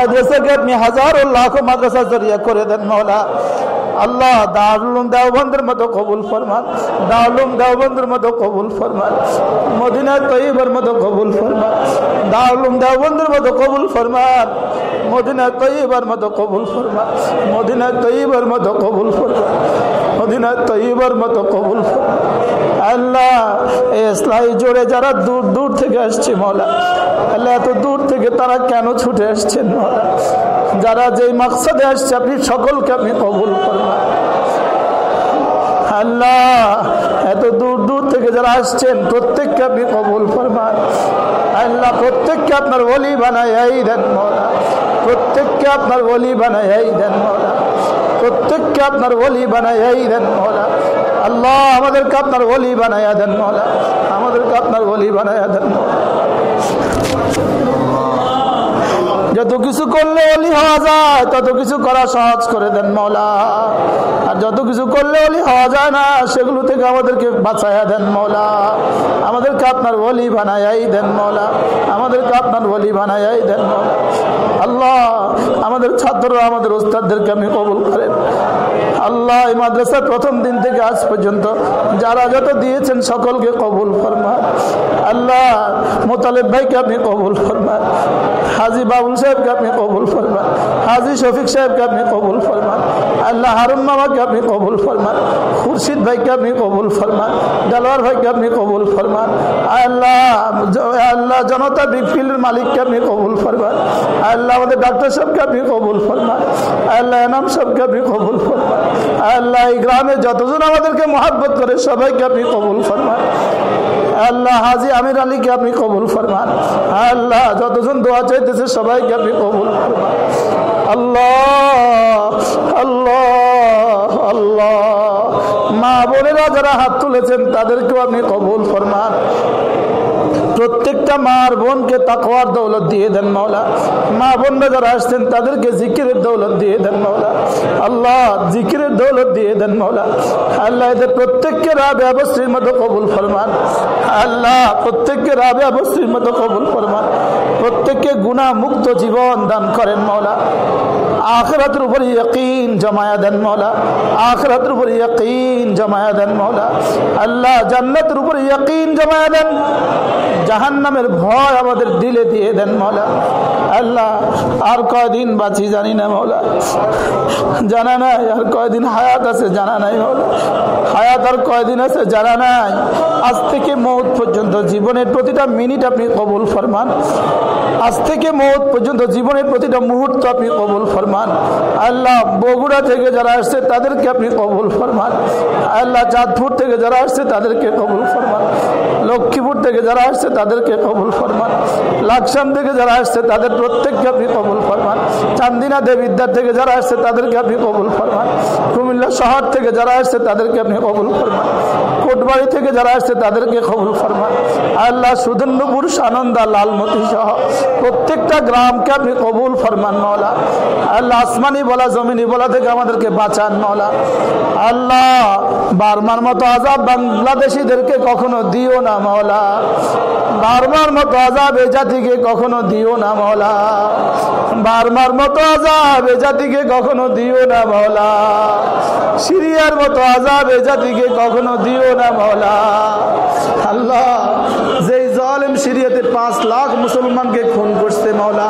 মাদ্রাসাকে আপনি হাজারো লাখো মাদ্রাসা জরিয়া করে দেন মৌলা। আল্লাহ দারুলুম দেওবন্দের মতো কবুল ফরমান দারুলুম দেওবন্দের মতো কবুল ফরমান মদিনা তৈবার মতো কবুল ফরমান দারুলুম দেওবন্দের মতো কবুল ফরমান মদিনা তৈবার মতো কবুল ফরমান মদিনা তৈবার মতো কবুল ফরমান মদিনা তৈবার মতো কবুল ফরমান। আল্লাহ এই জোরে যারা দূর দূর থেকে আসছে মৌলা। আল্লাহ, এত দূর থেকে তারা কেন ছুটে আসছেন মৌলা? যারা যেই মাকসাদে আসছে, আপনি সকলকে আপনি কবুল করবেন আল্লাহ, এত দূর দূর থেকে যারা আসছেন, প্রত্যেককে আপনি কবুল ফরমান আল্লাহ, প্রত্যেককে আপনার বলি বানাই দেন মৌলা। প্রত্যেককে আপনার বলি বানাই দেন মৌলা। প্রত্যেককে আপনার বলি বানাই দেন মৌলা। আল্লাহ, আমাদেরকে আপনার বলি বানাইয়া দেন মৌলা। আমাদেরকে আপনার বলি বানাইয়া দেন যত কিছু করলে অলি হওয়া যায়, তত কিছু করা সহজ করে দেন মৌলা। আর যত কিছু করলে অলি হওয়া যায় না, সেগুলো থেকে আমাদেরকে বাঁচাইয়া দেন মৌলা। আমাদেরকে আপনার বলি বানাইয়াই দেন মৌলা। আমাদেরকে আপনার বলি বানাইয়াই দেন মৌলা। আল্লাহ, আমাদের ছাত্ররা, আমাদের ওস্তাদদেরকে আপনি কবুল করেন। আল্লাহ এই মাদ্রাসার প্রথম দিন থেকে আজ পর্যন্ত যারা যত দিয়েছেন সকলকে কবুল ফরমান আল্লাহ মোতালেব ভাইকে আপনি কবুল ফরমান হাজি বাবুল সাহেবকে আপনি কবুল ফরমান হাজি শফিক সাহেবকে আপনি কবুল ফরমান আল্লাহ হারুন মামাকে আপনি কবুল ফরমান খুরশিদ ভাইকে আপনি কবুল ফরমান দেলোয়ার ভাইকে আপনি কবুল ফরমান আল্লাহ আল্লাহ জনতা বিপিলের মালিককে আপনি কবুল ফরমান আল্লাহ আমাদের ডাক্তার সাহেবকে আপনি কবুল ফরমান আল্লাহ এনাম সাহেবকে আপনি কবুল ফরমান আল্লাহ এই গ্রামে যতজন আমাদেরকে মহাব্বত করে সবাইকে আপনি কবুল ফরমান। আল্লাহ হাজি আমির আলীকে আপনি কবুল ফরমান। আল্লাহ যতজন দোয়া চাইতেছে সবাইকে আপনি কবুল ফরমান। আল্লাহ আল্লাহ আল্লাহ। মা বোনেরা যারা হাত তুলেছেন তাদেরকেও আপনি কবুল ফরমান। প্রত্যেকটা মার বোনকে তাকওয়ার দৌলত দিয়ে দেন মাওলা। মা বোনরা যারা আসছেন, তাদেরকে জিকিরের দৌলত দিয়ে দেন মাওলা। আল্লাহ জিকিরের দৌলত দিয়ে দেন মাওলা। আল্লাহ এদের প্রত্যেককে রাবে অবস্ত্রীর মতো কবুল ফরমান। আল্লাহ প্রত্যেককে রাবে অবস্ত্রীর মতো কবুল ফরমান। প্রত্যেককে গুণা মুক্ত জীবন দান করেন মাওলা। আখরাতের উপর ইয়কিন জমায়া দেন মৌলা আখরাতের উপর ইয়কিন জমায়া দেন মৌলা আল্লাহ জান্নাতের উপর ইয়কিন জমায়া দেন। জাহান্নামের ভয় আমাদের দিলে দিয়ে দেন মৌলা। আল্লাহ, আর কয়দিন বাঁচি জানি না মৌলা। জানা নাই আর কয়দিন হায়াত আছে, জানা নাই মৌলা। হায়াত আর কয়দিন আছে, জানা নাই। আজ থেকে মৌত পর্যন্ত জীবনের প্রতিটা মিনিট আপনি কবুল ফরমান। আজ থেকে মৌত পর্যন্ত জীবনের প্রতিটা মুহূর্ত আপনি কবুল ফরমান। আল্লাহ, বগুড়া থেকে যারা আসছে, তাদেরকে আপনি কবুল ফরমান। আল্লাহ, চাঁদপুর থেকে যারা আসছে, তাদেরকে কবুল ফরমান। লক্ষ্মীপুর থেকে যারা আসছে, তাদেরকে কবুল ফরমান। লাকসাম থেকে যারা আসছে, তাদের প্রত্যেককে আপনি কবুল ফরমান। চান্দিনা দেবিদ্যার থেকে যারা আসছে, তাদেরকে আপনি কবুল ফরমান। কুমিল্লা শহর থেকে যারা আসছে, তাদেরকে আপনি কবুল ফরমান। কোটবাড়ি থেকে যারা আসছে, তাদেরকে কবুল ফরমান। আল্লাহ সুদন্নপুর সানন্দা, লালমতি সহ প্রত্যেকটা গ্রামকে আপনি কবুল ফরমান মৌলা আল্লাহ আসমানি বলা, জমিনি বলা থেকে আমাদেরকে বাঁচান মৌলা আল্লাহ বার্মার মতো আজাব বাংলাদেশিদেরকে কখনো দিও না মৌলা বার্মার মতো আজাব এ কখনো দিও না মৌলা বার্মার মতো আজাব এ কখনো দিও না মৌলা সিরিয়ার মতো আজাব এ কখনো দিও না মৌলা আল্লাহ, যেই জলেম সিরিয়াতে পাঁচ লাখ মুসলমানকে খুন করছে মৌলা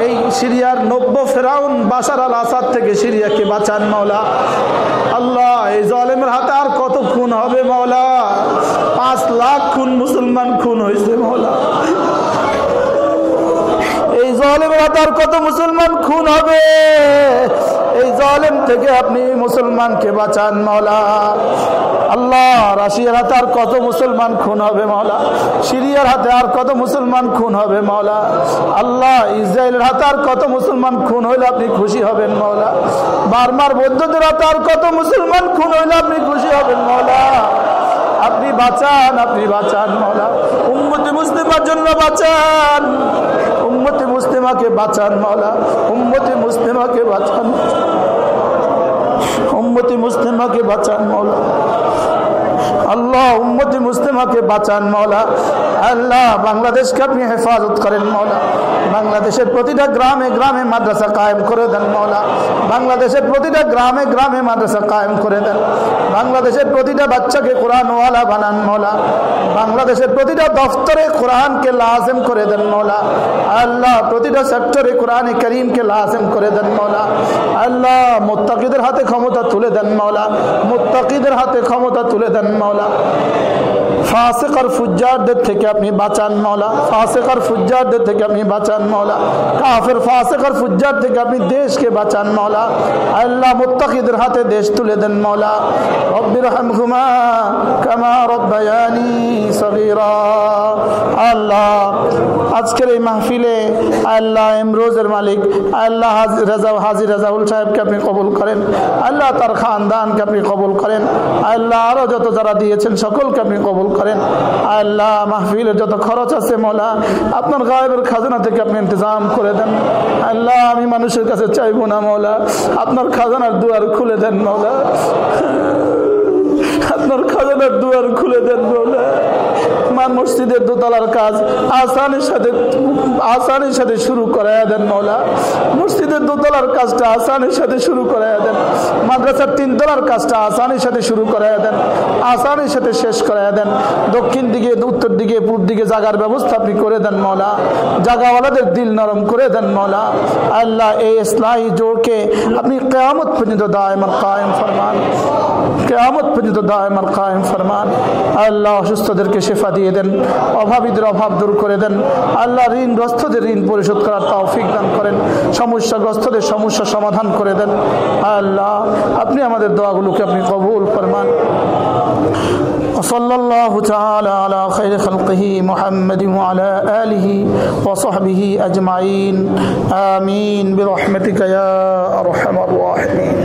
এই সিরিয়ার নব্য ফেরাউন বাসার আল আসাদ থেকে সিরিয়াকে বাঁচান মৌলা আল্লাহ, এই জলেমের হাতে আর কত খুন হবে পাঁচ লাখ খুন মুসলমান খুন হয়েছে মৌলা। এই জলেমের হাতে আর কত মুসলমান খুন হবে? এই জলেম থেকে আপনি মুসলমানকে বাঁচান, মৌলা। আল্লাহ, রাশিয়ার হাতে আর কত মুসলমান খুন হবে, মৌলা। সিরিয়ার হাতে আর কত মুসলমান খুন হবে, মৌলা। আল্লাহ, ইসরায়েলের হাতে আর কত মুসলমান খুন হইলে আপনি খুশি হবেন, মৌলা। বারমার বৌদ্ধদের হাতে আর কত মুসলমান খুন হইলে আপনি খুশি হবেন, মৌলা। আপনি বাঁচান আপনি বাঁচান, মলা। উম্মতি মুসলিমার জন্য বাঁচান। উম্মতি মুসলিমাকে বাঁচান, মলা। উম্মতি মুসলিমাকে বাঁচান। উম্মতি মুসলিমাকে বাঁচান, মৌলা। আল্লাহ উম্মতি মুসলিমাকে বাঁচান মৌলা আল্লাহ বাংলাদেশকে আপনি হেফাজত করেন মৌলা বাংলাদেশের প্রতিটা গ্রামে গ্রামে মাদ্রাসা কায়েম করে দেন মৌলা বাংলাদেশের প্রতিটা গ্রামে গ্রামে মাদ্রাসা কায়েম করে দেন। বাংলাদেশের প্রতিটা বাচ্চাকে কোরআনওয়ালা বানান মৌলা বাংলাদেশের প্রতিটা দফতরে কোরআনকে লাজেম করে দেন মৌলা আল্লাহ প্রতিটা সেক্টরে কোরআনে করিমকে লাজেম করে দেন মৌলা আল্লাহ মোত্তাকিদের হাতে ক্ষমতা তুলে দেন মৌলা মোত্তাকিদের হাতে ক্ষমতা তুলে দেন ফুজ্জারদের থেকে আপনি বাঁচান বাঁচান মৌলা কাফের ফাসেক আর ফুজ্জার থেকে হাতে দেশ তুলে দেন মৌলা রব্বির হামহুমা কামা রব্বায়ানি সগীরা। আল্লাহ আজকের এই মাহফিলে আল্লাহ এমরোজের মালিক, আল্লাহ রাজা, হাজি রাজাউল সাহেবকে আপনি কবুল করেন, আল্লাহ তার খানদানকে আপনি কবুল করেন, আল্লাহ আরও যত যারা দিয়েছেন সকলকে আপনি কবুল করেন, আল্লাহ মাহফিলের যত খরচ আছে মোলা, আপনার গায়েবের খাজানা থেকে আপনি ইন্তজাম করে দেন, আল্লাহ আমি মানুষের কাছে চাইব না মৌলা, আপনার খাজানার দুয়ার খুলে দেন মৌলা, আপনার খাজানার দুয়ার খুলে দেন মৌলা। মা মসজিদের দোতলার কাজ আসানের সাথে আসানের সাথে শুরু করাইয়া দেন মৌলা। মসজিদের দোতলার কাজটা আসানের সাথে শুরু করাইয়া দেন। মাদ্রাসার তিনতলার কাজটা আসানের সাথে শুরু করাইয়া দেন। আসানের সাথে শেষ করাইয়া দেন। দক্ষিণ দিকে, উত্তর দিকে, পূর্ব দিকে জাগার ব্যবস্থা আপনি করে দেন মৌলা। জাগাওয়ালাদের দিল নরম করে দেন মৌলা। আল্লাহ এই ইসলাহী জোরকে আপনি কেয়ামত পর্যন্ত দায়মার কায়েম ফরমান। কেয়ামত পর্যন্ত দায়মার কায়েম ফরমান। আল্লাহ অসুস্থদেরকে শেফা দিয়ে দেন অভাবীদের অভাব দূর করে দেন আল্লাহ ঋণগ্রস্তদের ঋণ পরিশোধ করার তৌফিক দান করেন সমস্যাগ্রস্তদের সমস্যা সমাধান করে দেন আল্লাহ আপনি আমাদের দোয়াগুলোকে আপনি কবুল ফরমান وصلى الله تعالى على خير خلقه محمد وعلى آله وصحبه أجمعين آمين برحمتك يا أرحم الراحمين